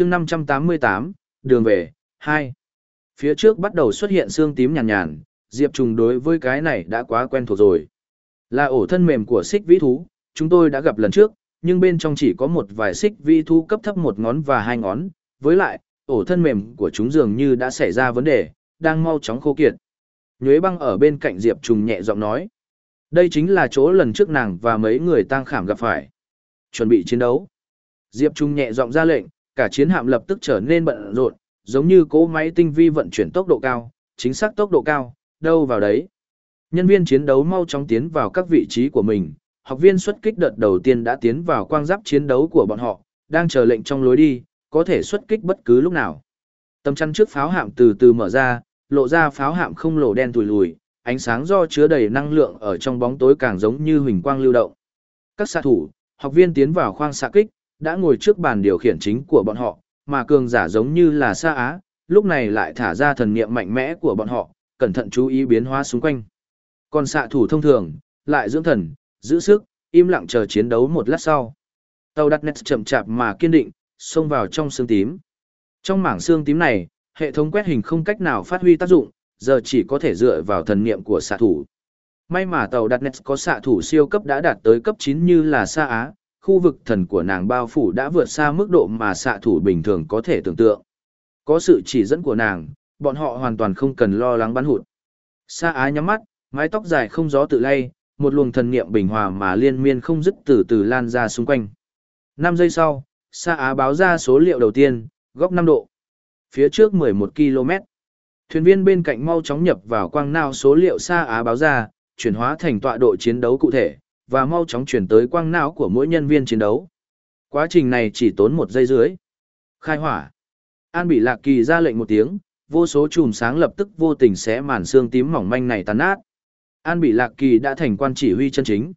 chương 588, đường về, 2. Phía trước bắt đầu xuất hiện xương tím nhàn nhàn, Diệp Trùng đối với cái này đã quá quen thuộc rồi. Là ổ thân mềm của xích vĩ thú, chúng tôi đã gặp lần trước, nhưng bên trong chỉ có một vài xích vĩ thú cấp thấp một ngón và hai ngón, với lại, ổ thân mềm của chúng dường như đã xảy ra vấn đề, đang mau chóng khô kiệt. Nhuế băng ở bên cạnh Diệp Trùng nhẹ giọng nói. Đây chính là chỗ lần trước nàng và mấy người tang khảm gặp phải. Chuẩn bị chiến đấu. Diệp Trung nhẹ giọng ra lệnh, cả chiến hạm lập tức trở nên bận rộn, giống như cỗ máy tinh vi vận chuyển tốc độ cao, chính xác tốc độ cao, đâu vào đấy. Nhân viên chiến đấu mau chóng tiến vào các vị trí của mình, học viên xuất kích đợt đầu tiên đã tiến vào quang giáp chiến đấu của bọn họ, đang chờ lệnh trong lối đi, có thể xuất kích bất cứ lúc nào. Tầm chăn trước pháo hạm từ từ mở ra, lộ ra pháo hạm không lỗ đen tùi lùi, ánh sáng do chứa đầy năng lượng ở trong bóng tối càng giống như huỳnh quang lưu động. Các xạ thủ, học viên tiến vào khoang xạ kích, đã ngồi trước bàn điều khiển chính của bọn họ, mà cường giả giống như là xa á, lúc này lại thả ra thần niệm mạnh mẽ của bọn họ, cẩn thận chú ý biến hóa xung quanh. Còn xạ thủ thông thường, lại dưỡng thần, giữ sức, im lặng chờ chiến đấu một lát sau. Tàu đặt nét chậm chạp mà kiên định, xông vào trong xương tím. Trong mảng xương tím này, hệ thống quét hình không cách nào phát huy tác dụng, giờ chỉ có thể dựa vào thần niệm của xạ thủ. May mà tàu đặt nét có xạ thủ siêu cấp đã đạt tới cấp 9 như là xa Á, khu vực thần của nàng bao phủ đã vượt xa mức độ mà xạ thủ bình thường có thể tưởng tượng. Có sự chỉ dẫn của nàng, bọn họ hoàn toàn không cần lo lắng bắn hụt. Sa Á nhắm mắt, mái tóc dài không gió tự lay, một luồng thần niệm bình hòa mà liên miên không dứt từ từ lan ra xung quanh. 5 giây sau, Sa Á báo ra số liệu đầu tiên, góc 5 độ. Phía trước 11 km. Thuyền viên bên cạnh mau chóng nhập vào quang nao số liệu Sa Á báo ra, chuyển hóa thành tọa độ chiến đấu cụ thể, và mau chóng chuyển tới quang não của mỗi nhân viên chiến đấu. Quá trình này chỉ tốn một giây dưới. Khai hỏa. An bị lạc kỳ ra lệnh một tiếng, vô số chùm sáng lập tức vô tình xé màn xương tím mỏng manh này tan nát. An bị lạc kỳ đã thành quan chỉ huy chân chính.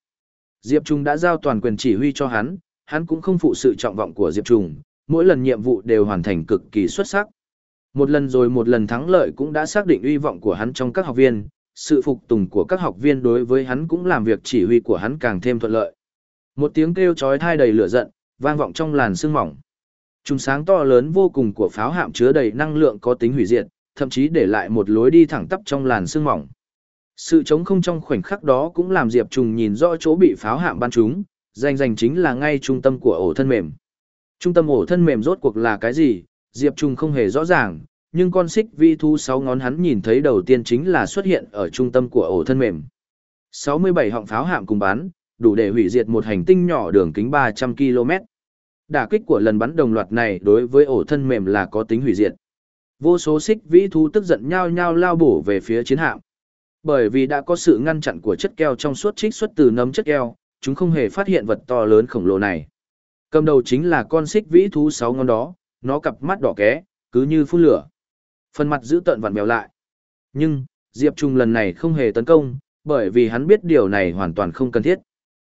Diệp Trung đã giao toàn quyền chỉ huy cho hắn, hắn cũng không phụ sự trọng vọng của Diệp Trung, mỗi lần nhiệm vụ đều hoàn thành cực kỳ xuất sắc. Một lần rồi một lần thắng lợi cũng đã xác định uy vọng của hắn trong các học viên, sự phục tùng của các học viên đối với hắn cũng làm việc chỉ huy của hắn càng thêm thuận lợi. Một tiếng kêu chói tai đầy lửa giận, vang vọng trong làn sương mỏng. Trùng sáng to lớn vô cùng của pháo hạm chứa đầy năng lượng có tính hủy diệt, thậm chí để lại một lối đi thẳng tắp trong làn sương mỏng. Sự chống không trong khoảnh khắc đó cũng làm Diệp Trùng nhìn rõ chỗ bị pháo hạm bắn trúng, danh danh chính là ngay trung tâm của ổ thân mềm. Trung tâm ổ thân mềm rốt cuộc là cái gì, Diệp Trùng không hề rõ ràng, nhưng con xích vi thu sáu ngón hắn nhìn thấy đầu tiên chính là xuất hiện ở trung tâm của ổ thân mềm. 67 họng pháo hạm cùng bắn, đủ để hủy diệt một hành tinh nhỏ đường kính 300 km. Đả kích của lần bắn đồng loạt này đối với ổ thân mềm là có tính hủy diệt. Vô số xích vĩ thú tức giận nhau nhau lao bổ về phía chiến hạm. Bởi vì đã có sự ngăn chặn của chất keo trong suốt trích xuất từ nấm chất keo, chúng không hề phát hiện vật to lớn khổng lồ này. Cầm đầu chính là con xích vĩ thú sáu ngón đó, nó cặp mắt đỏ ké, cứ như phun lửa. Phần mặt giữ tận vặn mèo lại. Nhưng, Diệp Trung lần này không hề tấn công, bởi vì hắn biết điều này hoàn toàn không cần thiết.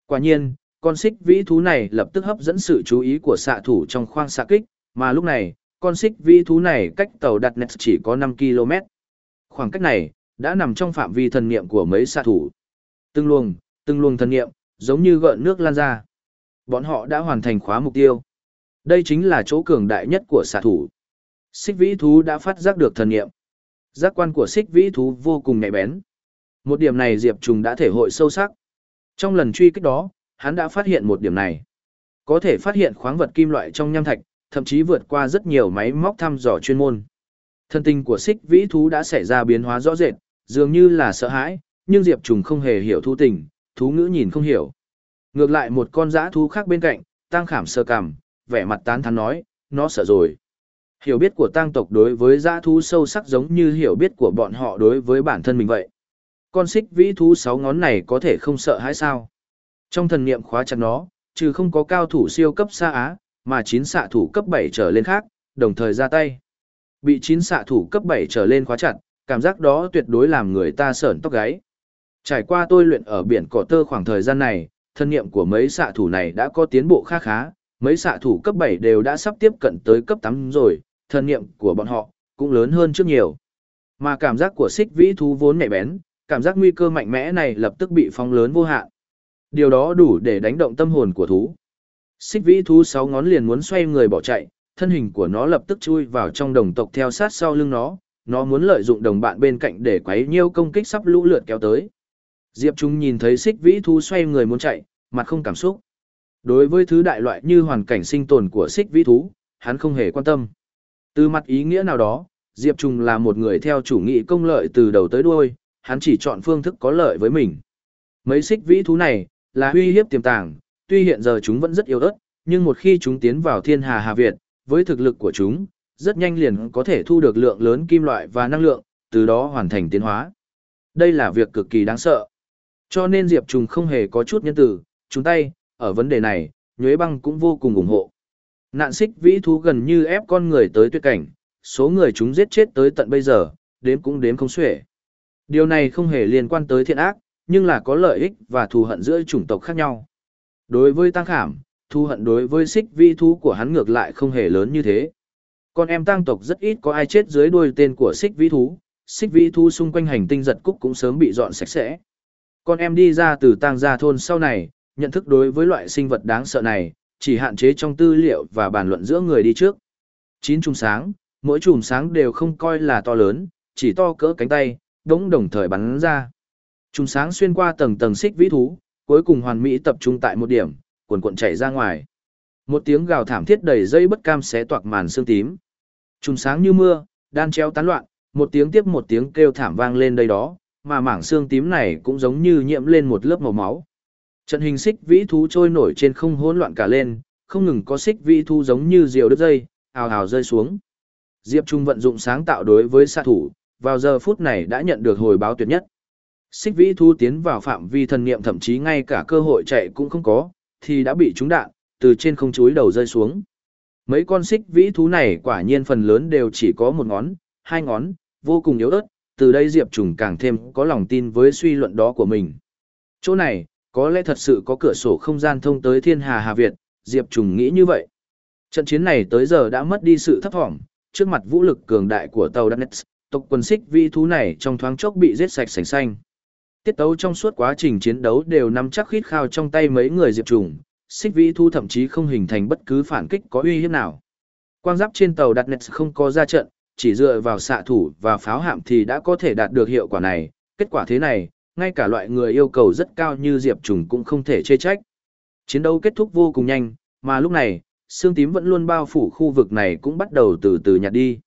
Quả nhiên, con xích vĩ thú này lập tức hấp dẫn sự chú ý của xạ thủ trong khoang xạ kích, mà lúc này, con xích vĩ thú này cách tàu đặt net chỉ có 5 km. Khoảng cách này, đã nằm trong phạm vi thần niệm của mấy xạ thủ. Từng luồng, từng luồng thần niệm, giống như gợn nước lan ra. Bọn họ đã hoàn thành khóa mục tiêu. Đây chính là chỗ cường đại nhất của xạ thủ. Xích vĩ thú đã phát giác được thần nghiệm. Giác quan của xích vĩ thú vô cùng nhạy bén. Một điểm này Diệp Trùng đã thể hội sâu sắc. Trong lần truy kích đó, hắn đã phát hiện một điểm này. Có thể phát hiện khoáng vật kim loại trong nham thạch, thậm chí vượt qua rất nhiều máy móc thăm dò chuyên môn. Thân tình của xích vĩ thú đã xảy ra biến hóa rõ rệt, dường như là sợ hãi, nhưng Diệp Trùng không hề hiểu thú tình, thú ngữ nhìn không hiểu. Ngược lại một con dã thú khác bên cạnh, tăng khảm sơ cảm, vẻ mặt tán thán nói, nó sợ rồi. Hiểu biết của tang tộc đối với dã thú sâu sắc giống như hiểu biết của bọn họ đối với bản thân mình vậy. Con xích vĩ thú sáu ngón này có thể không sợ hãi sao? Trong thần niệm khóa chặt nó, trừ không có cao thủ siêu cấp xa Á, mà chín xạ thủ cấp 7 trở lên khác, đồng thời ra tay. Bị chín xạ thủ cấp 7 trở lên khóa chặt, cảm giác đó tuyệt đối làm người ta sởn tóc gáy. Trải qua tôi luyện ở biển cỏ tơ khoảng thời gian này, thân niệm của mấy xạ thủ này đã có tiến bộ khá khá, mấy xạ thủ cấp 7 đều đã sắp tiếp cận tới cấp 8 rồi, thần niệm của bọn họ cũng lớn hơn trước nhiều. Mà cảm giác của xích vĩ thú vốn nhạy bén, cảm giác nguy cơ mạnh mẽ này lập tức bị phóng lớn vô hạn. Điều đó đủ để đánh động tâm hồn của thú. Xích vĩ thú sáu ngón liền muốn xoay người bỏ chạy, thân hình của nó lập tức chui vào trong đồng tộc theo sát sau lưng nó, nó muốn lợi dụng đồng bạn bên cạnh để quấy nhiêu công kích sắp lũ lượt kéo tới. Diệp Trung nhìn thấy xích vĩ thú xoay người muốn chạy, mặt không cảm xúc. Đối với thứ đại loại như hoàn cảnh sinh tồn của xích vĩ thú, hắn không hề quan tâm. Từ mặt ý nghĩa nào đó, Diệp trùng là một người theo chủ nghĩa công lợi từ đầu tới đuôi, hắn chỉ chọn phương thức có lợi với mình. Mấy xích vĩ thú này, là uy hiếp tiềm tàng, tuy hiện giờ chúng vẫn rất yếu ớt, nhưng một khi chúng tiến vào thiên hà Hà Việt, với thực lực của chúng, rất nhanh liền có thể thu được lượng lớn kim loại và năng lượng, từ đó hoàn thành tiến hóa. Đây là việc cực kỳ đáng sợ. Cho nên Diệp Trùng không hề có chút nhân tử, chúng tay, ở vấn đề này, Nhuế Băng cũng vô cùng ủng hộ. Nạn xích vĩ thú gần như ép con người tới tuyệt cảnh, số người chúng giết chết tới tận bây giờ, đếm cũng đếm không xuể. Điều này không hề liên quan tới thiện ác, nhưng là có lợi ích và thù hận giữa chủng tộc khác nhau. Đối với Tăng Khảm, thù hận đối với xích vĩ thú của hắn ngược lại không hề lớn như thế. Con em tăng tộc rất ít có ai chết dưới đuôi tên của xích vĩ thú, xích vĩ thú xung quanh hành tinh giật cúc cũng sớm bị dọn sạch sẽ. Con em đi ra từ tăng gia thôn sau này, nhận thức đối với loại sinh vật đáng sợ này, chỉ hạn chế trong tư liệu và bàn luận giữa người đi trước. Chín chùm sáng, mỗi chùm sáng đều không coi là to lớn, chỉ to cỡ cánh tay, đống đồng thời bắn ra. Chùm sáng xuyên qua tầng tầng xích vĩ thú, cuối cùng hoàn mỹ tập trung tại một điểm, cuộn cuộn chảy ra ngoài. Một tiếng gào thảm thiết đầy dây bất cam xé toạc màn xương tím. Chùm sáng như mưa, đan treo tán loạn, một tiếng tiếp một tiếng kêu thảm vang lên đây đó, mà mảng xương tím này cũng giống như nhiễm lên một lớp màu máu. Trận hình xích vĩ thú trôi nổi trên không hỗn loạn cả lên, không ngừng có xích vĩ thú giống như diều đứt dây, ào ào rơi xuống. Diệp Trung vận dụng sáng tạo đối với xạ thủ, vào giờ phút này đã nhận được hồi báo tuyệt nhất. Xích vĩ thú tiến vào phạm vi thần niệm thậm chí ngay cả cơ hội chạy cũng không có, thì đã bị trúng đạn, từ trên không chuối đầu rơi xuống. Mấy con xích vĩ thú này quả nhiên phần lớn đều chỉ có một ngón, hai ngón, vô cùng yếu ớt, từ đây Diệp Trùng càng thêm có lòng tin với suy luận đó của mình. Chỗ này, có lẽ thật sự có cửa sổ không gian thông tới thiên hà Hà Việt, Diệp Trùng nghĩ như vậy. Trận chiến này tới giờ đã mất đi sự thấp thỏm, trước mặt vũ lực cường đại của tàu Danet, tộc quần xích vi thú này trong thoáng chốc bị giết sạch sành xanh. Tiết tấu trong suốt quá trình chiến đấu đều nắm chắc khít khao trong tay mấy người Diệp Trùng, xích vi thú thậm chí không hình thành bất cứ phản kích có uy hiếp nào. Quang giáp trên tàu đặt nets không có ra trận, chỉ dựa vào xạ thủ và pháo hạm thì đã có thể đạt được hiệu quả này. Kết quả thế này, ngay cả loại người yêu cầu rất cao như Diệp Trùng cũng không thể chê trách. Chiến đấu kết thúc vô cùng nhanh, mà lúc này, xương tím vẫn luôn bao phủ khu vực này cũng bắt đầu từ từ nhạt đi.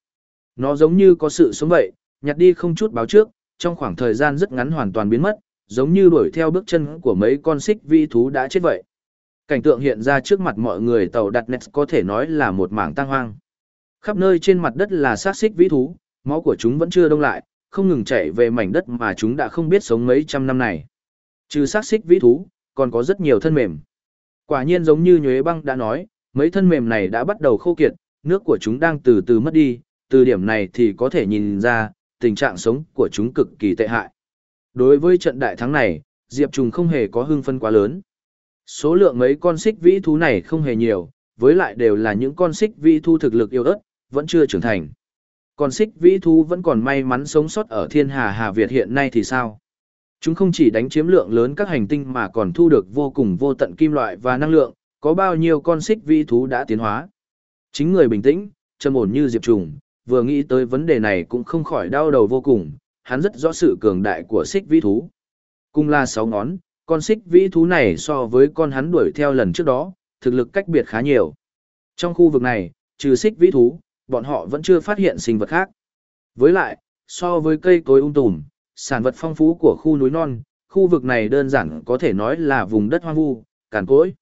Nó giống như có sự sống vậy, nhạt đi không chút báo trước, trong khoảng thời gian rất ngắn hoàn toàn biến mất, giống như đuổi theo bước chân của mấy con xích vi thú đã chết vậy. Cảnh tượng hiện ra trước mặt mọi người tàu đặt nets có thể nói là một mảng tang hoang. Khắp nơi trên mặt đất là xác xích vĩ thú, máu của chúng vẫn chưa đông lại, không ngừng chạy về mảnh đất mà chúng đã không biết sống mấy trăm năm này. Trừ xác xích vĩ thú, còn có rất nhiều thân mềm. Quả nhiên giống như Nhuế Băng đã nói, mấy thân mềm này đã bắt đầu khô kiệt, nước của chúng đang từ từ mất đi, từ điểm này thì có thể nhìn ra, tình trạng sống của chúng cực kỳ tệ hại. Đối với trận đại thắng này, Diệp Trùng không hề có hưng phân quá lớn. Số lượng mấy con xích vĩ thú này không hề nhiều, với lại đều là những con xích vĩ thú thực lực yếu ớt, vẫn chưa trưởng thành. Còn xích vĩ thú vẫn còn may mắn sống sót ở thiên hà Hà Việt hiện nay thì sao? Chúng không chỉ đánh chiếm lượng lớn các hành tinh mà còn thu được vô cùng vô tận kim loại và năng lượng, có bao nhiêu con xích vĩ thú đã tiến hóa. Chính người bình tĩnh, trầm ổn như Diệp Trùng, vừa nghĩ tới vấn đề này cũng không khỏi đau đầu vô cùng, hắn rất rõ sự cường đại của xích vĩ thú. Cung la sáu ngón, con xích vĩ thú này so với con hắn đuổi theo lần trước đó, thực lực cách biệt khá nhiều. Trong khu vực này, trừ xích vĩ thú, bọn họ vẫn chưa phát hiện sinh vật khác. Với lại, so với cây cối ung tùm, sản vật phong phú của khu núi non, khu vực này đơn giản có thể nói là vùng đất hoang vu, càn cỗi.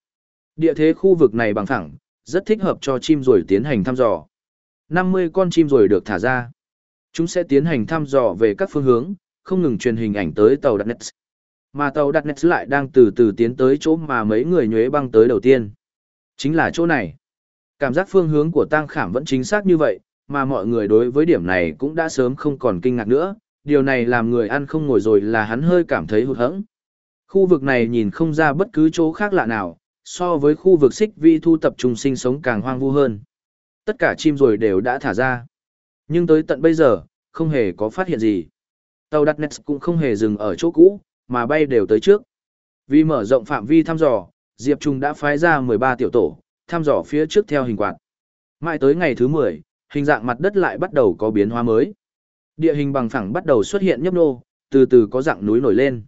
Địa thế khu vực này bằng phẳng, rất thích hợp cho chim rồi tiến hành thăm dò. 50 con chim rồi được thả ra. Chúng sẽ tiến hành thăm dò về các phương hướng, không ngừng truyền hình ảnh tới tàu đặt nets. Mà tàu đặt nets lại đang từ từ tiến tới chỗ mà mấy người nhuế băng tới đầu tiên. Chính là chỗ này. Cảm giác phương hướng của tăng khảm vẫn chính xác như vậy, mà mọi người đối với điểm này cũng đã sớm không còn kinh ngạc nữa. Điều này làm người ăn không ngồi rồi là hắn hơi cảm thấy hụt hẫng. Khu vực này nhìn không ra bất cứ chỗ khác lạ nào, so với khu vực xích vi thu tập trung sinh sống càng hoang vu hơn. Tất cả chim rồi đều đã thả ra. Nhưng tới tận bây giờ, không hề có phát hiện gì. Tàu đặt nets cũng không hề dừng ở chỗ cũ, mà bay đều tới trước. Vì mở rộng phạm vi thăm dò, Diệp Trung đã phái ra 13 tiểu tổ, thăm dò phía trước theo hình quạt. Mãi tới ngày thứ 10, hình dạng mặt đất lại bắt đầu có biến hóa mới. Địa hình bằng phẳng bắt đầu xuất hiện nhấp nô, từ từ có dạng núi nổi lên.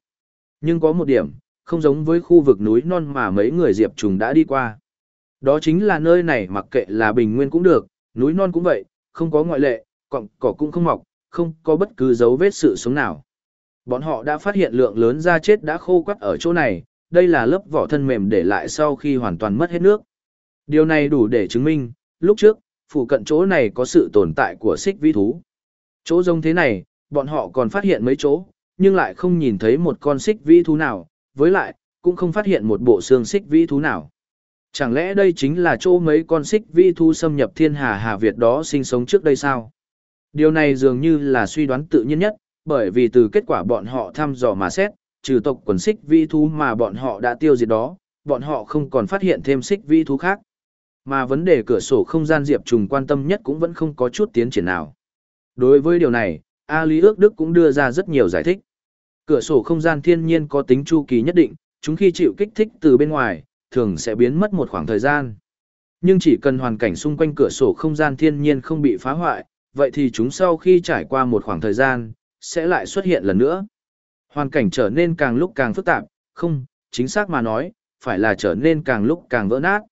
Nhưng có một điểm, không giống với khu vực núi non mà mấy người Diệp Trùng đã đi qua. Đó chính là nơi này mặc kệ là bình nguyên cũng được, núi non cũng vậy, không có ngoại lệ, cọng cỏ cũng không mọc, không có bất cứ dấu vết sự sống nào. Bọn họ đã phát hiện lượng lớn da chết đã khô quắt ở chỗ này, đây là lớp vỏ thân mềm để lại sau khi hoàn toàn mất hết nước. Điều này đủ để chứng minh, lúc trước, phụ cận chỗ này có sự tồn tại của xích vĩ thú. Chỗ giống thế này, bọn họ còn phát hiện mấy chỗ, nhưng lại không nhìn thấy một con xích vĩ thú nào, với lại, cũng không phát hiện một bộ xương xích vĩ thú nào. Chẳng lẽ đây chính là chỗ mấy con xích vĩ thú xâm nhập thiên hà Hà Việt đó sinh sống trước đây sao? Điều này dường như là suy đoán tự nhiên nhất, bởi vì từ kết quả bọn họ thăm dò mà xét, trừ tộc quần xích vĩ thú mà bọn họ đã tiêu diệt đó, bọn họ không còn phát hiện thêm xích vĩ thú khác. Mà vấn đề cửa sổ không gian Diệp Trùng quan tâm nhất cũng vẫn không có chút tiến triển nào. Đối với điều này, A Lý ước Đức cũng đưa ra rất nhiều giải thích. Cửa sổ không gian thiên nhiên có tính chu kỳ nhất định, chúng khi chịu kích thích từ bên ngoài, thường sẽ biến mất một khoảng thời gian. Nhưng chỉ cần hoàn cảnh xung quanh cửa sổ không gian thiên nhiên không bị phá hoại, vậy thì chúng sau khi trải qua một khoảng thời gian, sẽ lại xuất hiện lần nữa. Hoàn cảnh trở nên càng lúc càng phức tạp, không, chính xác mà nói, phải là trở nên càng lúc càng vỡ nát.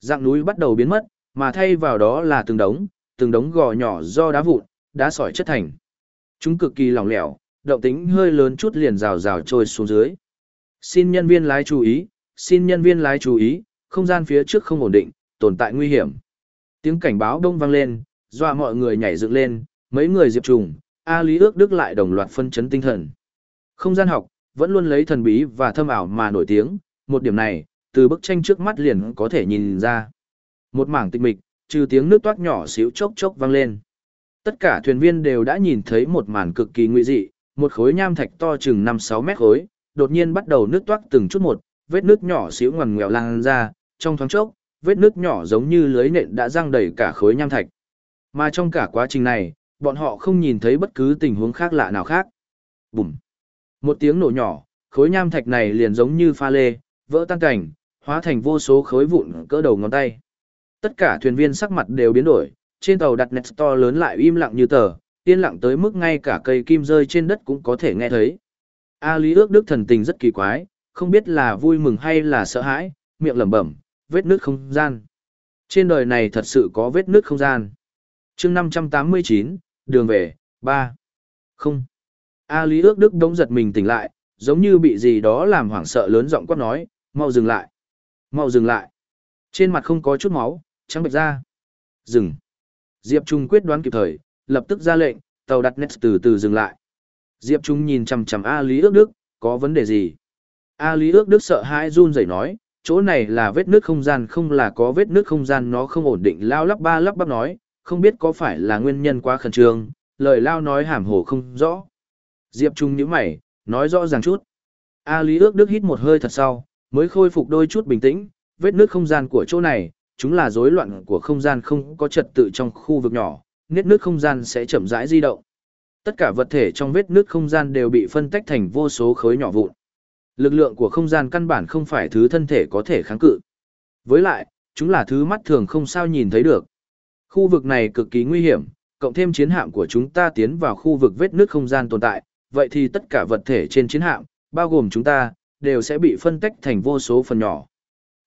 Dạng núi bắt đầu biến mất, mà thay vào đó là từng đống, từng đống gò nhỏ do đá vụn, đá sỏi chất thành. Chúng cực kỳ lỏng lẻo, động tính hơi lớn chút liền rào rào trôi xuống dưới. Xin nhân viên lái chú ý, xin nhân viên lái chú ý, không gian phía trước không ổn định, tồn tại nguy hiểm. Tiếng cảnh báo đông vang lên, dọa mọi người nhảy dựng lên, mấy người diệp trùng, A Lý ước đức lại đồng loạt phân chấn tinh thần. Không gian học, vẫn luôn lấy thần bí và thâm ảo mà nổi tiếng, một điểm này, từ bức tranh trước mắt liền có thể nhìn ra. Một mảng tịch mịch, trừ tiếng nước toát nhỏ xíu chốc chốc vang lên. Tất cả thuyền viên đều đã nhìn thấy một màn cực kỳ nguy dị, một khối nham thạch to chừng 5-6 mét khối, đột nhiên bắt đầu nước toát từng chút một, vết nước nhỏ xíu ngoằn ngoèo lan ra, trong thoáng chốc, vết nước nhỏ giống như lưới nện đã răng đầy cả khối nham thạch. Mà trong cả quá trình này, bọn họ không nhìn thấy bất cứ tình huống khác lạ nào khác. Bùm! Một tiếng nổ nhỏ, khối nham thạch này liền giống như pha lê, vỡ tan cảnh, hóa thành vô số khối vụn cỡ đầu ngón tay. Tất cả thuyền viên sắc mặt đều biến đổi, trên tàu đặt nét to lớn lại im lặng như tờ, yên lặng tới mức ngay cả cây kim rơi trên đất cũng có thể nghe thấy. A Lý ước đức thần tình rất kỳ quái, không biết là vui mừng hay là sợ hãi, miệng lẩm bẩm, vết nước không gian. Trên đời này thật sự có vết nước không gian. chương 589, đường về, 3. Không. A Lý ước đức đống giật mình tỉnh lại, giống như bị gì đó làm hoảng sợ lớn giọng quát nói, mau dừng lại. Mau dừng lại. Trên mặt không có chút máu, trắng bệch ra. Dừng. Diệp Trung quyết đoán kịp thời, lập tức ra lệnh, tàu đặt nét từ từ dừng lại. Diệp Trung nhìn chằm chằm A Lý ước đức, có vấn đề gì? A Lý ước đức sợ hãi run rẩy nói, chỗ này là vết nước không gian không là có vết nước không gian nó không ổn định lao lắp ba lắp bắp nói, không biết có phải là nguyên nhân quá khẩn trương, lời lao nói hàm hồ không rõ. Diệp Trung nhíu mày, nói rõ ràng chút. A Lý ước đức hít một hơi thật sau, mới khôi phục đôi chút bình tĩnh, vết nước không gian của chỗ này, chúng là rối loạn của không gian không có trật tự trong khu vực nhỏ, nét nước không gian sẽ chậm rãi di động. Tất cả vật thể trong vết nước không gian đều bị phân tách thành vô số khối nhỏ vụn. Lực lượng của không gian căn bản không phải thứ thân thể có thể kháng cự. Với lại, chúng là thứ mắt thường không sao nhìn thấy được. Khu vực này cực kỳ nguy hiểm, cộng thêm chiến hạm của chúng ta tiến vào khu vực vết nước không gian tồn tại, vậy thì tất cả vật thể trên chiến hạm, bao gồm chúng ta, đều sẽ bị phân tách thành vô số phần nhỏ.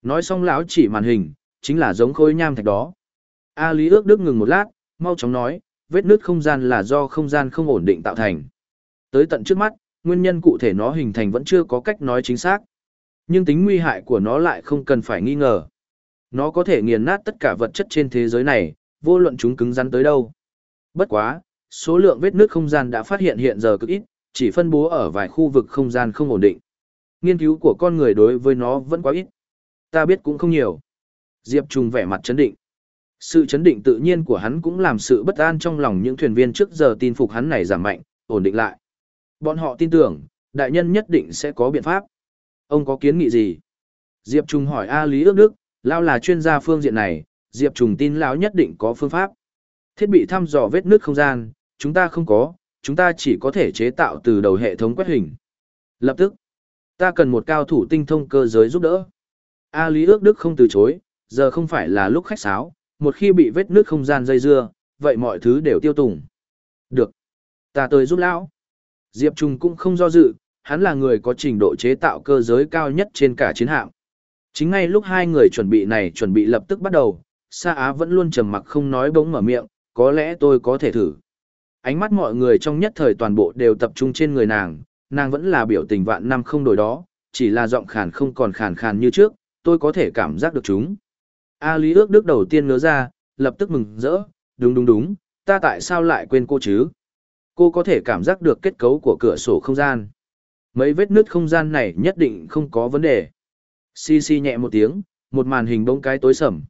Nói xong lão chỉ màn hình, chính là giống khối nham thạch đó. A Lý ước đức ngừng một lát, mau chóng nói, vết nứt không gian là do không gian không ổn định tạo thành. Tới tận trước mắt, nguyên nhân cụ thể nó hình thành vẫn chưa có cách nói chính xác. Nhưng tính nguy hại của nó lại không cần phải nghi ngờ. Nó có thể nghiền nát tất cả vật chất trên thế giới này, vô luận chúng cứng rắn tới đâu. Bất quá, số lượng vết nứt không gian đã phát hiện hiện giờ cực ít, chỉ phân bố ở vài khu vực không gian không ổn định. Nghiên cứu của con người đối với nó vẫn quá ít. Ta biết cũng không nhiều. Diệp Trung vẻ mặt chấn định. Sự chấn định tự nhiên của hắn cũng làm sự bất an trong lòng những thuyền viên trước giờ tin phục hắn này giảm mạnh, ổn định lại. Bọn họ tin tưởng, đại nhân nhất định sẽ có biện pháp. Ông có kiến nghị gì? Diệp Trung hỏi A Lý ước đức, Lao là chuyên gia phương diện này, Diệp Trung tin Lão nhất định có phương pháp. Thiết bị thăm dò vết nước không gian, chúng ta không có, chúng ta chỉ có thể chế tạo từ đầu hệ thống quét hình. Lập tức, ta cần một cao thủ tinh thông cơ giới giúp đỡ. A Lý ước đức không từ chối, giờ không phải là lúc khách sáo, một khi bị vết nước không gian dây dưa, vậy mọi thứ đều tiêu tùng. Được. Ta tới giúp lão. Diệp Trung cũng không do dự, hắn là người có trình độ chế tạo cơ giới cao nhất trên cả chiến hạm. Chính ngay lúc hai người chuẩn bị này chuẩn bị lập tức bắt đầu, Sa Á vẫn luôn trầm mặc không nói bỗng mở miệng, có lẽ tôi có thể thử. Ánh mắt mọi người trong nhất thời toàn bộ đều tập trung trên người nàng, nàng vẫn là biểu tình vạn năm không đổi đó, chỉ là giọng khàn không còn khàn khàn như trước, tôi có thể cảm giác được chúng. A Lý ước đức đầu tiên ngớ ra, lập tức mừng rỡ, đúng đúng đúng, ta tại sao lại quên cô chứ? Cô có thể cảm giác được kết cấu của cửa sổ không gian. Mấy vết nứt không gian này nhất định không có vấn đề. Xi xi nhẹ một tiếng, một màn hình bỗng cái tối sầm.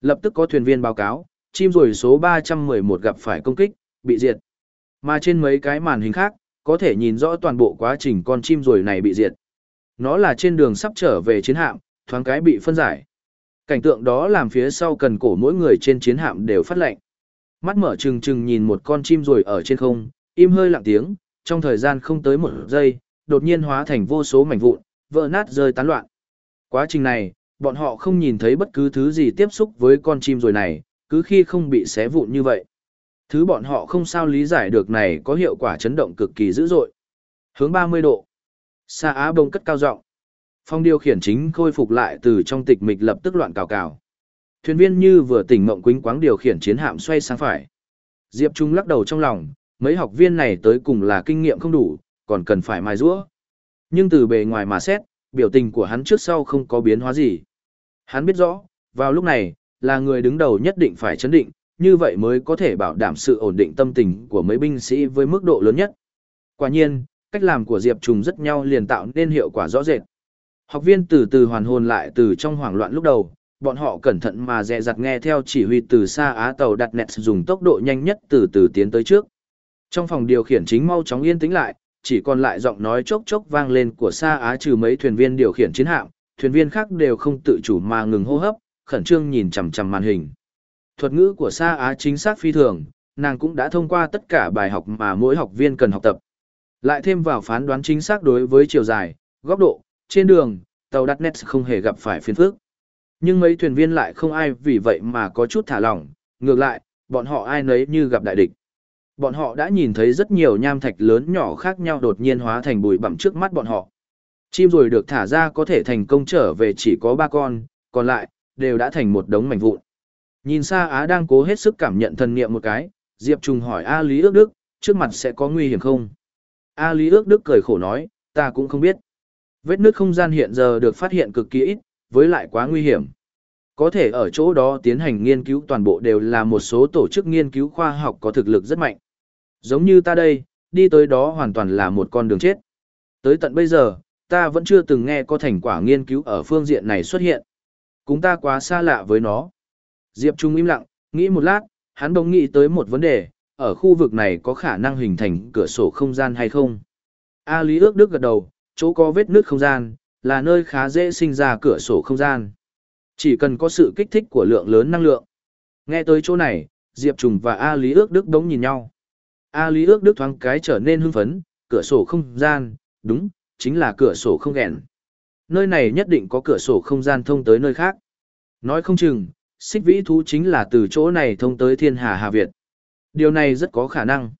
Lập tức có thuyền viên báo cáo, chim rồi số 311 gặp phải công kích, bị diệt. Mà trên mấy cái màn hình khác, có thể nhìn rõ toàn bộ quá trình con chim rồi này bị diệt. Nó là trên đường sắp trở về chiến hạm, thoáng cái bị phân giải. Cảnh tượng đó làm phía sau cần cổ mỗi người trên chiến hạm đều phát lệnh. Mắt mở trừng trừng nhìn một con chim rồi ở trên không, im hơi lặng tiếng, trong thời gian không tới một giây, đột nhiên hóa thành vô số mảnh vụn, vỡ nát rơi tán loạn. Quá trình này, bọn họ không nhìn thấy bất cứ thứ gì tiếp xúc với con chim rồi này, cứ khi không bị xé vụn như vậy. Thứ bọn họ không sao lý giải được này có hiệu quả chấn động cực kỳ dữ dội. Hướng 30 độ. Sa Á bông cất cao giọng. Phong điều khiển chính khôi phục lại từ trong tịch mịch lập tức loạn cào cào. Thuyền viên như vừa tỉnh mộng quýnh quáng điều khiển chiến hạm xoay sang phải. Diệp Trung lắc đầu trong lòng, mấy học viên này tới cùng là kinh nghiệm không đủ, còn cần phải mài rũa. Nhưng từ bề ngoài mà xét, biểu tình của hắn trước sau không có biến hóa gì. Hắn biết rõ, vào lúc này, là người đứng đầu nhất định phải chấn định, như vậy mới có thể bảo đảm sự ổn định tâm tình của mấy binh sĩ với mức độ lớn nhất. Quả nhiên, cách làm của Diệp Trùng rất nhau liền tạo nên hiệu quả rõ rệt. Học viên từ từ hoàn hồn lại từ trong hoảng loạn lúc đầu, bọn họ cẩn thận mà dè dặt nghe theo chỉ huy từ xa Á tàu đặt nẹt dùng tốc độ nhanh nhất từ từ tiến tới trước. Trong phòng điều khiển chính mau chóng yên tĩnh lại, chỉ còn lại giọng nói chốc chốc vang lên của xa Á trừ mấy thuyền viên điều khiển chiến hạm, thuyền viên khác đều không tự chủ mà ngừng hô hấp, khẩn trương nhìn chằm chằm màn hình. Thuật ngữ của Sa Á chính xác phi thường, nàng cũng đã thông qua tất cả bài học mà mỗi học viên cần học tập. Lại thêm vào phán đoán chính xác đối với chiều dài, góc độ, trên đường, tàu đắt nét không hề gặp phải phiền phức. Nhưng mấy thuyền viên lại không ai vì vậy mà có chút thả lỏng, ngược lại, bọn họ ai nấy như gặp đại địch. Bọn họ đã nhìn thấy rất nhiều nham thạch lớn nhỏ khác nhau đột nhiên hóa thành bụi bặm trước mắt bọn họ. Chim rồi được thả ra có thể thành công trở về chỉ có ba con, còn lại, đều đã thành một đống mảnh vụn. Nhìn xa Á đang cố hết sức cảm nhận thần niệm một cái, Diệp Trùng hỏi A Lý ước đức, trước mặt sẽ có nguy hiểm không? A Lý ước đức cười khổ nói, ta cũng không biết. Vết nước không gian hiện giờ được phát hiện cực kỳ ít, với lại quá nguy hiểm. Có thể ở chỗ đó tiến hành nghiên cứu toàn bộ đều là một số tổ chức nghiên cứu khoa học có thực lực rất mạnh. Giống như ta đây, đi tới đó hoàn toàn là một con đường chết. Tới tận bây giờ, ta vẫn chưa từng nghe có thành quả nghiên cứu ở phương diện này xuất hiện. Cũng ta quá xa lạ với nó. Diệp Trung im lặng, nghĩ một lát, hắn bỗng nghĩ tới một vấn đề, ở khu vực này có khả năng hình thành cửa sổ không gian hay không? A Lý ước đức gật đầu, chỗ có vết nước không gian, là nơi khá dễ sinh ra cửa sổ không gian. Chỉ cần có sự kích thích của lượng lớn năng lượng. Nghe tới chỗ này, Diệp Trùng và A Lý ước đức đống nhìn nhau. A Lý ước đức thoáng cái trở nên hưng phấn, cửa sổ không gian, đúng, chính là cửa sổ không ghẹn. Nơi này nhất định có cửa sổ không gian thông tới nơi khác. Nói không chừng, xích vĩ thú chính là từ chỗ này thông tới thiên hà Hà Việt. Điều này rất có khả năng.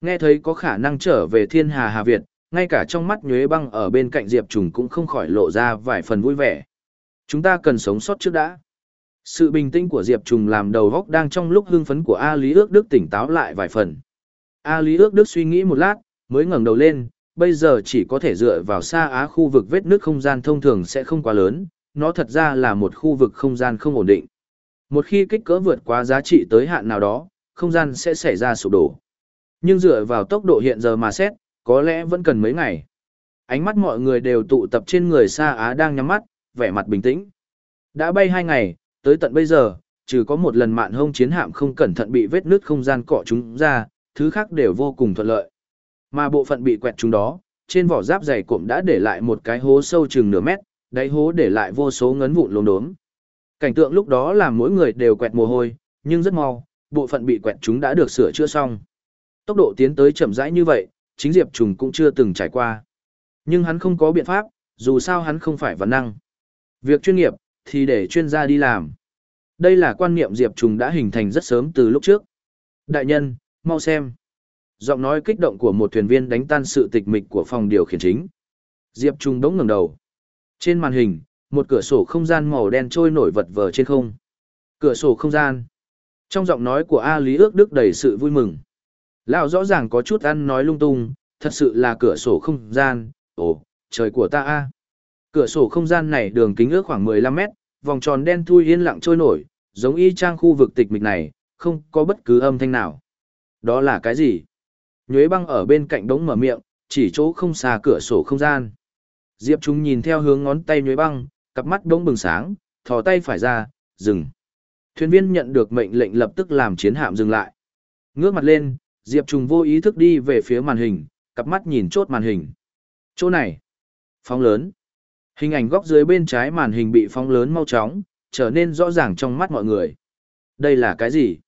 Nghe thấy có khả năng trở về thiên hà Hà Việt, ngay cả trong mắt nhuế băng ở bên cạnh Diệp Trùng cũng không khỏi lộ ra vài phần vui vẻ. Chúng ta cần sống sót trước đã. Sự bình tĩnh của Diệp Trùng làm đầu góc đang trong lúc hưng phấn của A Lý ước Đức tỉnh táo lại vài phần. A Lý ước Đức suy nghĩ một lát, mới ngẩng đầu lên, bây giờ chỉ có thể dựa vào xa Á khu vực vết nước không gian thông thường sẽ không quá lớn, nó thật ra là một khu vực không gian không ổn định. Một khi kích cỡ vượt quá giá trị tới hạn nào đó, không gian sẽ xảy ra sụp đổ. Nhưng dựa vào tốc độ hiện giờ mà xét, có lẽ vẫn cần mấy ngày. Ánh mắt mọi người đều tụ tập trên người Sa Á đang nhắm mắt, vẻ mặt bình tĩnh. Đã bay hai ngày, tới tận bây giờ, trừ có một lần mạn hông chiến hạm không cẩn thận bị vết nứt không gian cọ chúng ra, thứ khác đều vô cùng thuận lợi. Mà bộ phận bị quẹt chúng đó, trên vỏ giáp dày cụm đã để lại một cái hố sâu chừng nửa mét, đáy hố để lại vô số ngấn vụn lốm đốm. Cảnh tượng lúc đó làm mỗi người đều quẹt mồ hôi, nhưng rất mau, bộ phận bị quẹt chúng đã được sửa chữa xong. Tốc độ tiến tới chậm rãi như vậy, chính Diệp Trùng cũng chưa từng trải qua. Nhưng hắn không có biện pháp, dù sao hắn không phải văn năng. Việc chuyên nghiệp, thì để chuyên gia đi làm. Đây là quan niệm Diệp Trùng đã hình thành rất sớm từ lúc trước. Đại nhân, mau xem. Giọng nói kích động của một thuyền viên đánh tan sự tịch mịch của phòng điều khiển chính. Diệp Trung đống ngẩng đầu. Trên màn hình, một cửa sổ không gian màu đen trôi nổi vật vờ trên không. Cửa sổ không gian. Trong giọng nói của A Lý ước đức đầy sự vui mừng. Lão rõ ràng có chút ăn nói lung tung, thật sự là cửa sổ không gian, ồ, trời của ta a. Cửa sổ không gian này đường kính ước khoảng 15 mét, vòng tròn đen thui yên lặng trôi nổi, giống y chang khu vực tịch mịch này, không có bất cứ âm thanh nào. Đó là cái gì? Nhuế băng ở bên cạnh đống mở miệng, chỉ chỗ không xa cửa sổ không gian. Diệp chúng nhìn theo hướng ngón tay nhuế băng, cặp mắt bỗng bừng sáng, thò tay phải ra, dừng. Thuyền viên nhận được mệnh lệnh lập tức làm chiến hạm dừng lại. Ngước mặt lên, Diệp Trung vô ý thức đi về phía màn hình, cặp mắt nhìn chốt màn hình. Chỗ này, phóng lớn. Hình ảnh góc dưới bên trái màn hình bị phóng lớn mau chóng, trở nên rõ ràng trong mắt mọi người. Đây là cái gì?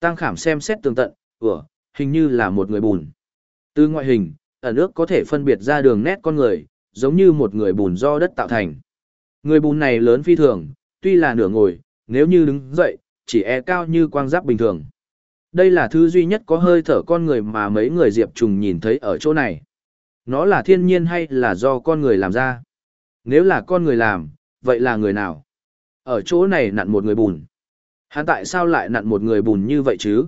Tăng khảm xem xét tường tận, ủa, hình như là một người bùn. Từ ngoại hình, ở nước có thể phân biệt ra đường nét con người, giống như một người bùn do đất tạo thành. Người bùn này lớn phi thường, tuy là nửa ngồi, nếu như đứng dậy, chỉ e cao như quang giáp bình thường. Đây là thứ duy nhất có hơi thở con người mà mấy người diệp trùng nhìn thấy ở chỗ này. Nó là thiên nhiên hay là do con người làm ra? Nếu là con người làm, vậy là người nào? Ở chỗ này nặn một người bùn. Hắn tại sao lại nặn một người bùn như vậy chứ?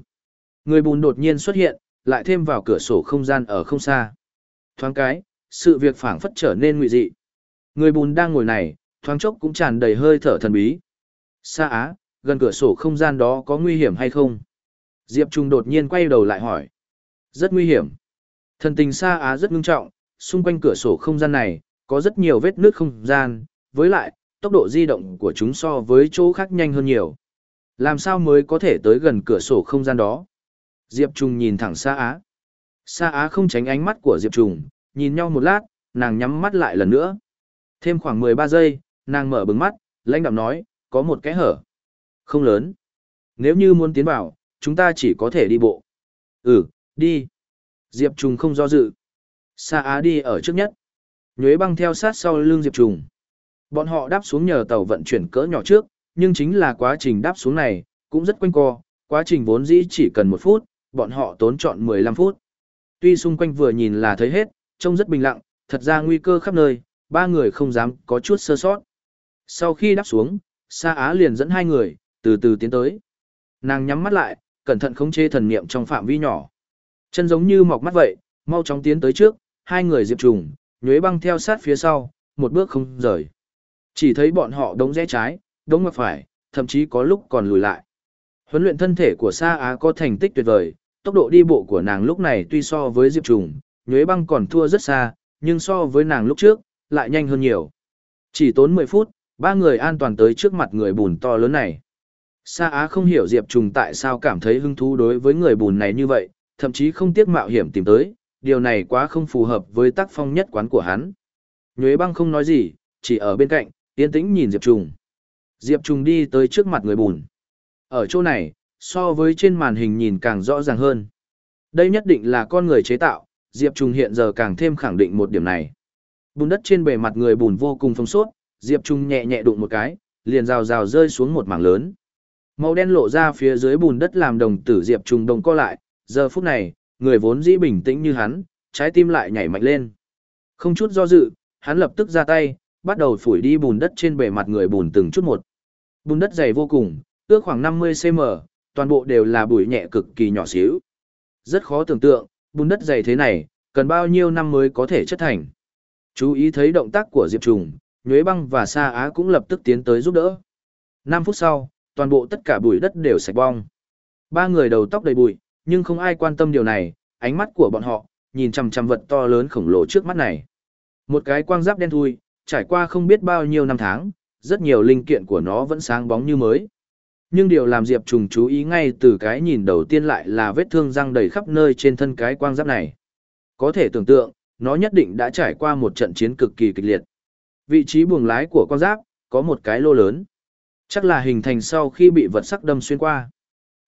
Người bùn đột nhiên xuất hiện, lại thêm vào cửa sổ không gian ở không xa. Thoáng cái, sự việc phảng phất trở nên nguy dị. Người bùn đang ngồi này, thoáng chốc cũng tràn đầy hơi thở thần bí. Xa á, gần cửa sổ không gian đó có nguy hiểm hay không? Diệp Trung đột nhiên quay đầu lại hỏi. Rất nguy hiểm. Thần tình xa á rất ngưng trọng, xung quanh cửa sổ không gian này, có rất nhiều vết nước không gian, với lại, tốc độ di động của chúng so với chỗ khác nhanh hơn nhiều. Làm sao mới có thể tới gần cửa sổ không gian đó? Diệp Trung nhìn thẳng Sa Á. Sa Á không tránh ánh mắt của Diệp Trung, nhìn nhau một lát, nàng nhắm mắt lại lần nữa. Thêm khoảng 13 giây, nàng mở bừng mắt, lãnh đạm nói, có một cái hở. Không lớn. Nếu như muốn tiến vào, chúng ta chỉ có thể đi bộ. Ừ, đi. Diệp Trùng không do dự. Sa Á đi ở trước nhất. Nhuế băng theo sát sau lưng Diệp Trùng. Bọn họ đáp xuống nhờ tàu vận chuyển cỡ nhỏ trước, nhưng chính là quá trình đáp xuống này, cũng rất quanh co, quá trình vốn dĩ chỉ cần một phút, bọn họ tốn chọn 15 phút. Tuy xung quanh vừa nhìn là thấy hết, trông rất bình lặng, thật ra nguy cơ khắp nơi, ba người không dám có chút sơ sót. Sau khi đáp xuống, Sa Á liền dẫn hai người, từ từ tiến tới. Nàng nhắm mắt lại, cẩn thận khống chế thần niệm trong phạm vi nhỏ. Chân giống như mọc mắt vậy, mau chóng tiến tới trước, hai người diệp trùng, nhuế băng theo sát phía sau, một bước không rời. Chỉ thấy bọn họ đống rẽ trái, đống ngoặt phải, thậm chí có lúc còn lùi lại. Huấn luyện thân thể của Sa Á có thành tích tuyệt vời, tốc độ đi bộ của nàng lúc này tuy so với Diệp Trùng, Nhuế Băng còn thua rất xa, nhưng so với nàng lúc trước, lại nhanh hơn nhiều. Chỉ tốn 10 phút, ba người an toàn tới trước mặt người bùn to lớn này. Sa Á không hiểu Diệp Trùng tại sao cảm thấy hứng thú đối với người bùn này như vậy, thậm chí không tiếc mạo hiểm tìm tới, điều này quá không phù hợp với tác phong nhất quán của hắn. Nhuế Băng không nói gì, chỉ ở bên cạnh, yên tĩnh nhìn Diệp Trùng. Diệp Trùng đi tới trước mặt người bùn. Ở chỗ này, so với trên màn hình nhìn càng rõ ràng hơn. Đây nhất định là con người chế tạo, Diệp Trùng hiện giờ càng thêm khẳng định một điểm này. Bùn đất trên bề mặt người bùn vô cùng phong suốt, Diệp Trung nhẹ nhẹ đụng một cái, liền rào rào rơi xuống một mảng lớn. Màu đen lộ ra phía dưới bùn đất làm đồng tử Diệp Trung đồng co lại, giờ phút này, người vốn dĩ bình tĩnh như hắn, trái tim lại nhảy mạnh lên. Không chút do dự, hắn lập tức ra tay, bắt đầu phủi đi bùn đất trên bề mặt người bùn từng chút một. Bùn đất dày vô cùng, ước khoảng 50cm, toàn bộ đều là bụi nhẹ cực kỳ nhỏ xíu. Rất khó tưởng tượng, bùn đất dày thế này, cần bao nhiêu năm mới có thể chất thành. Chú ý thấy động tác của Diệp Trùng, Nhuế Băng và Sa Á cũng lập tức tiến tới giúp đỡ. 5 phút sau, toàn bộ tất cả bụi đất đều sạch bong. Ba người đầu tóc đầy bụi, nhưng không ai quan tâm điều này, ánh mắt của bọn họ, nhìn chằm chằm vật to lớn khổng lồ trước mắt này. Một cái quang giáp đen thui, trải qua không biết bao nhiêu năm tháng, rất nhiều linh kiện của nó vẫn sáng bóng như mới. Nhưng điều làm Diệp Trùng chú ý ngay từ cái nhìn đầu tiên lại là vết thương răng đầy khắp nơi trên thân cái quang giáp này. Có thể tưởng tượng, nó nhất định đã trải qua một trận chiến cực kỳ kịch liệt. Vị trí buồng lái của quang giáp, có một cái lô lớn. Chắc là hình thành sau khi bị vật sắc đâm xuyên qua.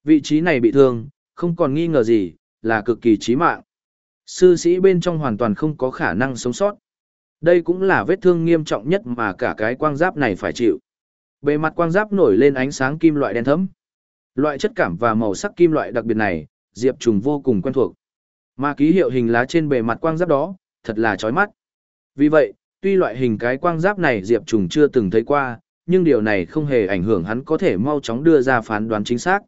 Vị trí này bị thương, không còn nghi ngờ gì, là cực kỳ chí mạng. Sư sĩ bên trong hoàn toàn không có khả năng sống sót. Đây cũng là vết thương nghiêm trọng nhất mà cả cái quang giáp này phải chịu. Bề mặt quang giáp nổi lên ánh sáng kim loại đen thẫm. Loại chất cảm và màu sắc kim loại đặc biệt này, Diệp Trùng vô cùng quen thuộc. Mà ký hiệu hình lá trên bề mặt quang giáp đó, thật là chói mắt. Vì vậy, tuy loại hình cái quang giáp này Diệp Trùng chưa từng thấy qua, nhưng điều này không hề ảnh hưởng hắn có thể mau chóng đưa ra phán đoán chính xác.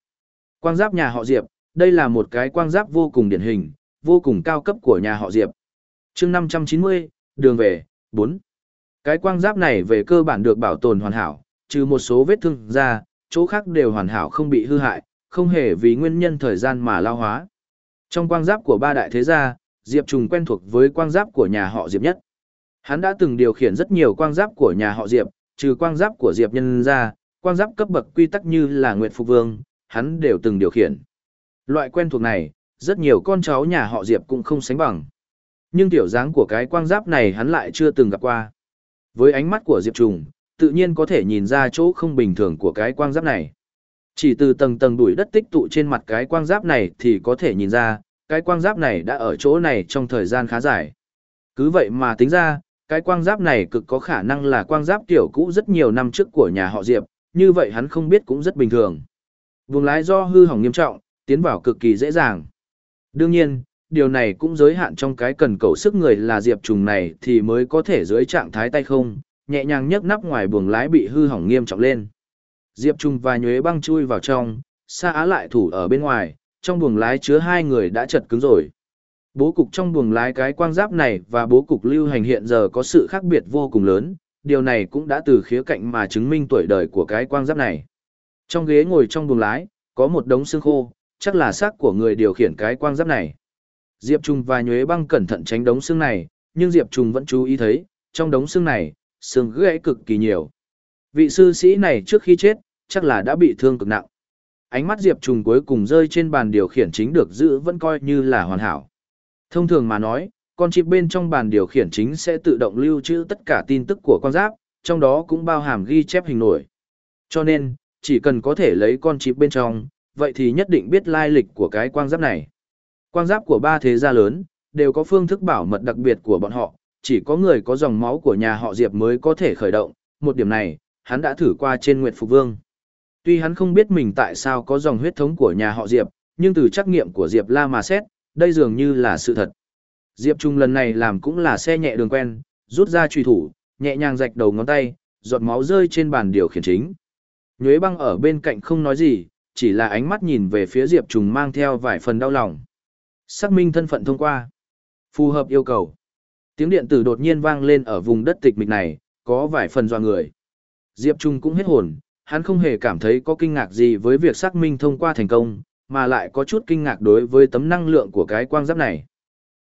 Quang giáp nhà họ Diệp, đây là một cái quang giáp vô cùng điển hình, vô cùng cao cấp của nhà họ Diệp. chương 590, đường về, 4. Cái quang giáp này về cơ bản được bảo tồn hoàn hảo, trừ một số vết thương ra, chỗ khác đều hoàn hảo không bị hư hại, không hề vì nguyên nhân thời gian mà lao hóa. Trong quang giáp của ba đại thế gia, Diệp Trùng quen thuộc với quang giáp của nhà họ Diệp nhất. Hắn đã từng điều khiển rất nhiều quang giáp của nhà họ Diệp, trừ quang giáp của Diệp nhân ra, quang giáp cấp bậc quy tắc như là Nguyệt Phục Vương, hắn đều từng điều khiển. Loại quen thuộc này, rất nhiều con cháu nhà họ Diệp cũng không sánh bằng. Nhưng tiểu dáng của cái quang giáp này hắn lại chưa từng gặp qua. Với ánh mắt của Diệp Trùng, tự nhiên có thể nhìn ra chỗ không bình thường của cái quang giáp này. Chỉ từ tầng tầng đuổi đất tích tụ trên mặt cái quang giáp này thì có thể nhìn ra, cái quang giáp này đã ở chỗ này trong thời gian khá dài. Cứ vậy mà tính ra, cái quang giáp này cực có khả năng là quang giáp tiểu cũ rất nhiều năm trước của nhà họ Diệp, như vậy hắn không biết cũng rất bình thường. Vùng lái do hư hỏng nghiêm trọng, tiến vào cực kỳ dễ dàng. Đương nhiên, điều này cũng giới hạn trong cái cần cầu sức người là Diệp trùng này thì mới có thể dưới trạng thái tay không, nhẹ nhàng nhấc nắp ngoài buồng lái bị hư hỏng nghiêm trọng lên. Diệp trùng và nhuế băng chui vào trong, xa á lại thủ ở bên ngoài, trong buồng lái chứa hai người đã chật cứng rồi. Bố cục trong buồng lái cái quang giáp này và bố cục lưu hành hiện giờ có sự khác biệt vô cùng lớn, điều này cũng đã từ khía cạnh mà chứng minh tuổi đời của cái quang giáp này. Trong ghế ngồi trong buồng lái, có một đống xương khô, chắc là xác của người điều khiển cái quang giáp này. Diệp Trung và Nhuế Băng cẩn thận tránh đống xương này, nhưng Diệp Trung vẫn chú ý thấy, trong đống xương này, xương gãy cực kỳ nhiều. Vị sư sĩ này trước khi chết, chắc là đã bị thương cực nặng. Ánh mắt Diệp Trung cuối cùng rơi trên bàn điều khiển chính được giữ vẫn coi như là hoàn hảo. Thông thường mà nói, con chip bên trong bàn điều khiển chính sẽ tự động lưu trữ tất cả tin tức của con giáp, trong đó cũng bao hàm ghi chép hình nổi. Cho nên, chỉ cần có thể lấy con chip bên trong, vậy thì nhất định biết lai lịch của cái quang giáp này. Quang giáp của ba thế gia lớn, đều có phương thức bảo mật đặc biệt của bọn họ, chỉ có người có dòng máu của nhà họ Diệp mới có thể khởi động, một điểm này, hắn đã thử qua trên Nguyệt Phục Vương. Tuy hắn không biết mình tại sao có dòng huyết thống của nhà họ Diệp, nhưng từ trắc nghiệm của Diệp La mà xét, đây dường như là sự thật. Diệp Trung lần này làm cũng là xe nhẹ đường quen, rút ra truy thủ, nhẹ nhàng rạch đầu ngón tay, giọt máu rơi trên bàn điều khiển chính. Nhuế băng ở bên cạnh không nói gì, chỉ là ánh mắt nhìn về phía Diệp Trung mang theo vài phần đau lòng. Xác minh thân phận thông qua. Phù hợp yêu cầu. Tiếng điện tử đột nhiên vang lên ở vùng đất tịch mịch này, có vài phần doa người. Diệp Trung cũng hết hồn, hắn không hề cảm thấy có kinh ngạc gì với việc xác minh thông qua thành công, mà lại có chút kinh ngạc đối với tấm năng lượng của cái quang giáp này.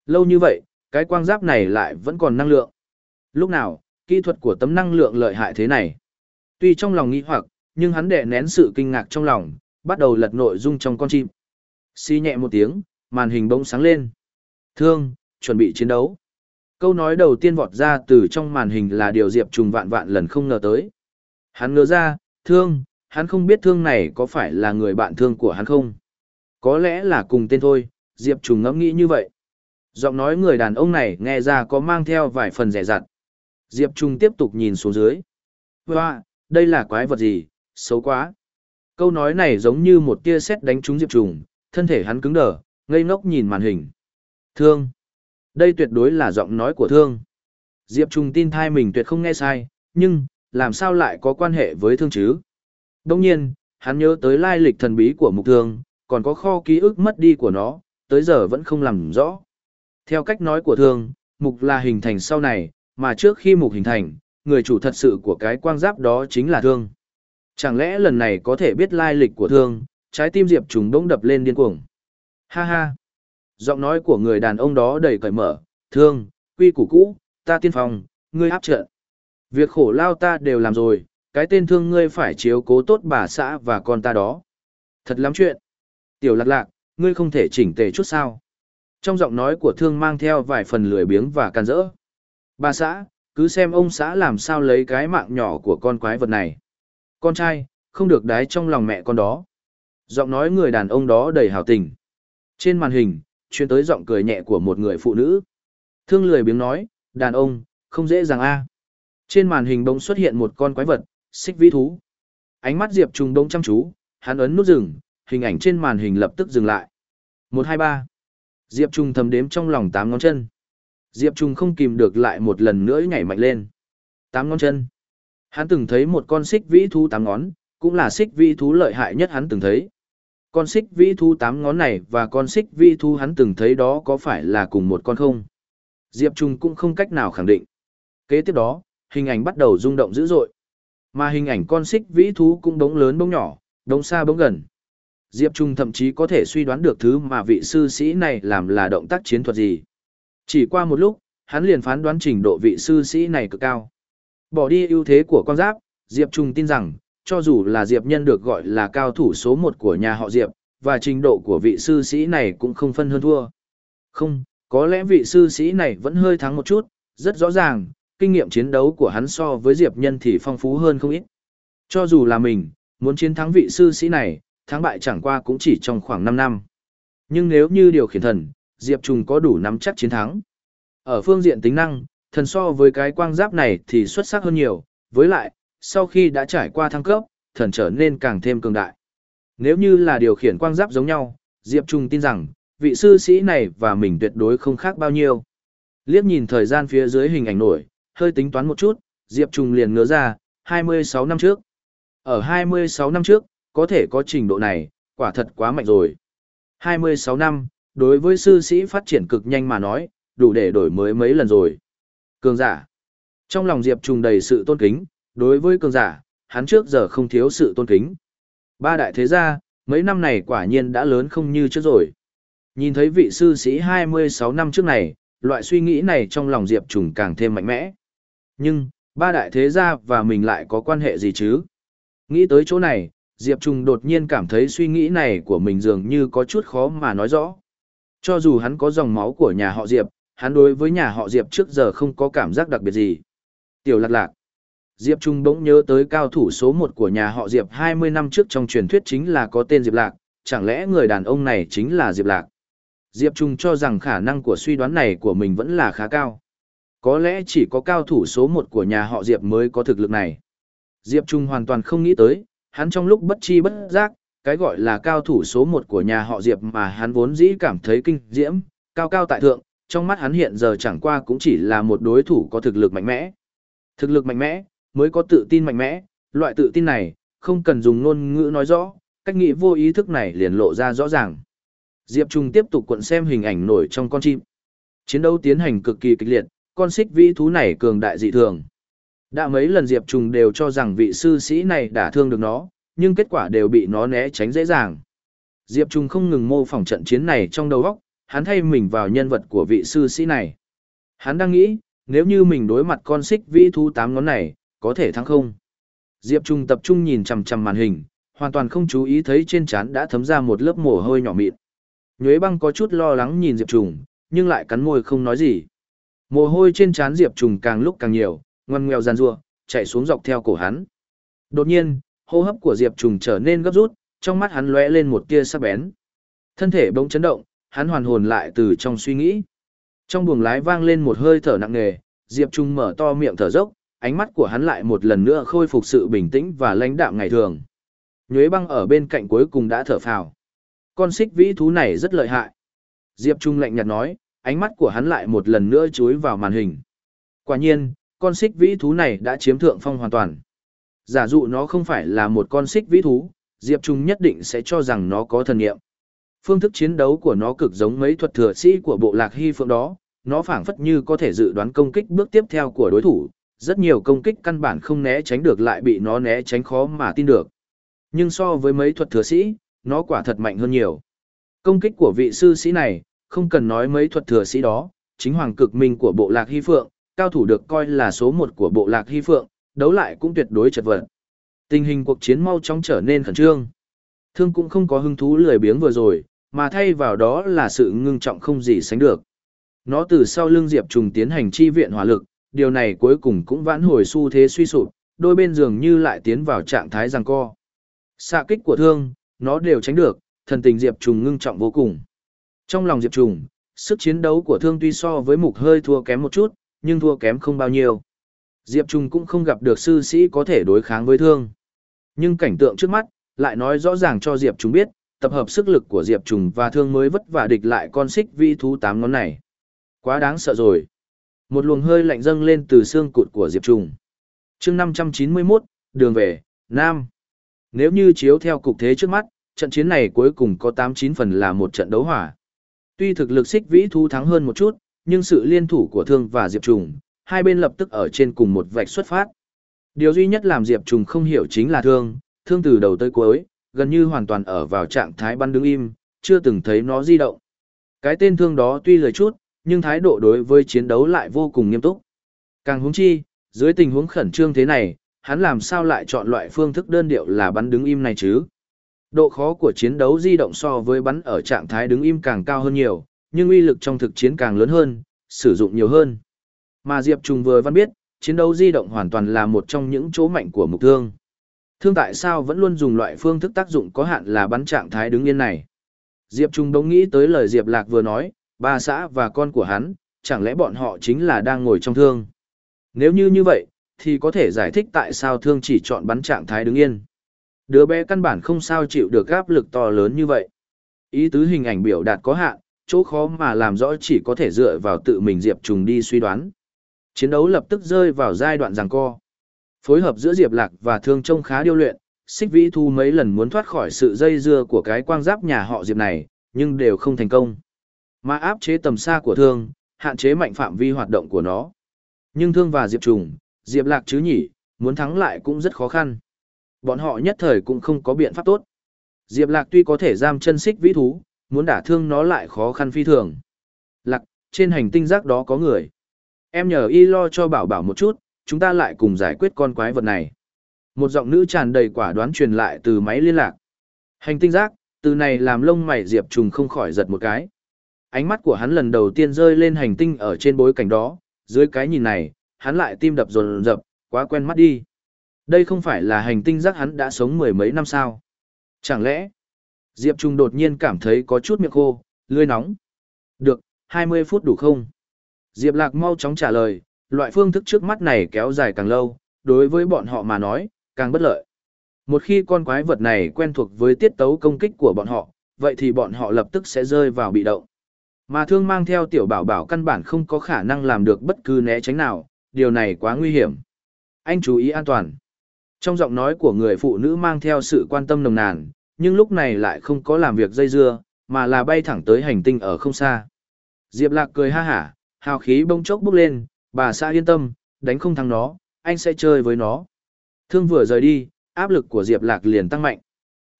Lâu như vậy, cái quang giáp này lại vẫn còn năng lượng. Lúc nào, kỹ thuật của tấm năng lượng lợi hại thế này? Tuy trong lòng nghi hoặc, nhưng hắn đè nén sự kinh ngạc trong lòng, bắt đầu lật nội dung trong con chim. Xi nhẹ một tiếng, màn hình bỗng sáng lên. Thương, chuẩn bị chiến đấu. Câu nói đầu tiên vọt ra từ trong màn hình là điều Diệp Trùng vạn vạn lần không ngờ tới. Hắn ngờ ra, thương, hắn không biết thương này có phải là người bạn thương của hắn không. Có lẽ là cùng tên thôi, Diệp Trùng ngẫm nghĩ như vậy. Giọng nói người đàn ông này nghe ra có mang theo vài phần rẻ rặt. Diệp Trung tiếp tục nhìn xuống dưới. Hoa, đây là quái vật gì, xấu quá. Câu nói này giống như một tia sét đánh trúng Diệp Trung, thân thể hắn cứng đờ, ngây ngốc nhìn màn hình. Thương. Đây tuyệt đối là giọng nói của thương. Diệp Trung tin thai mình tuyệt không nghe sai, nhưng, làm sao lại có quan hệ với thương chứ? Đông nhiên, hắn nhớ tới lai lịch thần bí của mục thương, còn có kho ký ức mất đi của nó, tới giờ vẫn không làm rõ. Theo cách nói của thương, mục là hình thành sau này, mà trước khi mục hình thành, người chủ thật sự của cái quang giáp đó chính là thương. Chẳng lẽ lần này có thể biết lai lịch của thương, trái tim Diệp trùng bỗng đập lên điên cuồng. Ha ha! Giọng nói của người đàn ông đó đầy cởi mở, thương, quy củ cũ, ta tiên phòng, ngươi áp trận. Việc khổ lao ta đều làm rồi, cái tên thương ngươi phải chiếu cố tốt bà xã và con ta đó. Thật lắm chuyện. Tiểu lạc lạc, ngươi không thể chỉnh tề chút sao. Trong giọng nói của thương mang theo vài phần lười biếng và can rỡ. Bà xã, cứ xem ông xã làm sao lấy cái mạng nhỏ của con quái vật này. Con trai, không được đái trong lòng mẹ con đó. Giọng nói người đàn ông đó đầy hào tình. Trên màn hình, chuyên tới giọng cười nhẹ của một người phụ nữ. Thương lười biếng nói, đàn ông, không dễ dàng a. Trên màn hình bỗng xuất hiện một con quái vật, xích vĩ thú. Ánh mắt Diệp Trung đông chăm chú, hắn ấn nút dừng, hình ảnh trên màn hình lập tức dừng lại. 123. Diệp Trung thầm đếm trong lòng tám ngón chân. Diệp Trung không kìm được lại một lần nữa nhảy mạnh lên. Tám ngón chân. Hắn từng thấy một con xích vĩ thú tám ngón, cũng là xích vĩ thú lợi hại nhất hắn từng thấy. Con xích vĩ thú tám ngón này và con xích vĩ thú hắn từng thấy đó có phải là cùng một con không? Diệp Trung cũng không cách nào khẳng định. Kế tiếp đó, hình ảnh bắt đầu rung động dữ dội. Mà hình ảnh con xích vĩ thú cũng đống lớn bóng nhỏ, đống xa bóng gần. Diệp Trung thậm chí có thể suy đoán được thứ mà vị sư sĩ này làm là động tác chiến thuật gì. Chỉ qua một lúc, hắn liền phán đoán trình độ vị sư sĩ này cực cao. Bỏ đi ưu thế của con giáp, Diệp Trung tin rằng, cho dù là Diệp Nhân được gọi là cao thủ số một của nhà họ Diệp, và trình độ của vị sư sĩ này cũng không phân hơn thua. Không, có lẽ vị sư sĩ này vẫn hơi thắng một chút, rất rõ ràng, kinh nghiệm chiến đấu của hắn so với Diệp Nhân thì phong phú hơn không ít. Cho dù là mình, muốn chiến thắng vị sư sĩ này, thắng bại chẳng qua cũng chỉ trong khoảng 5 năm. Nhưng nếu như điều khiển thần, Diệp Trùng có đủ nắm chắc chiến thắng. Ở phương diện tính năng, thần so với cái quang giáp này thì xuất sắc hơn nhiều, với lại, sau khi đã trải qua thăng cấp, thần trở nên càng thêm cường đại. Nếu như là điều khiển quang giáp giống nhau, Diệp Trung tin rằng, vị sư sĩ này và mình tuyệt đối không khác bao nhiêu. Liếc nhìn thời gian phía dưới hình ảnh nổi, hơi tính toán một chút, Diệp Trung liền ngỡ ra, 26 năm trước. Ở 26 năm trước, có thể có trình độ này, quả thật quá mạnh rồi. 26 năm, đối với sư sĩ phát triển cực nhanh mà nói, đủ để đổi mới mấy lần rồi. Cường giả. Trong lòng Diệp trùng đầy sự tôn kính, đối với cường giả, hắn trước giờ không thiếu sự tôn kính. Ba đại thế gia, mấy năm này quả nhiên đã lớn không như trước rồi. Nhìn thấy vị sư sĩ 26 năm trước này, loại suy nghĩ này trong lòng Diệp Trùng càng thêm mạnh mẽ. Nhưng, ba đại thế gia và mình lại có quan hệ gì chứ? Nghĩ tới chỗ này, Diệp Trung đột nhiên cảm thấy suy nghĩ này của mình dường như có chút khó mà nói rõ. Cho dù hắn có dòng máu của nhà họ Diệp, hắn đối với nhà họ Diệp trước giờ không có cảm giác đặc biệt gì. Tiểu lạc lạc. Diệp Trung bỗng nhớ tới cao thủ số 1 của nhà họ Diệp 20 năm trước trong truyền thuyết chính là có tên Diệp Lạc, chẳng lẽ người đàn ông này chính là Diệp Lạc? Diệp Trung cho rằng khả năng của suy đoán này của mình vẫn là khá cao. Có lẽ chỉ có cao thủ số 1 của nhà họ Diệp mới có thực lực này. Diệp Trung hoàn toàn không nghĩ tới, hắn trong lúc bất chi bất giác, cái gọi là cao thủ số 1 của nhà họ Diệp mà hắn vốn dĩ cảm thấy kinh diễm, cao cao tại thượng, trong mắt hắn hiện giờ chẳng qua cũng chỉ là một đối thủ có thực lực mạnh mẽ. Thực lực mạnh mẽ, mới có tự tin mạnh mẽ, loại tự tin này, không cần dùng ngôn ngữ nói rõ, cách nghĩ vô ý thức này liền lộ ra rõ ràng. Diệp Trung tiếp tục cuộn xem hình ảnh nổi trong con chim. Chiến đấu tiến hành cực kỳ kịch liệt, con xích vĩ thú này cường đại dị thường. Đã mấy lần Diệp Trung đều cho rằng vị sư sĩ này đã thương được nó, nhưng kết quả đều bị nó né tránh dễ dàng. Diệp Trung không ngừng mô phỏng trận chiến này trong đầu óc, hắn thay mình vào nhân vật của vị sư sĩ này. Hắn đang nghĩ, nếu như mình đối mặt con xích vĩ thú tám ngón này, có thể thắng không? Diệp Trung tập trung nhìn chằm chằm màn hình, hoàn toàn không chú ý thấy trên trán đã thấm ra một lớp mồ hôi nhỏ mịn. Nhuế băng có chút lo lắng nhìn Diệp Trung, nhưng lại cắn môi không nói gì. Mồ hôi trên trán Diệp Trung càng lúc càng nhiều, ngoan ngoèo gian rua, chạy xuống dọc theo cổ hắn. Đột nhiên, hô hấp của Diệp Trung trở nên gấp rút, trong mắt hắn lóe lên một tia sắc bén. Thân thể bỗng chấn động, hắn hoàn hồn lại từ trong suy nghĩ. Trong buồng lái vang lên một hơi thở nặng nề, Diệp Trung mở to miệng thở dốc, ánh mắt của hắn lại một lần nữa khôi phục sự bình tĩnh và lãnh đạm ngày thường. Nhuế băng ở bên cạnh cuối cùng đã thở phào. Con xích vĩ thú này rất lợi hại. Diệp Trung lạnh nhạt nói, ánh mắt của hắn lại một lần nữa chúi vào màn hình. Quả nhiên, con xích vĩ thú này đã chiếm thượng phong hoàn toàn. Giả dụ nó không phải là một con xích vĩ thú, Diệp Trung nhất định sẽ cho rằng nó có thần nghiệm. Phương thức chiến đấu của nó cực giống mấy thuật thừa sĩ của bộ lạc hy phượng đó, nó phảng phất như có thể dự đoán công kích bước tiếp theo của đối thủ, rất nhiều công kích căn bản không né tránh được lại bị nó né tránh khó mà tin được. Nhưng so với mấy thuật thừa sĩ, nó quả thật mạnh hơn nhiều. Công kích của vị sư sĩ này, không cần nói mấy thuật thừa sĩ đó, chính hoàng cực minh của bộ lạc hy phượng, cao thủ được coi là số một của bộ lạc hy phượng, đấu lại cũng tuyệt đối chật vật. Tình hình cuộc chiến mau chóng trở nên khẩn trương. Thương cũng không có hứng thú lười biếng vừa rồi, mà thay vào đó là sự ngưng trọng không gì sánh được. Nó từ sau lưng Diệp Trùng tiến hành chi viện hỏa lực, điều này cuối cùng cũng vãn hồi xu thế suy sụp, đôi bên dường như lại tiến vào trạng thái giằng co. Xạ kích của thương, nó đều tránh được, thần tình Diệp Trùng ngưng trọng vô cùng. Trong lòng Diệp Trùng, sức chiến đấu của thương tuy so với mục hơi thua kém một chút, nhưng thua kém không bao nhiêu. Diệp Trung cũng không gặp được sư sĩ có thể đối kháng với thương. Nhưng cảnh tượng trước mắt, lại nói rõ ràng cho Diệp Trung biết, tập hợp sức lực của Diệp Trung và thương mới vất vả địch lại con xích vi thú tám ngón này. Quá đáng sợ rồi. Một luồng hơi lạnh dâng lên từ xương cụt của Diệp Trung. chương 591, đường về, Nam. Nếu như chiếu theo cục thế trước mắt, trận chiến này cuối cùng có 8-9 phần là một trận đấu hỏa. Tuy thực lực xích vĩ thú thắng hơn một chút, nhưng sự liên thủ của Thương và Diệp Trùng, hai bên lập tức ở trên cùng một vạch xuất phát. Điều duy nhất làm Diệp Trùng không hiểu chính là Thương, Thương từ đầu tới cuối, gần như hoàn toàn ở vào trạng thái bắn đứng im, chưa từng thấy nó di động. Cái tên Thương đó tuy lời chút, nhưng thái độ đối với chiến đấu lại vô cùng nghiêm túc. Càng húng chi, dưới tình huống khẩn trương thế này, hắn làm sao lại chọn loại phương thức đơn điệu là bắn đứng im này chứ? Độ khó của chiến đấu di động so với bắn ở trạng thái đứng im càng cao hơn nhiều, nhưng uy lực trong thực chiến càng lớn hơn, sử dụng nhiều hơn. Mà Diệp Trùng vừa văn biết, chiến đấu di động hoàn toàn là một trong những chỗ mạnh của mục thương. Thương tại sao vẫn luôn dùng loại phương thức tác dụng có hạn là bắn trạng thái đứng yên này? Diệp Trung đống nghĩ tới lời Diệp Lạc vừa nói, ba xã và con của hắn, chẳng lẽ bọn họ chính là đang ngồi trong thương? Nếu như như vậy, thì có thể giải thích tại sao thương chỉ chọn bắn trạng thái đứng yên. Đứa bé căn bản không sao chịu được áp lực to lớn như vậy. Ý tứ hình ảnh biểu đạt có hạn, chỗ khó mà làm rõ chỉ có thể dựa vào tự mình Diệp Trùng đi suy đoán. Chiến đấu lập tức rơi vào giai đoạn giằng co. Phối hợp giữa Diệp Lạc và Thương Trông khá điêu luyện, Xích Vĩ Thu mấy lần muốn thoát khỏi sự dây dưa của cái quang giáp nhà họ Diệp này, nhưng đều không thành công. Mà áp chế tầm xa của Thương, hạn chế mạnh phạm vi hoạt động của nó. Nhưng Thương và Diệp Trùng, Diệp Lạc chứ nhỉ, muốn thắng lại cũng rất khó khăn. Bọn họ nhất thời cũng không có biện pháp tốt. Diệp Lạc tuy có thể giam chân xích vĩ thú, muốn đả thương nó lại khó khăn phi thường. Lạc, trên hành tinh rác đó có người. Em nhờ y lo cho bảo bảo một chút, chúng ta lại cùng giải quyết con quái vật này. Một giọng nữ tràn đầy quả đoán truyền lại từ máy liên lạc. Hành tinh rác, từ này làm lông mày Diệp Trùng không khỏi giật một cái. Ánh mắt của hắn lần đầu tiên rơi lên hành tinh ở trên bối cảnh đó, dưới cái nhìn này, hắn lại tim đập rồn rập, quá quen mắt đi. Đây không phải là hành tinh rác hắn đã sống mười mấy năm sao. Chẳng lẽ, Diệp Trung đột nhiên cảm thấy có chút miệng khô, lưỡi nóng. Được, 20 phút đủ không? Diệp Lạc mau chóng trả lời, loại phương thức trước mắt này kéo dài càng lâu, đối với bọn họ mà nói, càng bất lợi. Một khi con quái vật này quen thuộc với tiết tấu công kích của bọn họ, vậy thì bọn họ lập tức sẽ rơi vào bị động. Mà thương mang theo tiểu bảo bảo căn bản không có khả năng làm được bất cứ né tránh nào, điều này quá nguy hiểm. Anh chú ý an toàn. Trong giọng nói của người phụ nữ mang theo sự quan tâm nồng nàn, nhưng lúc này lại không có làm việc dây dưa, mà là bay thẳng tới hành tinh ở không xa. Diệp Lạc cười ha hả, hào khí bông chốc bốc lên, bà xã yên tâm, đánh không thắng nó, anh sẽ chơi với nó. Thương vừa rời đi, áp lực của Diệp Lạc liền tăng mạnh.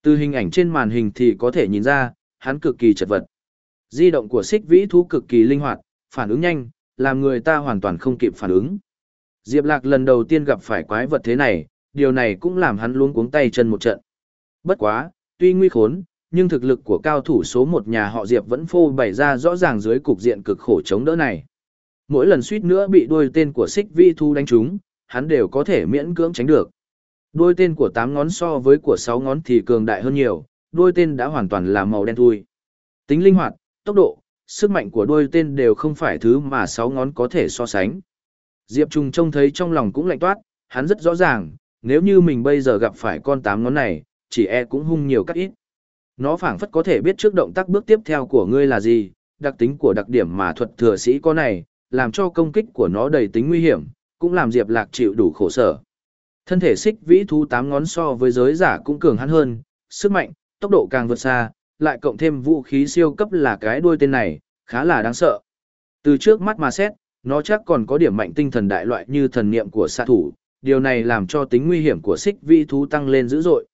Từ hình ảnh trên màn hình thì có thể nhìn ra, hắn cực kỳ chật vật. Di động của xích vĩ thú cực kỳ linh hoạt, phản ứng nhanh, làm người ta hoàn toàn không kịp phản ứng. Diệp Lạc lần đầu tiên gặp phải quái vật thế này, điều này cũng làm hắn luống cuống tay chân một trận. Bất quá, tuy nguy khốn, nhưng thực lực của cao thủ số một nhà họ Diệp vẫn phô bày ra rõ ràng dưới cục diện cực khổ chống đỡ này. Mỗi lần suýt nữa bị đôi tên của xích vi thu đánh trúng, hắn đều có thể miễn cưỡng tránh được. Đôi tên của 8 ngón so với của 6 ngón thì cường đại hơn nhiều, Đôi tên đã hoàn toàn là màu đen thui. Tính linh hoạt, tốc độ, sức mạnh của đôi tên đều không phải thứ mà 6 ngón có thể so sánh. Diệp Trung trông thấy trong lòng cũng lạnh toát, hắn rất rõ ràng, nếu như mình bây giờ gặp phải con tám ngón này, chỉ e cũng hung nhiều cắt ít. Nó phảng phất có thể biết trước động tác bước tiếp theo của ngươi là gì, đặc tính của đặc điểm mà thuật thừa sĩ có này, làm cho công kích của nó đầy tính nguy hiểm, cũng làm Diệp Lạc chịu đủ khổ sở. Thân thể xích vĩ thú tám ngón so với giới giả cũng cường hắn hơn, sức mạnh, tốc độ càng vượt xa, lại cộng thêm vũ khí siêu cấp là cái đuôi tên này, khá là đáng sợ. Từ trước mắt mà xét, nó chắc còn có điểm mạnh tinh thần đại loại như thần niệm của xạ thủ, điều này làm cho tính nguy hiểm của xích vĩ thú tăng lên dữ dội.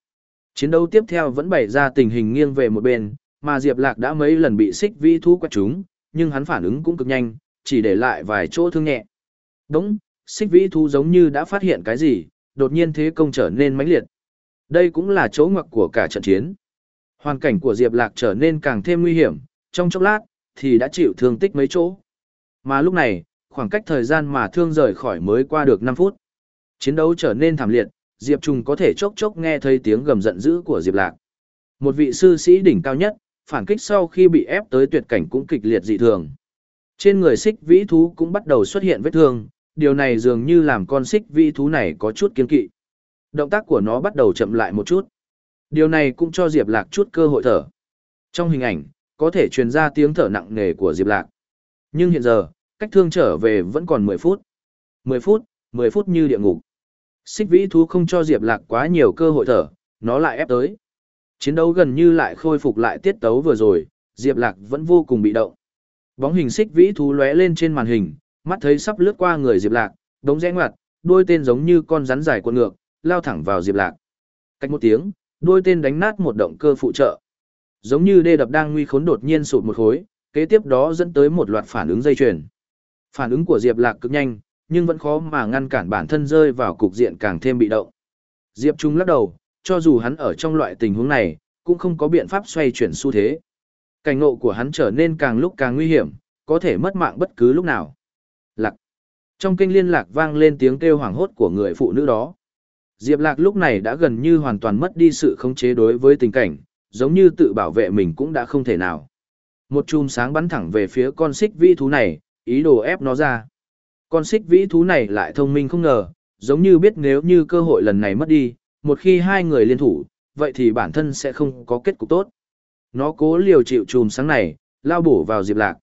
Chiến đấu tiếp theo vẫn bày ra tình hình nghiêng về một bên, mà Diệp Lạc đã mấy lần bị xích vi thú quét trúng, nhưng hắn phản ứng cũng cực nhanh, chỉ để lại vài chỗ thương nhẹ. Đúng, xích vi thú giống như đã phát hiện cái gì, đột nhiên thế công trở nên mãnh liệt. Đây cũng là chỗ ngoặc của cả trận chiến. Hoàn cảnh của Diệp Lạc trở nên càng thêm nguy hiểm, trong chốc lát, thì đã chịu thương tích mấy chỗ. Mà lúc này, khoảng cách thời gian mà thương rời khỏi mới qua được 5 phút. Chiến đấu trở nên thảm liệt, Diệp Trùng có thể chốc chốc nghe thấy tiếng gầm giận dữ của Diệp Lạc. Một vị sư sĩ đỉnh cao nhất, phản kích sau khi bị ép tới tuyệt cảnh cũng kịch liệt dị thường. Trên người xích vĩ thú cũng bắt đầu xuất hiện vết thương, điều này dường như làm con xích vĩ thú này có chút kiên kỵ. Động tác của nó bắt đầu chậm lại một chút. Điều này cũng cho Diệp Lạc chút cơ hội thở. Trong hình ảnh, có thể truyền ra tiếng thở nặng nề của Diệp Lạc. Nhưng hiện giờ, cách thương trở về vẫn còn 10 phút. 10 phút, 10 phút như địa ngục. Xích vĩ thú không cho Diệp Lạc quá nhiều cơ hội thở, nó lại ép tới. Chiến đấu gần như lại khôi phục lại tiết tấu vừa rồi, Diệp Lạc vẫn vô cùng bị động. Bóng hình xích vĩ thú lóe lên trên màn hình, mắt thấy sắp lướt qua người Diệp Lạc, đống rẽ ngoặt, đôi tên giống như con rắn dài cuộn ngược, lao thẳng vào Diệp Lạc. Cách một tiếng, đôi tên đánh nát một động cơ phụ trợ. Giống như đê đập đang nguy khốn đột nhiên sụt một khối, kế tiếp đó dẫn tới một loạt phản ứng dây chuyền. Phản ứng của Diệp Lạc cực nhanh, nhưng vẫn khó mà ngăn cản bản thân rơi vào cục diện càng thêm bị động. Diệp Trung lắc đầu, cho dù hắn ở trong loại tình huống này, cũng không có biện pháp xoay chuyển xu thế. Cảnh ngộ của hắn trở nên càng lúc càng nguy hiểm, có thể mất mạng bất cứ lúc nào. Lạc. Trong kênh liên lạc vang lên tiếng kêu hoảng hốt của người phụ nữ đó. Diệp Lạc lúc này đã gần như hoàn toàn mất đi sự khống chế đối với tình cảnh, giống như tự bảo vệ mình cũng đã không thể nào. Một chùm sáng bắn thẳng về phía con xích vi thú này, ý đồ ép nó ra. Con xích vĩ thú này lại thông minh không ngờ, giống như biết nếu như cơ hội lần này mất đi, một khi hai người liên thủ, vậy thì bản thân sẽ không có kết cục tốt. Nó cố liều chịu chùm sáng này, lao bổ vào Diệp Lạc.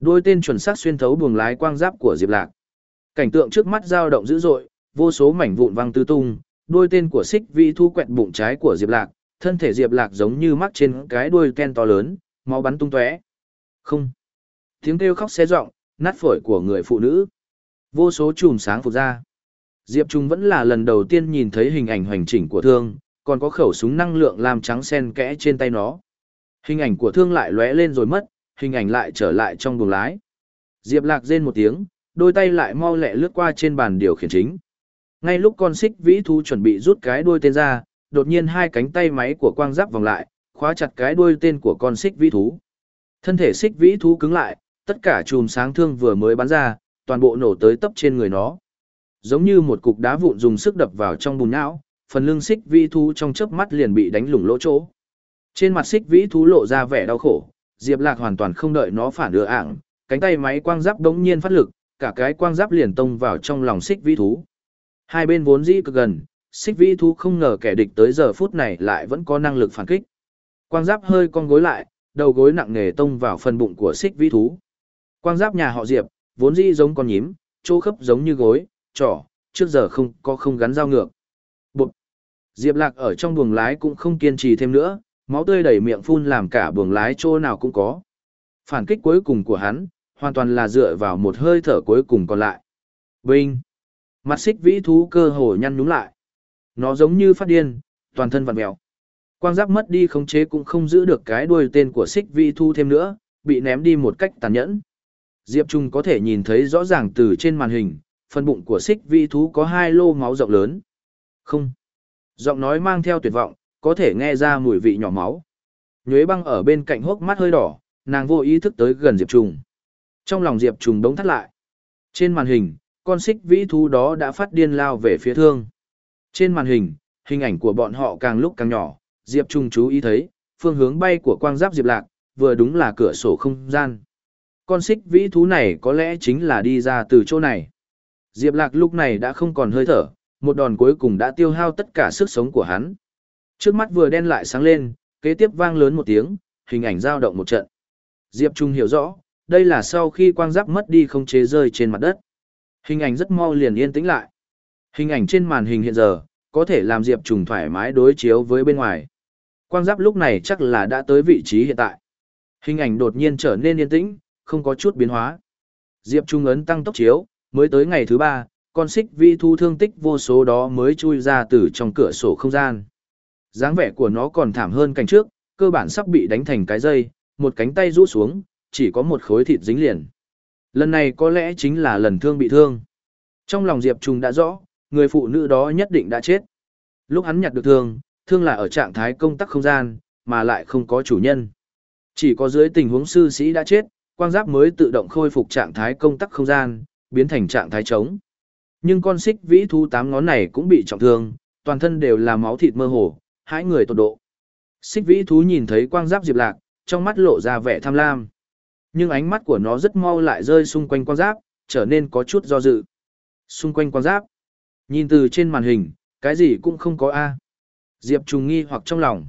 Đôi tên chuẩn xác xuyên thấu buồng lái quang giáp của Diệp Lạc. Cảnh tượng trước mắt dao động dữ dội, vô số mảnh vụn văng tứ tung, đôi tên của xích vĩ thú quẹt bụng trái của Diệp Lạc, thân thể Diệp Lạc giống như mắc trên cái đuôi ten to lớn, máu bắn tung tóe. Không. Tiếng kêu khóc xé giọng, nát phổi của người phụ nữ. Vô số chùm sáng phục ra. Diệp Trung vẫn là lần đầu tiên nhìn thấy hình ảnh hoành chỉnh của thương, còn có khẩu súng năng lượng làm trắng sen kẽ trên tay nó. Hình ảnh của thương lại lóe lên rồi mất, hình ảnh lại trở lại trong buồng lái. Diệp Lạc rên một tiếng, đôi tay lại mau lẹ lướt qua trên bàn điều khiển chính. Ngay lúc con xích vĩ thú chuẩn bị rút cái đuôi tên ra, đột nhiên hai cánh tay máy của quang giáp vòng lại, khóa chặt cái đuôi tên của con xích vĩ thú. Thân thể xích vĩ thú cứng lại, tất cả chùm sáng thương vừa mới bắn ra, toàn bộ nổ tới tấp trên người nó. Giống như một cục đá vụn dùng sức đập vào trong bùn não, phần lưng xích vĩ thú trong chớp mắt liền bị đánh lủng lỗ chỗ. Trên mặt xích vĩ thú lộ ra vẻ đau khổ, Diệp Lạc hoàn toàn không đợi nó phản đưa ảng, cánh tay máy quang giáp đống nhiên phát lực, cả cái quang giáp liền tông vào trong lòng xích vĩ thú. Hai bên vốn dĩ cực gần, xích vĩ thú không ngờ kẻ địch tới giờ phút này lại vẫn có năng lực phản kích. Quang giáp hơi cong gối lại, đầu gối nặng nề tông vào phần bụng của xích vĩ thú. Quang giáp nhà họ Diệp, vốn dĩ giống con nhím, chỗ khớp giống như gối, trỏ, trước giờ không có không gắn dao ngược. Bụt! Diệp Lạc ở trong buồng lái cũng không kiên trì thêm nữa, máu tươi đầy miệng phun làm cả buồng lái chỗ nào cũng có. Phản kích cuối cùng của hắn, hoàn toàn là dựa vào một hơi thở cuối cùng còn lại. Bình. Mặt xích vĩ thú cơ hồ nhăn nhúm lại. Nó giống như phát điên, toàn thân vặn mèo. Quang giáp mất đi khống chế cũng không giữ được cái đuôi tên của xích vĩ thú thêm nữa, bị ném đi một cách tàn nhẫn. Diệp Trung có thể nhìn thấy rõ ràng từ trên màn hình, phần bụng của xích vĩ thú có hai lô máu rộng lớn. Không. Giọng nói mang theo tuyệt vọng, có thể nghe ra mùi vị nhỏ máu. Nhuế băng ở bên cạnh hốc mắt hơi đỏ, nàng vô ý thức tới gần Diệp Trung. Trong lòng Diệp Trung đống thắt lại. Trên màn hình, con xích vĩ thú đó đã phát điên lao về phía thương. Trên màn hình, hình ảnh của bọn họ càng lúc càng nhỏ, Diệp Trung chú ý thấy, phương hướng bay của quang giáp Diệp Lạc, vừa đúng là cửa sổ không gian. Con xích vĩ thú này có lẽ chính là đi ra từ chỗ này. Diệp Lạc lúc này đã không còn hơi thở, một đòn cuối cùng đã tiêu hao tất cả sức sống của hắn. Trước mắt vừa đen lại sáng lên, kế tiếp vang lớn một tiếng, hình ảnh dao động một trận. Diệp Trung hiểu rõ, đây là sau khi quang giáp mất đi không chế rơi trên mặt đất. Hình ảnh rất mau liền yên tĩnh lại. Hình ảnh trên màn hình hiện giờ, có thể làm Diệp Trùng thoải mái đối chiếu với bên ngoài. Quang giáp lúc này chắc là đã tới vị trí hiện tại. Hình ảnh đột nhiên trở nên yên tĩnh, không có chút biến hóa. Diệp Trung ấn tăng tốc chiếu, mới tới ngày thứ ba, con xích vi thu thương tích vô số đó mới chui ra từ trong cửa sổ không gian. dáng vẻ của nó còn thảm hơn cảnh trước, cơ bản sắp bị đánh thành cái dây, một cánh tay rũ xuống, chỉ có một khối thịt dính liền. Lần này có lẽ chính là lần thương bị thương. Trong lòng Diệp Trung đã rõ, người phụ nữ đó nhất định đã chết. Lúc hắn nhặt được thương, thương là ở trạng thái công tắc không gian, mà lại không có chủ nhân. Chỉ có dưới tình huống sư sĩ đã chết, quang giáp mới tự động khôi phục trạng thái công tắc không gian, biến thành trạng thái trống. Nhưng con xích vĩ thú tám ngón này cũng bị trọng thương, toàn thân đều là máu thịt mơ hồ, hãi người tột độ. Xích vĩ thú nhìn thấy quang giáp diệp lạc, trong mắt lộ ra vẻ tham lam. Nhưng ánh mắt của nó rất mau lại rơi xung quanh quang giáp, trở nên có chút do dự. Xung quanh quang giáp, nhìn từ trên màn hình, Cái gì cũng không có A. Diệp Trùng nghi hoặc trong lòng.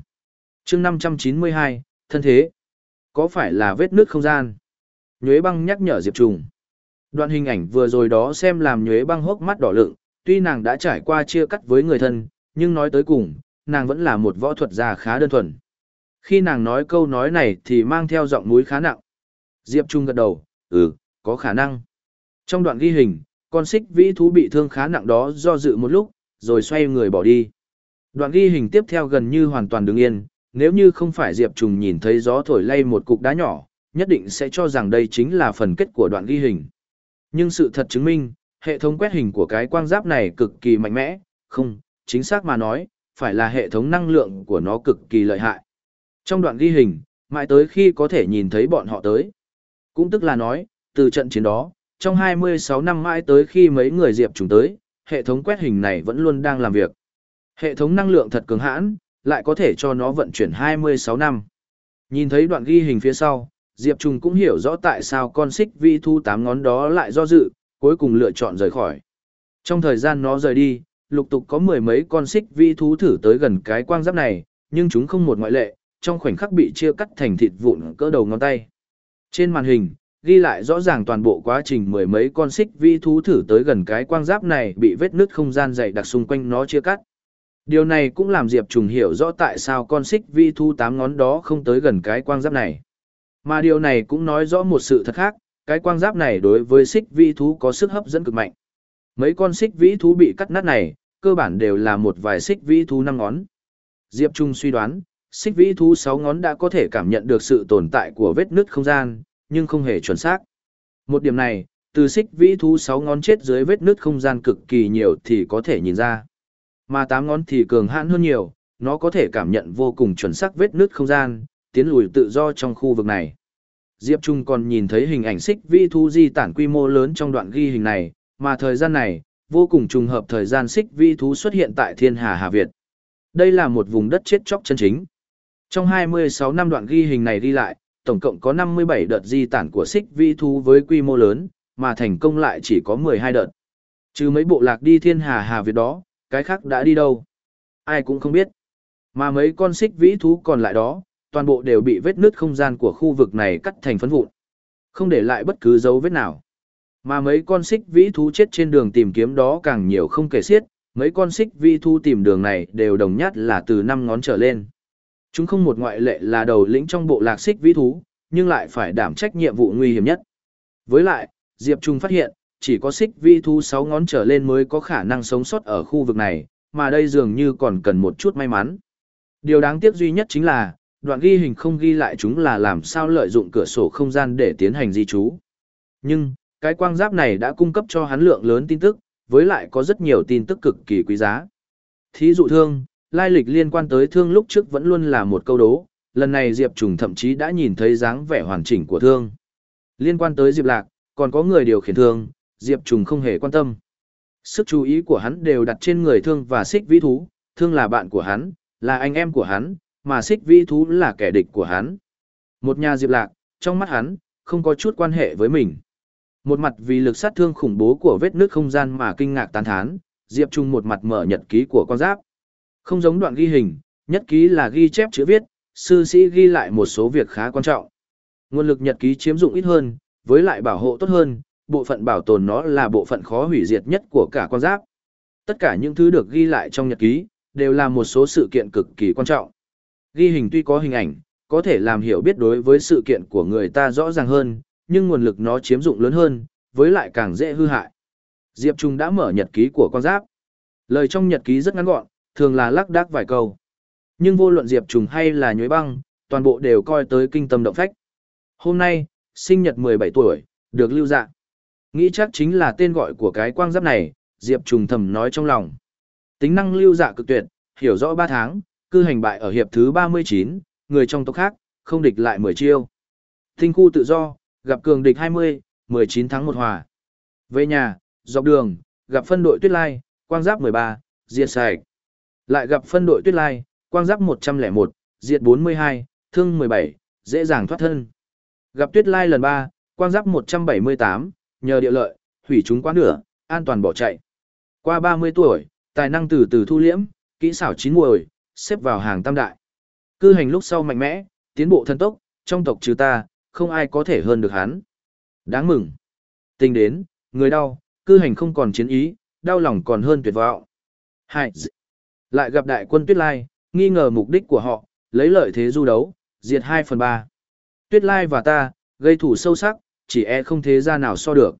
chương 592, thân thế. Có phải là vết nước không gian? Nhuế băng nhắc nhở Diệp Trùng. Đoạn hình ảnh vừa rồi đó xem làm nhuế băng hốc mắt đỏ lựng, tuy nàng đã trải qua chia cắt với người thân, nhưng nói tới cùng, nàng vẫn là một võ thuật gia khá đơn thuần. Khi nàng nói câu nói này thì mang theo giọng mũi khá nặng. Diệp Trung gật đầu, ừ, có khả năng. Trong đoạn ghi hình, con xích vĩ thú bị thương khá nặng đó do dự một lúc, rồi xoay người bỏ đi. Đoạn ghi hình tiếp theo gần như hoàn toàn đứng yên, nếu như không phải Diệp Trùng nhìn thấy gió thổi lay một cục đá nhỏ, nhất định sẽ cho rằng đây chính là phần kết của đoạn ghi hình. Nhưng sự thật chứng minh, hệ thống quét hình của cái quang giáp này cực kỳ mạnh mẽ, không, chính xác mà nói, phải là hệ thống năng lượng của nó cực kỳ lợi hại. Trong đoạn ghi hình, mãi tới khi có thể nhìn thấy bọn họ tới. Cũng tức là nói, từ trận chiến đó, trong 26 năm mãi tới khi mấy người diệp trùng tới, hệ thống quét hình này vẫn luôn đang làm việc. Hệ thống năng lượng thật cường hãn, lại có thể cho nó vận chuyển 26 năm. Nhìn thấy đoạn ghi hình phía sau, Diệp Trùng cũng hiểu rõ tại sao con xích vi thu tám ngón đó lại do dự, cuối cùng lựa chọn rời khỏi. Trong thời gian nó rời đi, lục tục có mười mấy con xích vi thú thử tới gần cái quang giáp này, nhưng chúng không một ngoại lệ, trong khoảnh khắc bị chia cắt thành thịt vụn cỡ đầu ngón tay. Trên màn hình, ghi lại rõ ràng toàn bộ quá trình mười mấy con xích vi thú thử tới gần cái quang giáp này bị vết nứt không gian dày đặc xung quanh nó chia cắt. Điều này cũng làm Diệp Trùng hiểu rõ tại sao con xích vi thú tám ngón đó không tới gần cái quang giáp này. Mà điều này cũng nói rõ một sự thật khác, cái quang giáp này đối với xích vĩ thú có sức hấp dẫn cực mạnh. Mấy con xích vĩ thú bị cắt nát này, cơ bản đều là một vài xích vĩ thú năm ngón. Diệp Trung suy đoán, xích vĩ thú sáu ngón đã có thể cảm nhận được sự tồn tại của vết nứt không gian, nhưng không hề chuẩn xác. Một điểm này, từ xích vĩ thú sáu ngón chết dưới vết nứt không gian cực kỳ nhiều thì có thể nhìn ra. Mà tám ngón thì cường hãn hơn nhiều, nó có thể cảm nhận vô cùng chuẩn xác vết nứt không gian, tiến lùi tự do trong khu vực này. Diệp Trung còn nhìn thấy hình ảnh xích vi thú di tản quy mô lớn trong đoạn ghi hình này, mà thời gian này, vô cùng trùng hợp thời gian xích vi thú xuất hiện tại thiên hà Hà Việt. Đây là một vùng đất chết chóc chân chính. Trong 26 năm đoạn ghi hình này đi lại, tổng cộng có 57 đợt di tản của xích vi thú với quy mô lớn, mà thành công lại chỉ có 12 đợt. Chứ mấy bộ lạc đi thiên hà Hà Việt đó, cái khác đã đi đâu? Ai cũng không biết. Mà mấy con xích vĩ thú còn lại đó, toàn bộ đều bị vết nứt không gian của khu vực này cắt thành phấn vụn. Không để lại bất cứ dấu vết nào. Mà mấy con xích vĩ thú chết trên đường tìm kiếm đó càng nhiều không kể xiết, mấy con xích vĩ thú tìm đường này đều đồng nhất là từ năm ngón trở lên. Chúng không một ngoại lệ là đầu lĩnh trong bộ lạc xích vĩ thú, nhưng lại phải đảm trách nhiệm vụ nguy hiểm nhất. Với lại, Diệp Trung phát hiện, chỉ có xích vĩ thú 6 ngón trở lên mới có khả năng sống sót ở khu vực này, mà đây dường như còn cần một chút may mắn. Điều đáng tiếc duy nhất chính là, đoạn ghi hình không ghi lại chúng là làm sao lợi dụng cửa sổ không gian để tiến hành di trú. Nhưng, cái quang giáp này đã cung cấp cho hắn lượng lớn tin tức, với lại có rất nhiều tin tức cực kỳ quý giá. Thí dụ thương, lai lịch liên quan tới thương lúc trước vẫn luôn là một câu đố, lần này Diệp Trùng thậm chí đã nhìn thấy dáng vẻ hoàn chỉnh của thương. Liên quan tới Diệp Lạc, còn có người điều khiển thương, Diệp Trùng không hề quan tâm. Sức chú ý của hắn đều đặt trên người thương và xích vĩ thú, thương là bạn của hắn, là anh em của hắn, mà xích vĩ thú là kẻ địch của hắn. Một nhà Diệp Lạc, trong mắt hắn, không có chút quan hệ với mình. Một mặt vì lực sát thương khủng bố của vết nước không gian mà kinh ngạc tán thán, Diệp Trung một mặt mở nhật ký của con giáp. Không giống đoạn ghi hình, nhất ký là ghi chép chữ viết, sư sĩ ghi lại một số việc khá quan trọng. Nguồn lực nhật ký chiếm dụng ít hơn, với lại bảo hộ tốt hơn, bộ phận bảo tồn nó là bộ phận khó hủy diệt nhất của cả con giáp. Tất cả những thứ được ghi lại trong nhật ký, đều là một số sự kiện cực kỳ quan trọng. Ghi hình tuy có hình ảnh, có thể làm hiểu biết đối với sự kiện của người ta rõ ràng hơn, nhưng nguồn lực nó chiếm dụng lớn hơn, với lại càng dễ hư hại. Diệp Trung đã mở nhật ký của con giáp. Lời trong nhật ký rất ngắn gọn, thường là lắc đắc vài câu. Nhưng vô luận Diệp Trung hay là nhuế băng, toàn bộ đều coi tới kinh tâm động phách. Hôm nay, sinh nhật 17 tuổi, được lưu dạ. Nghĩ chắc chính là tên gọi của cái quang giáp này, Diệp Trung thầm nói trong lòng. Tính năng lưu dạ cực tuyệt, hiểu rõ 3 tháng, cư hành bại ở hiệp thứ 39, người trong tộc khác, không địch lại 10 chiêu. Tinh khu tự do, gặp cường địch 20, 19 thắng 1 hòa. Về nhà, dọc đường, gặp phân đội tuyết lai, quang giáp 13, diệt sạch. Lại gặp phân đội tuyết lai, quang giáp 101, diệt 42, thương 17, dễ dàng thoát thân. Gặp tuyết lai lần 3, quang giáp 178, nhờ địa lợi, hủy chúng quá nửa, an toàn bỏ chạy. Qua 30 tuổi, Tài năng từ từ thu liễm, kỹ xảo chín muồi, xếp vào hàng tam đại. Cư hành lúc sau mạnh mẽ, tiến bộ thân tốc, trong tộc trừ ta, không ai có thể hơn được hắn. Đáng mừng. Tình đến, người đau, cư hành không còn chiến ý, đau lòng còn hơn tuyệt vọng. Hai. Lại gặp đại quân Tuyết Lai, nghi ngờ mục đích của họ, lấy lợi thế du đấu, diệt 2 phần 3. Tuyết Lai và ta, gây thủ sâu sắc, chỉ e không thế ra nào so được.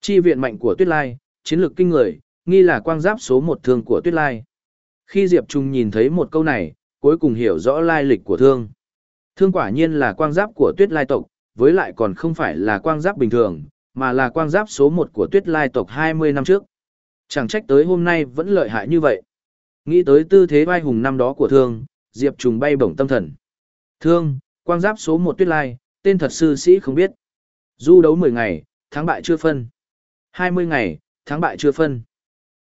Chi viện mạnh của Tuyết Lai, chiến lược kinh người, nghi là quang giáp số một thương của Tuyết Lai. Khi Diệp Trung nhìn thấy một câu này, cuối cùng hiểu rõ lai lịch của thương. Thương quả nhiên là quang giáp của Tuyết Lai tộc, với lại còn không phải là quang giáp bình thường, mà là quang giáp số một của Tuyết Lai tộc 20 năm trước. Chẳng trách tới hôm nay vẫn lợi hại như vậy. Nghĩ tới tư thế vai hùng năm đó của thương, Diệp Trùng bay bổng tâm thần. Thương, quang giáp số một Tuyết Lai, tên thật sư sĩ không biết. Du đấu 10 ngày, thắng bại chưa phân. 20 ngày, thắng bại chưa phân.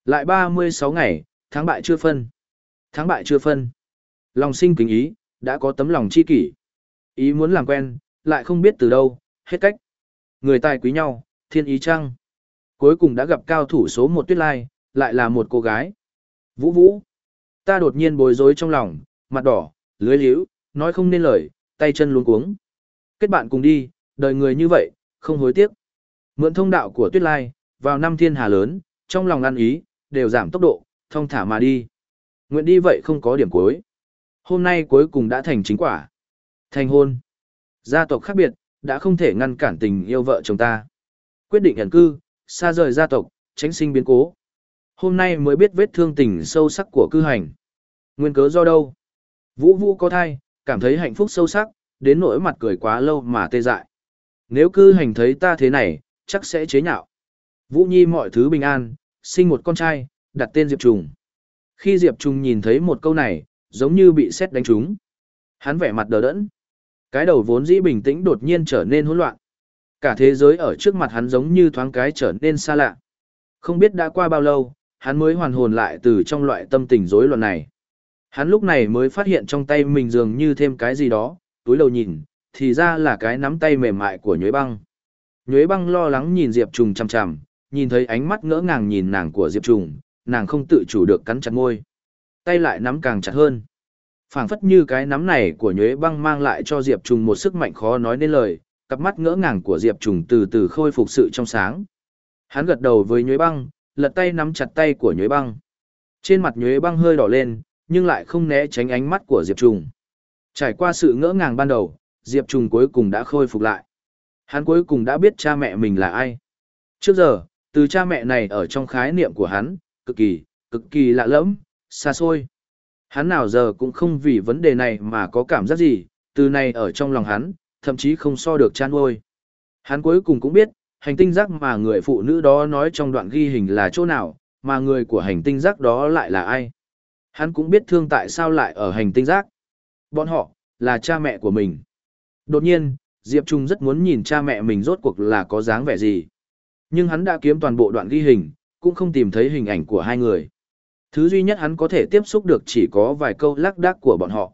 Lại 36 ngày, thắng bại chưa phân. Thắng bại chưa phân. Lòng sinh kính ý, đã có tấm lòng chi kỷ. Ý muốn làm quen, lại không biết từ đâu, hết cách. Người tài quý nhau, thiên ý chăng. Cuối cùng đã gặp cao thủ số một tuyết lai, lại là một cô gái. Vũ vũ. Ta đột nhiên bối rối trong lòng, mặt đỏ, lưới liễu, nói không nên lời, tay chân luống cuống. Kết bạn cùng đi, đời người như vậy, không hối tiếc. Mượn thông đạo của tuyết lai, vào năm thiên hà lớn, trong lòng ăn ý, đều giảm tốc độ, thông thả mà đi. Nguyện đi vậy không có điểm cuối. Hôm nay cuối cùng đã thành chính quả. Thành hôn. Gia tộc khác biệt, đã không thể ngăn cản tình yêu vợ chồng ta. Quyết định ẩn cư, xa rời gia tộc, tránh sinh biến cố. Hôm nay mới biết vết thương tình sâu sắc của cư hành. Nguyên cớ do đâu? Vũ Vũ có thai, cảm thấy hạnh phúc sâu sắc, đến nỗi mặt cười quá lâu mà tê dại. Nếu cư hành thấy ta thế này, chắc sẽ chế nhạo. Vũ Nhi mọi thứ bình an, sinh một con trai, đặt tên Diệp Trùng. Khi Diệp Trùng nhìn thấy một câu này, giống như bị sét đánh trúng. Hắn vẻ mặt đờ đẫn. Cái đầu vốn dĩ bình tĩnh đột nhiên trở nên hỗn loạn. Cả thế giới ở trước mặt hắn giống như thoáng cái trở nên xa lạ. Không biết đã qua bao lâu, hắn mới hoàn hồn lại từ trong loại tâm tình rối loạn này. Hắn lúc này mới phát hiện trong tay mình dường như thêm cái gì đó, túi đầu nhìn, thì ra là cái nắm tay mềm mại của nhuế băng. Nhuế băng lo lắng nhìn Diệp Trùng chằm chằm, nhìn thấy ánh mắt ngỡ ngàng nhìn nàng của Diệp Trùng, nàng không tự chủ được cắn chặt môi. Tay lại nắm càng chặt hơn. phảng phất như cái nắm này của nhuế băng mang lại cho Diệp Trùng một sức mạnh khó nói nên lời, cặp mắt ngỡ ngàng của Diệp Trùng từ từ khôi phục sự trong sáng. Hắn gật đầu với nhuế băng, lật tay nắm chặt tay của nhuế băng. Trên mặt nhuế băng hơi đỏ lên, nhưng lại không né tránh ánh mắt của Diệp Trùng. Trải qua sự ngỡ ngàng ban đầu, Diệp Trùng cuối cùng đã khôi phục lại. Hắn cuối cùng đã biết cha mẹ mình là ai. Trước giờ, từ cha mẹ này ở trong khái niệm của hắn, cực kỳ, cực kỳ lạ lẫm, xa xôi. Hắn nào giờ cũng không vì vấn đề này mà có cảm giác gì, từ này ở trong lòng hắn, thậm chí không so được chan uôi. Hắn cuối cùng cũng biết, hành tinh giác mà người phụ nữ đó nói trong đoạn ghi hình là chỗ nào, mà người của hành tinh giác đó lại là ai. Hắn cũng biết thương tại sao lại ở hành tinh giác. Bọn họ, là cha mẹ của mình. Đột nhiên, Diệp Trung rất muốn nhìn cha mẹ mình rốt cuộc là có dáng vẻ gì. Nhưng hắn đã kiếm toàn bộ đoạn ghi hình, cũng không tìm thấy hình ảnh của hai người. Thứ duy nhất hắn có thể tiếp xúc được chỉ có vài câu lắc đắc của bọn họ.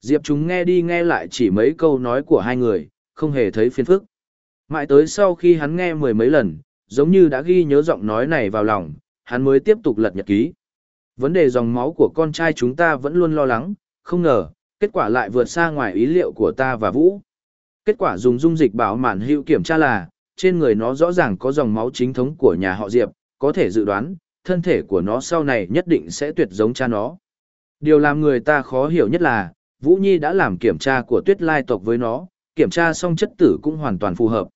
Diệp chúng nghe đi nghe lại chỉ mấy câu nói của hai người, không hề thấy phiền phức. Mãi tới sau khi hắn nghe mười mấy lần, giống như đã ghi nhớ giọng nói này vào lòng, hắn mới tiếp tục lật nhật ký. Vấn đề dòng máu của con trai chúng ta vẫn luôn lo lắng, không ngờ, kết quả lại vượt xa ngoài ý liệu của ta và Vũ. Kết quả dùng dung dịch bảo mạn hữu kiểm tra là, trên người nó rõ ràng có dòng máu chính thống của nhà họ Diệp, có thể dự đoán, thân thể của nó sau này nhất định sẽ tuyệt giống cha nó. Điều làm người ta khó hiểu nhất là, Vũ Nhi đã làm kiểm tra của tuyết lai tộc với nó, kiểm tra xong chất tử cũng hoàn toàn phù hợp.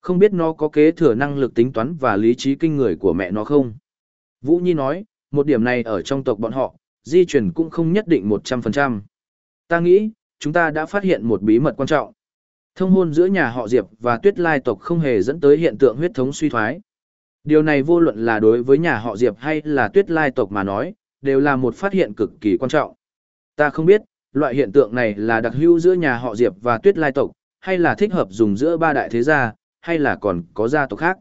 Không biết nó có kế thừa năng lực tính toán và lý trí kinh người của mẹ nó không? Vũ Nhi nói, một điểm này ở trong tộc bọn họ, di chuyển cũng không nhất định 100%. Ta nghĩ, chúng ta đã phát hiện một bí mật quan trọng. Thông hôn giữa nhà họ Diệp và tuyết lai tộc không hề dẫn tới hiện tượng huyết thống suy thoái. Điều này vô luận là đối với nhà họ Diệp hay là tuyết lai tộc mà nói, đều là một phát hiện cực kỳ quan trọng. Ta không biết, loại hiện tượng này là đặc hữu giữa nhà họ Diệp và tuyết lai tộc, hay là thích hợp dùng giữa ba đại thế gia, hay là còn có gia tộc khác.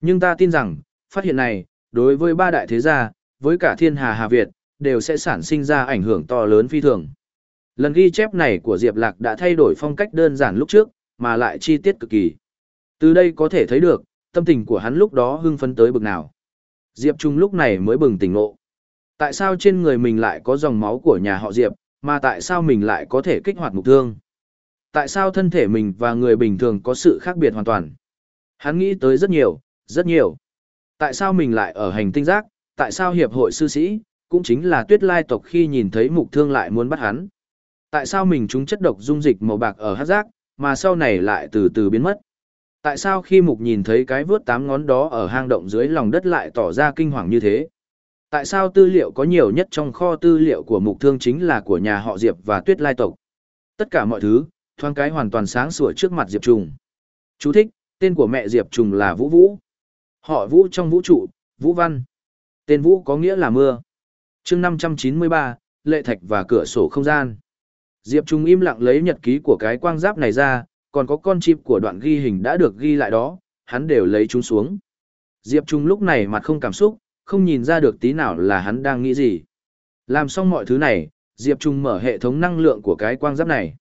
Nhưng ta tin rằng, phát hiện này, đối với ba đại thế gia, với cả thiên hà Hà Việt, đều sẽ sản sinh ra ảnh hưởng to lớn phi thường. Lần ghi chép này của Diệp Lạc đã thay đổi phong cách đơn giản lúc trước, mà lại chi tiết cực kỳ. Từ đây có thể thấy được, tâm tình của hắn lúc đó hưng phấn tới bực nào. Diệp Trung lúc này mới bừng tỉnh ngộ. Tại sao trên người mình lại có dòng máu của nhà họ Diệp, mà tại sao mình lại có thể kích hoạt mục thương? Tại sao thân thể mình và người bình thường có sự khác biệt hoàn toàn? Hắn nghĩ tới rất nhiều, rất nhiều. Tại sao mình lại ở hành tinh giác? Tại sao hiệp hội sư sĩ, cũng chính là tuyết lai tộc khi nhìn thấy mục thương lại muốn bắt hắn? Tại sao mình trúng chất độc dung dịch màu bạc ở hát giác, mà sau này lại từ từ biến mất? Tại sao khi mục nhìn thấy cái vướt tám ngón đó ở hang động dưới lòng đất lại tỏ ra kinh hoàng như thế? Tại sao tư liệu có nhiều nhất trong kho tư liệu của mục thương chính là của nhà họ Diệp và tuyết lai tộc? Tất cả mọi thứ, thoáng cái hoàn toàn sáng sủa trước mặt Diệp Trùng. Chú thích, tên của mẹ Diệp Trùng là Vũ Vũ. Họ Vũ trong vũ trụ, Vũ Văn. Tên Vũ có nghĩa là mưa. chương 593, lệ thạch và cửa sổ không gian. Diệp Trùng im lặng lấy nhật ký của cái quang giáp này ra, còn có con chip của đoạn ghi hình đã được ghi lại đó, hắn đều lấy chúng xuống. Diệp Trung lúc này mặt không cảm xúc, không nhìn ra được tí nào là hắn đang nghĩ gì. Làm xong mọi thứ này, Diệp Trung mở hệ thống năng lượng của cái quang giáp này.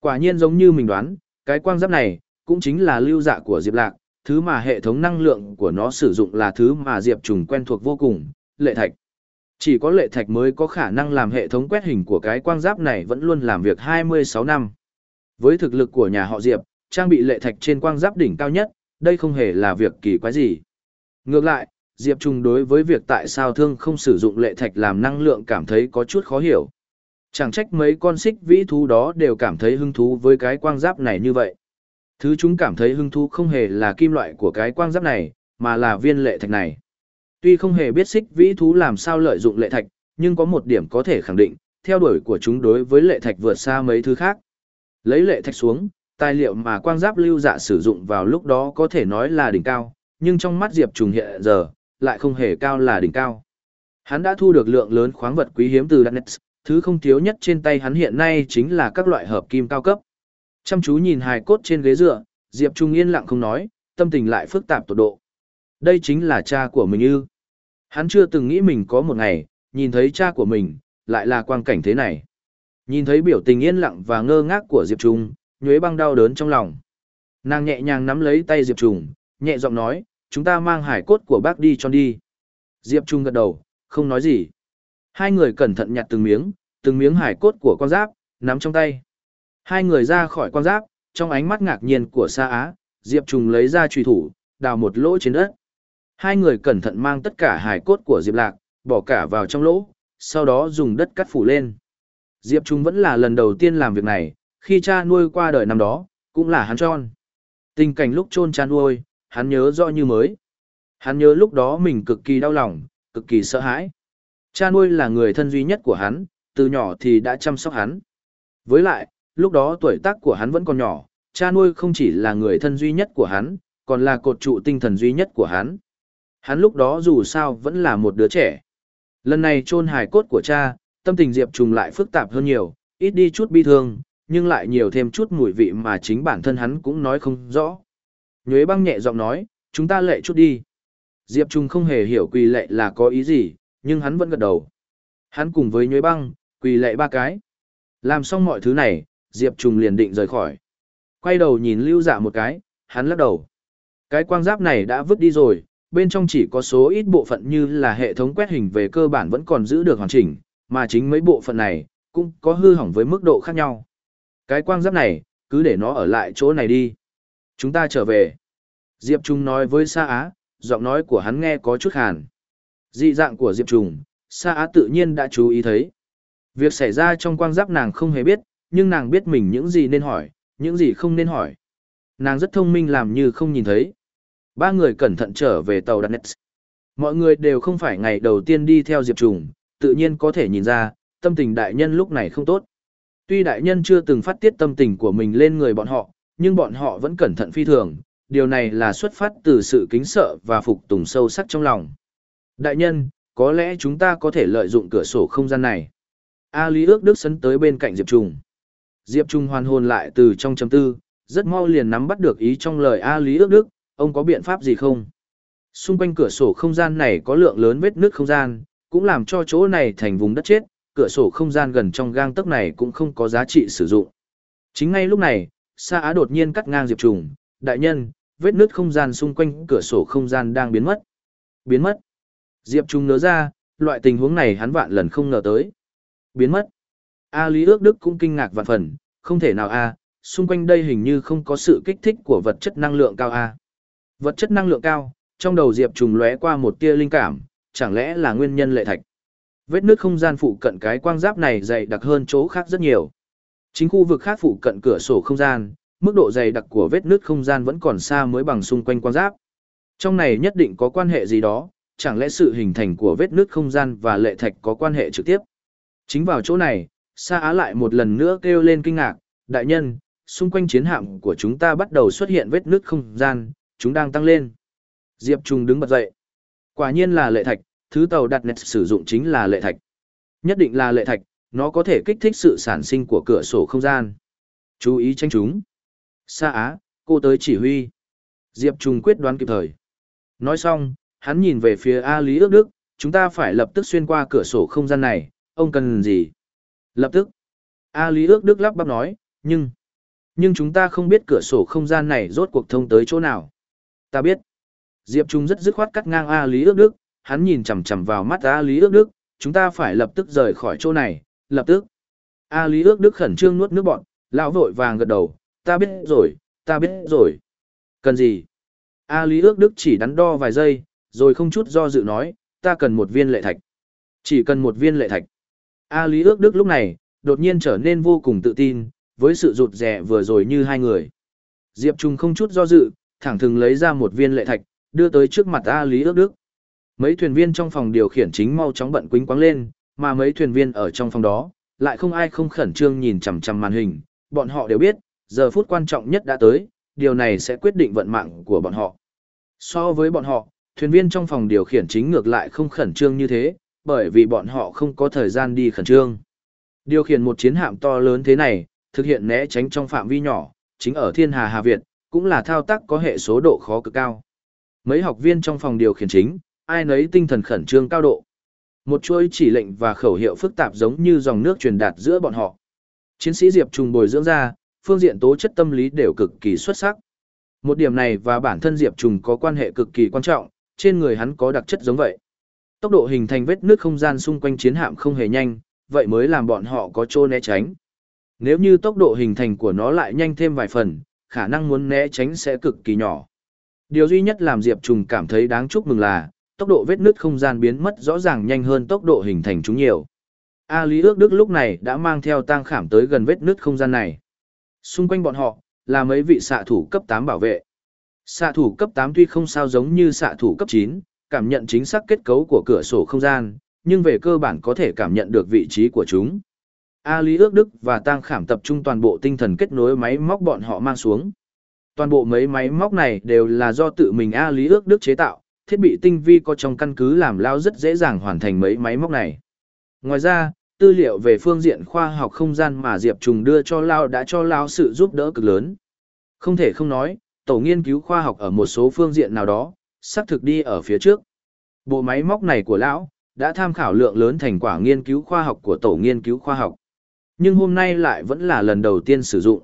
Quả nhiên giống như mình đoán, cái quang giáp này, cũng chính là lưu dạ của Diệp Lạc, thứ mà hệ thống năng lượng của nó sử dụng là thứ mà Diệp Trung quen thuộc vô cùng, lệ thạch. Chỉ có lệ thạch mới có khả năng làm hệ thống quét hình của cái quang giáp này vẫn luôn làm việc 26 năm. Với thực lực của nhà họ Diệp, trang bị lệ thạch trên quang giáp đỉnh cao nhất, đây không hề là việc kỳ quái gì. Ngược lại, Diệp Trung đối với việc tại sao thương không sử dụng lệ thạch làm năng lượng cảm thấy có chút khó hiểu. Chẳng trách mấy con xích vĩ thú đó đều cảm thấy hứng thú với cái quang giáp này như vậy. Thứ chúng cảm thấy hứng thú không hề là kim loại của cái quang giáp này, mà là viên lệ thạch này. Tuy không hề biết xích vĩ thú làm sao lợi dụng lệ thạch, nhưng có một điểm có thể khẳng định, theo đuổi của chúng đối với lệ thạch vượt xa mấy thứ khác. Lấy lệ thạch xuống, tài liệu mà quang giáp lưu dạ sử dụng vào lúc đó có thể nói là đỉnh cao, nhưng trong mắt Diệp Trùng hiện giờ, lại không hề cao là đỉnh cao. Hắn đã thu được lượng lớn khoáng vật quý hiếm từ Danet, thứ không thiếu nhất trên tay hắn hiện nay chính là các loại hợp kim cao cấp. Chăm chú nhìn hài cốt trên ghế dựa, Diệp Trung yên lặng không nói, tâm tình lại phức tạp tột độ. Đây chính là cha của mình ư. Hắn chưa từng nghĩ mình có một ngày, nhìn thấy cha của mình, lại là quang cảnh thế này. Nhìn thấy biểu tình yên lặng và ngơ ngác của Diệp Trung, nhuế băng đau đớn trong lòng. Nàng nhẹ nhàng nắm lấy tay Diệp Trung, nhẹ giọng nói, chúng ta mang hải cốt của bác đi cho đi. Diệp Trung gật đầu, không nói gì. Hai người cẩn thận nhặt từng miếng, từng miếng hải cốt của con giáp, nắm trong tay. Hai người ra khỏi con giáp, trong ánh mắt ngạc nhiên của Sa Á, Diệp Trung lấy ra trùy thủ, đào một lỗ trên đất. Hai người cẩn thận mang tất cả hải cốt của Diệp Lạc, bỏ cả vào trong lỗ, sau đó dùng đất cắt phủ lên. Diệp Trung vẫn là lần đầu tiên làm việc này, khi cha nuôi qua đời năm đó, cũng là hắn tròn. Tình cảnh lúc chôn cha nuôi, hắn nhớ rõ như mới. Hắn nhớ lúc đó mình cực kỳ đau lòng, cực kỳ sợ hãi. Cha nuôi là người thân duy nhất của hắn, từ nhỏ thì đã chăm sóc hắn. Với lại, lúc đó tuổi tác của hắn vẫn còn nhỏ, cha nuôi không chỉ là người thân duy nhất của hắn, còn là cột trụ tinh thần duy nhất của hắn. Hắn lúc đó dù sao vẫn là một đứa trẻ. Lần này chôn hài cốt của cha, tâm tình Diệp Trùng lại phức tạp hơn nhiều, ít đi chút bi thương, nhưng lại nhiều thêm chút mùi vị mà chính bản thân hắn cũng nói không rõ. Nhuế băng nhẹ giọng nói, chúng ta lệ chút đi. Diệp Trung không hề hiểu quỳ lệ là có ý gì, nhưng hắn vẫn gật đầu. Hắn cùng với nhuế băng, quỳ lệ ba cái. Làm xong mọi thứ này, Diệp Trung liền định rời khỏi. Quay đầu nhìn lưu dạ một cái, hắn lắc đầu. Cái quang giáp này đã vứt đi rồi, bên trong chỉ có số ít bộ phận như là hệ thống quét hình về cơ bản vẫn còn giữ được hoàn chỉnh, mà chính mấy bộ phận này, cũng có hư hỏng với mức độ khác nhau. Cái quang giáp này, cứ để nó ở lại chỗ này đi. Chúng ta trở về. Diệp Trung nói với Sa Á, giọng nói của hắn nghe có chút hàn. Dị dạng của Diệp Trung, Sa Á tự nhiên đã chú ý thấy. Việc xảy ra trong quang giáp nàng không hề biết, nhưng nàng biết mình những gì nên hỏi, những gì không nên hỏi. Nàng rất thông minh làm như không nhìn thấy. Ba người cẩn thận trở về tàu đặt. Mọi người đều không phải ngày đầu tiên đi theo Diệp Trùng, tự nhiên có thể nhìn ra, tâm tình đại nhân lúc này không tốt. Tuy đại nhân chưa từng phát tiết tâm tình của mình lên người bọn họ, nhưng bọn họ vẫn cẩn thận phi thường, điều này là xuất phát từ sự kính sợ và phục tùng sâu sắc trong lòng. Đại nhân, có lẽ chúng ta có thể lợi dụng cửa sổ không gian này. A Lý ước đức sấn tới bên cạnh Diệp Trùng. Diệp Trùng hoàn hồn lại từ trong chấm tư, rất mau liền nắm bắt được ý trong lời A Lý ước đức, ông có biện pháp gì không? Xung quanh cửa sổ không gian này có lượng lớn vết nước không gian, cũng làm cho chỗ này thành vùng đất chết, cửa sổ không gian gần trong gang tấc này cũng không có giá trị sử dụng. Chính ngay lúc này, Sa Á đột nhiên cắt ngang Diệp Trùng, đại nhân, vết nứt không gian xung quanh cửa sổ không gian đang biến mất. Biến mất. Diệp Trùng nỡ ra, loại tình huống này hắn vạn lần không ngờ tới. Biến mất. A Lý ước đức cũng kinh ngạc vạn phần, không thể nào a, xung quanh đây hình như không có sự kích thích của vật chất năng lượng cao a. Vật chất năng lượng cao, trong đầu Diệp Trùng lóe qua một tia linh cảm, chẳng lẽ là nguyên nhân lệ thạch. Vết nước không gian phụ cận cái quang giáp này dày đặc hơn chỗ khác rất nhiều. Chính khu vực khác phụ cận cửa sổ không gian, mức độ dày đặc của vết nước không gian vẫn còn xa mới bằng xung quanh quang giáp. Trong này nhất định có quan hệ gì đó, chẳng lẽ sự hình thành của vết nước không gian và lệ thạch có quan hệ trực tiếp. Chính vào chỗ này, Sa Á lại một lần nữa kêu lên kinh ngạc, đại nhân, xung quanh chiến hạm của chúng ta bắt đầu xuất hiện vết nước không gian, chúng đang tăng lên. Diệp Trung đứng bật dậy. Quả nhiên là lệ thạch, thứ tàu đặt nét sử dụng chính là lệ thạch. Nhất định là lệ thạch, nó có thể kích thích sự sản sinh của cửa sổ không gian. Chú ý tranh chúng. Sa Á, cô tới chỉ huy. Diệp Trung quyết đoán kịp thời. Nói xong, hắn nhìn về phía A Lý ước đức, chúng ta phải lập tức xuyên qua cửa sổ không gian này, ông cần gì? Lập tức. A Lý ước đức lắp bắp nói, nhưng... Nhưng chúng ta không biết cửa sổ không gian này rốt cuộc thông tới chỗ nào. Ta biết. Diệp Trung rất dứt khoát cắt ngang A Lý ước đức, hắn nhìn chằm chằm vào mắt A Lý ước đức, chúng ta phải lập tức rời khỏi chỗ này, lập tức. A Lý ước đức khẩn trương nuốt nước bọn, lão vội vàng gật đầu, ta biết rồi, ta biết rồi. Cần gì? A Lý ước đức chỉ đắn đo vài giây, rồi không chút do dự nói, ta cần một viên lệ thạch. Chỉ cần một viên lệ thạch. A Lý ước đức lúc này, đột nhiên trở nên vô cùng tự tin, với sự rụt rè vừa rồi như hai người. Diệp Trung không chút do dự, thẳng thừng lấy ra một viên lệ thạch, đưa tới trước mặt A Lý ước đức. Mấy thuyền viên trong phòng điều khiển chính mau chóng bận quính quáng lên, mà mấy thuyền viên ở trong phòng đó, lại không ai không khẩn trương nhìn chằm chằm màn hình, bọn họ đều biết, giờ phút quan trọng nhất đã tới, điều này sẽ quyết định vận mạng của bọn họ. So với bọn họ, thuyền viên trong phòng điều khiển chính ngược lại không khẩn trương như thế, bởi vì bọn họ không có thời gian đi khẩn trương. Điều khiển một chiến hạm to lớn thế này, thực hiện né tránh trong phạm vi nhỏ, chính ở thiên hà Hà Việt, cũng là thao tác có hệ số độ khó cực cao. Mấy học viên trong phòng điều khiển chính, ai nấy tinh thần khẩn trương cao độ. Một chuỗi chỉ lệnh và khẩu hiệu phức tạp giống như dòng nước truyền đạt giữa bọn họ. Chiến sĩ Diệp Trùng bồi dưỡng ra, phương diện tố chất tâm lý đều cực kỳ xuất sắc. Một điểm này và bản thân Diệp Trùng có quan hệ cực kỳ quan trọng, trên người hắn có đặc chất giống vậy. Tốc độ hình thành vết nước không gian xung quanh chiến hạm không hề nhanh, vậy mới làm bọn họ có chỗ né tránh. Nếu như tốc độ hình thành của nó lại nhanh thêm vài phần, khả năng muốn né tránh sẽ cực kỳ nhỏ. Điều duy nhất làm Diệp Trùng cảm thấy đáng chúc mừng là, tốc độ vết nứt không gian biến mất rõ ràng nhanh hơn tốc độ hình thành chúng nhiều. A Lý ước đức lúc này đã mang theo tang khảm tới gần vết nứt không gian này. Xung quanh bọn họ, là mấy vị xạ thủ cấp 8 bảo vệ. Xạ thủ cấp 8 tuy không sao giống như xạ thủ cấp 9, cảm nhận chính xác kết cấu của cửa sổ không gian, nhưng về cơ bản có thể cảm nhận được vị trí của chúng. A Lý ước đức và tang khảm tập trung toàn bộ tinh thần kết nối máy móc bọn họ mang xuống. Toàn bộ mấy máy móc này đều là do tự mình A Lý ước đức chế tạo, thiết bị tinh vi có trong căn cứ làm lao rất dễ dàng hoàn thành mấy máy móc này. Ngoài ra, tư liệu về phương diện khoa học không gian mà Diệp Trùng đưa cho Lao đã cho Lao sự giúp đỡ cực lớn. Không thể không nói, tổ nghiên cứu khoa học ở một số phương diện nào đó, xác thực đi ở phía trước. Bộ máy móc này của Lão, đã tham khảo lượng lớn thành quả nghiên cứu khoa học của tổ nghiên cứu khoa học. Nhưng hôm nay lại vẫn là lần đầu tiên sử dụng.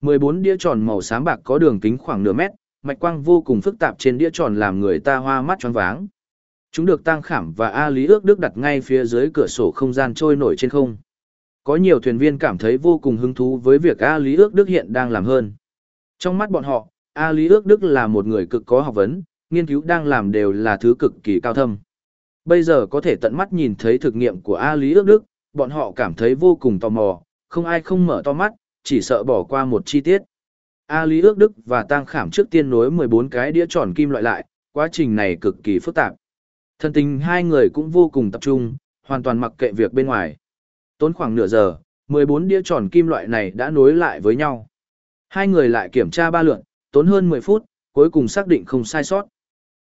14 đĩa tròn màu xám bạc có đường kính khoảng nửa mét, mạch quang vô cùng phức tạp trên đĩa tròn làm người ta hoa mắt choáng váng. Chúng được tăng khảm và A Lý ước đức đặt ngay phía dưới cửa sổ không gian trôi nổi trên không. Có nhiều thuyền viên cảm thấy vô cùng hứng thú với việc A Lý ước đức hiện đang làm hơn. Trong mắt bọn họ, A Lý ước đức là một người cực có học vấn, nghiên cứu đang làm đều là thứ cực kỳ cao thâm. Bây giờ có thể tận mắt nhìn thấy thực nghiệm của A Lý ước đức, bọn họ cảm thấy vô cùng tò mò, không ai không mở to mắt, chỉ sợ bỏ qua một chi tiết. A Lý ước đức và Tăng Khảm trước tiên nối 14 cái đĩa tròn kim loại lại, quá trình này cực kỳ phức tạp. Thân tình hai người cũng vô cùng tập trung, hoàn toàn mặc kệ việc bên ngoài. Tốn khoảng nửa giờ, 14 đĩa tròn kim loại này đã nối lại với nhau. Hai người lại kiểm tra ba lượn, tốn hơn 10 phút, cuối cùng xác định không sai sót.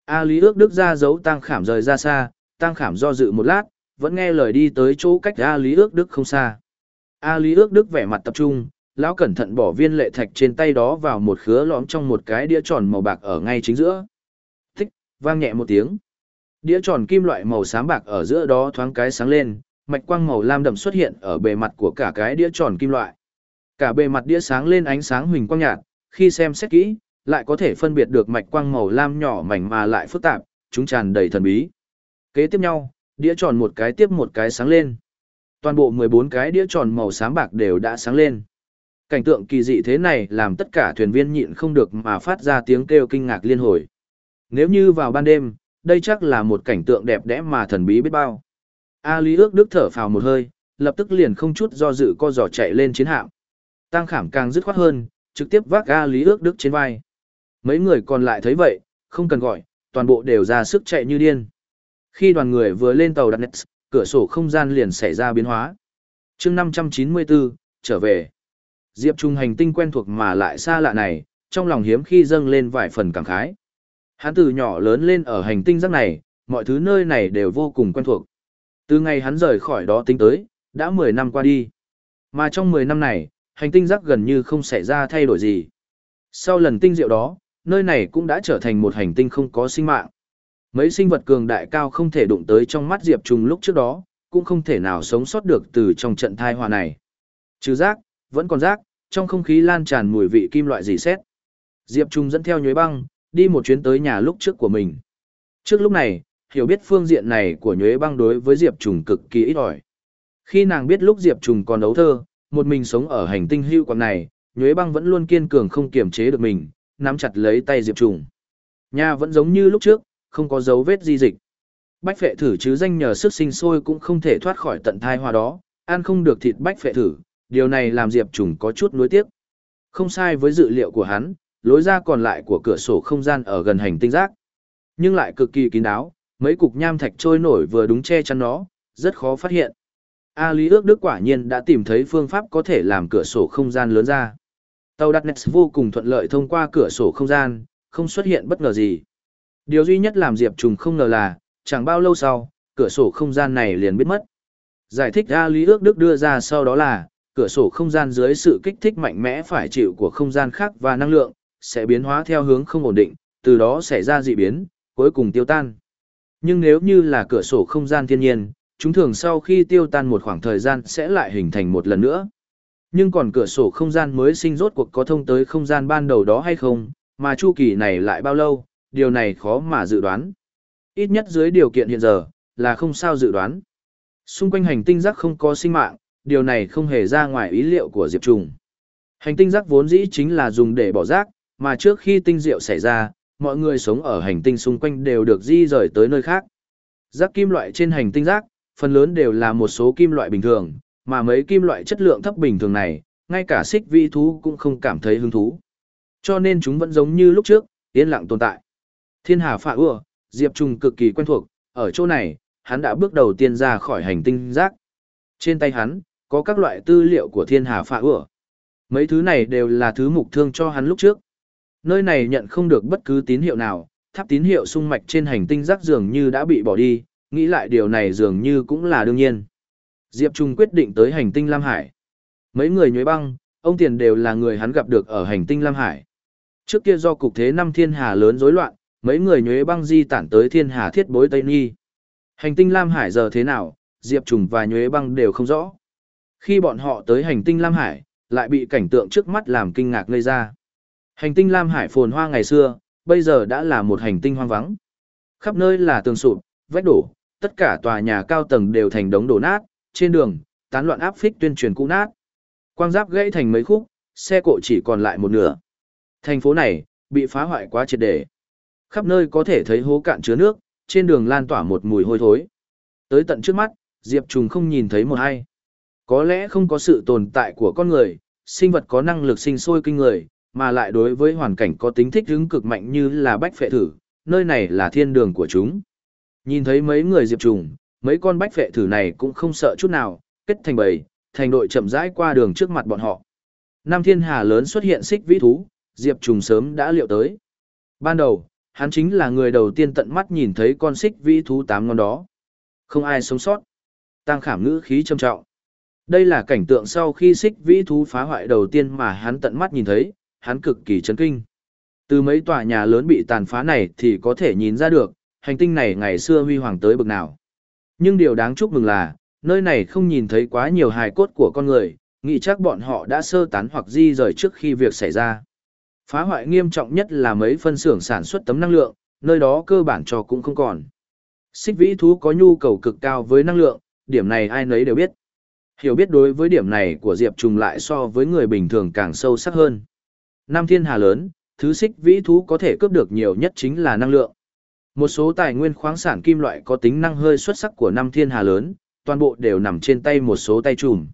A Lý ước đức ra dấu Tăng Khảm rời ra xa, Tăng Khảm do dự một lát, vẫn nghe lời đi tới chỗ cách A Lý ước đức không xa. A Lý ước đức vẻ mặt tập trung, lão cẩn thận bỏ viên lệ thạch trên tay đó vào một khứa lõm trong một cái đĩa tròn màu bạc ở ngay chính giữa. Thích, vang nhẹ một tiếng. Đĩa tròn kim loại màu xám bạc ở giữa đó thoáng cái sáng lên, mạch quang màu lam đậm xuất hiện ở bề mặt của cả cái đĩa tròn kim loại. Cả bề mặt đĩa sáng lên ánh sáng huỳnh quang nhạt, khi xem xét kỹ, lại có thể phân biệt được mạch quang màu lam nhỏ mảnh mà lại phức tạp, chúng tràn đầy thần bí. Kế tiếp nhau, đĩa tròn một cái tiếp một cái sáng lên. Toàn bộ 14 cái đĩa tròn màu xám bạc đều đã sáng lên. Cảnh tượng kỳ dị thế này làm tất cả thuyền viên nhịn không được mà phát ra tiếng kêu kinh ngạc liên hồi. Nếu như vào ban đêm, đây chắc là một cảnh tượng đẹp đẽ mà thần bí biết bao. A Lý ước đức thở phào một hơi, lập tức liền không chút do dự co giò chạy lên chiến hạm. Tăng khảm càng dứt khoát hơn, trực tiếp vác A Lý ước đức trên vai. Mấy người còn lại thấy vậy, không cần gọi, toàn bộ đều ra sức chạy như điên. Khi đoàn người vừa lên tàu đặt nets, cửa sổ không gian liền xảy ra biến hóa. chương 594, trở về. Diệp Trung hành tinh quen thuộc mà lại xa lạ này, trong lòng hiếm khi dâng lên vài phần cảm khái. Hắn từ nhỏ lớn lên ở hành tinh rác này, mọi thứ nơi này đều vô cùng quen thuộc. Từ ngày hắn rời khỏi đó tính tới, đã 10 năm qua đi. Mà trong 10 năm này, hành tinh rác gần như không xảy ra thay đổi gì. Sau lần tinh diệu đó, nơi này cũng đã trở thành một hành tinh không có sinh mạng. Mấy sinh vật cường đại cao không thể đụng tới trong mắt Diệp Trung lúc trước đó, cũng không thể nào sống sót được từ trong trận thai hòa này. Trừ rác, vẫn còn rác, trong không khí lan tràn mùi vị kim loại dì xét. Diệp Trung dẫn theo nhuế băng, đi một chuyến tới nhà lúc trước của mình. Trước lúc này, hiểu biết phương diện này của nhuế băng đối với Diệp Trùng cực kỳ ít ỏi. Khi nàng biết lúc Diệp Trùng còn đấu thơ, một mình sống ở hành tinh hưu quang này, nhuế băng vẫn luôn kiên cường không kiềm chế được mình, nắm chặt lấy tay Diệp Trùng. Nhà vẫn giống như lúc trước, không có dấu vết di dịch. Bách phệ thử chứ danh nhờ sức sinh sôi cũng không thể thoát khỏi tận thai hoa đó, ăn không được thịt bách phệ thử, điều này làm Diệp Trùng có chút nuối tiếc. Không sai với dự liệu của hắn, lối ra còn lại của cửa sổ không gian ở gần hành tinh rác. Nhưng lại cực kỳ kín đáo, mấy cục nham thạch trôi nổi vừa đúng che chắn nó, rất khó phát hiện. A Lý ước Đức quả nhiên đã tìm thấy phương pháp có thể làm cửa sổ không gian lớn ra. Tàu đặt nets vô cùng thuận lợi thông qua cửa sổ không gian, không xuất hiện bất ngờ gì. Điều duy nhất làm Diệp Trùng không ngờ là, chẳng bao lâu sau, cửa sổ không gian này liền biết mất. Giải thích A Lý ước Đức đưa ra sau đó là, cửa sổ không gian dưới sự kích thích mạnh mẽ phải chịu của không gian khác và năng lượng, sẽ biến hóa theo hướng không ổn định, từ đó xảy ra dị biến, cuối cùng tiêu tan. Nhưng nếu như là cửa sổ không gian thiên nhiên, chúng thường sau khi tiêu tan một khoảng thời gian sẽ lại hình thành một lần nữa. Nhưng còn cửa sổ không gian mới sinh rốt cuộc có thông tới không gian ban đầu đó hay không, mà chu kỳ này lại bao lâu, điều này khó mà dự đoán. Ít nhất dưới điều kiện hiện giờ, là không sao dự đoán. Xung quanh hành tinh rác không có sinh mạng, điều này không hề ra ngoài ý liệu của Diệp Trùng. Hành tinh rác vốn dĩ chính là dùng để bỏ rác, mà trước khi tinh diệu xảy ra, mọi người sống ở hành tinh xung quanh đều được di rời tới nơi khác. Rác kim loại trên hành tinh rác, phần lớn đều là một số kim loại bình thường, mà mấy kim loại chất lượng thấp bình thường này, ngay cả xích vi thú cũng không cảm thấy hứng thú. Cho nên chúng vẫn giống như lúc trước, yên lặng tồn tại. Thiên hà phạ ưa, Diệp Trùng cực kỳ quen thuộc, ở chỗ này, hắn đã bước đầu tiên ra khỏi hành tinh rác. Trên tay hắn, có các loại tư liệu của thiên hà phạ ửa. Mấy thứ này đều là thứ mục thương cho hắn lúc trước. Nơi này nhận không được bất cứ tín hiệu nào, tháp tín hiệu sung mạch trên hành tinh rác dường như đã bị bỏ đi, nghĩ lại điều này dường như cũng là đương nhiên. Diệp Trung quyết định tới hành tinh Lam Hải. Mấy người nhuế băng, ông tiền đều là người hắn gặp được ở hành tinh Lam Hải. Trước kia do cục thế năm thiên hà lớn rối loạn, mấy người nhuế băng di tản tới thiên hà thiết bối Tây Nhi. Hành tinh Lam Hải giờ thế nào, Diệp Trùng và nhuế băng đều không rõ. Khi bọn họ tới hành tinh Lam Hải, lại bị cảnh tượng trước mắt làm kinh ngạc ngây ra. Hành tinh Lam Hải phồn hoa ngày xưa, bây giờ đã là một hành tinh hoang vắng. Khắp nơi là tường sụp, vách đổ, tất cả tòa nhà cao tầng đều thành đống đổ nát, trên đường, tán loạn áp phích tuyên truyền cũ nát. Quang giáp gãy thành mấy khúc, xe cộ chỉ còn lại một nửa. Thành phố này, bị phá hoại quá triệt để. Khắp nơi có thể thấy hố cạn chứa nước, trên đường lan tỏa một mùi hôi thối. Tới tận trước mắt, Diệp Trùng không nhìn thấy một ai. Có lẽ không có sự tồn tại của con người, sinh vật có năng lực sinh sôi kinh người, mà lại đối với hoàn cảnh có tính thích ứng cực mạnh như là bách phệ thử, nơi này là thiên đường của chúng. Nhìn thấy mấy người diệp trùng, mấy con bách phệ thử này cũng không sợ chút nào, kết thành bầy, thành đội chậm rãi qua đường trước mặt bọn họ. Nam thiên hà lớn xuất hiện xích vĩ thú, diệp trùng sớm đã liệu tới. Ban đầu, hắn chính là người đầu tiên tận mắt nhìn thấy con xích vĩ thú tám ngón đó. Không ai sống sót. Tăng khảm ngữ khí trầm trọng. Đây là cảnh tượng sau khi xích vĩ thú phá hoại đầu tiên mà hắn tận mắt nhìn thấy, hắn cực kỳ chấn kinh. Từ mấy tòa nhà lớn bị tàn phá này thì có thể nhìn ra được, hành tinh này ngày xưa huy hoàng tới bực nào. Nhưng điều đáng chúc mừng là, nơi này không nhìn thấy quá nhiều hài cốt của con người, nghĩ chắc bọn họ đã sơ tán hoặc di rời trước khi việc xảy ra. Phá hoại nghiêm trọng nhất là mấy phân xưởng sản xuất tấm năng lượng, nơi đó cơ bản cho cũng không còn. Xích vĩ thú có nhu cầu cực cao với năng lượng, điểm này ai nấy đều biết. Hiểu biết đối với điểm này của Diệp Trùng lại so với người bình thường càng sâu sắc hơn. Nam thiên hà lớn, thứ xích vĩ thú có thể cướp được nhiều nhất chính là năng lượng. Một số tài nguyên khoáng sản kim loại có tính năng hơi xuất sắc của năm thiên hà lớn, toàn bộ đều nằm trên tay một số tay trùm.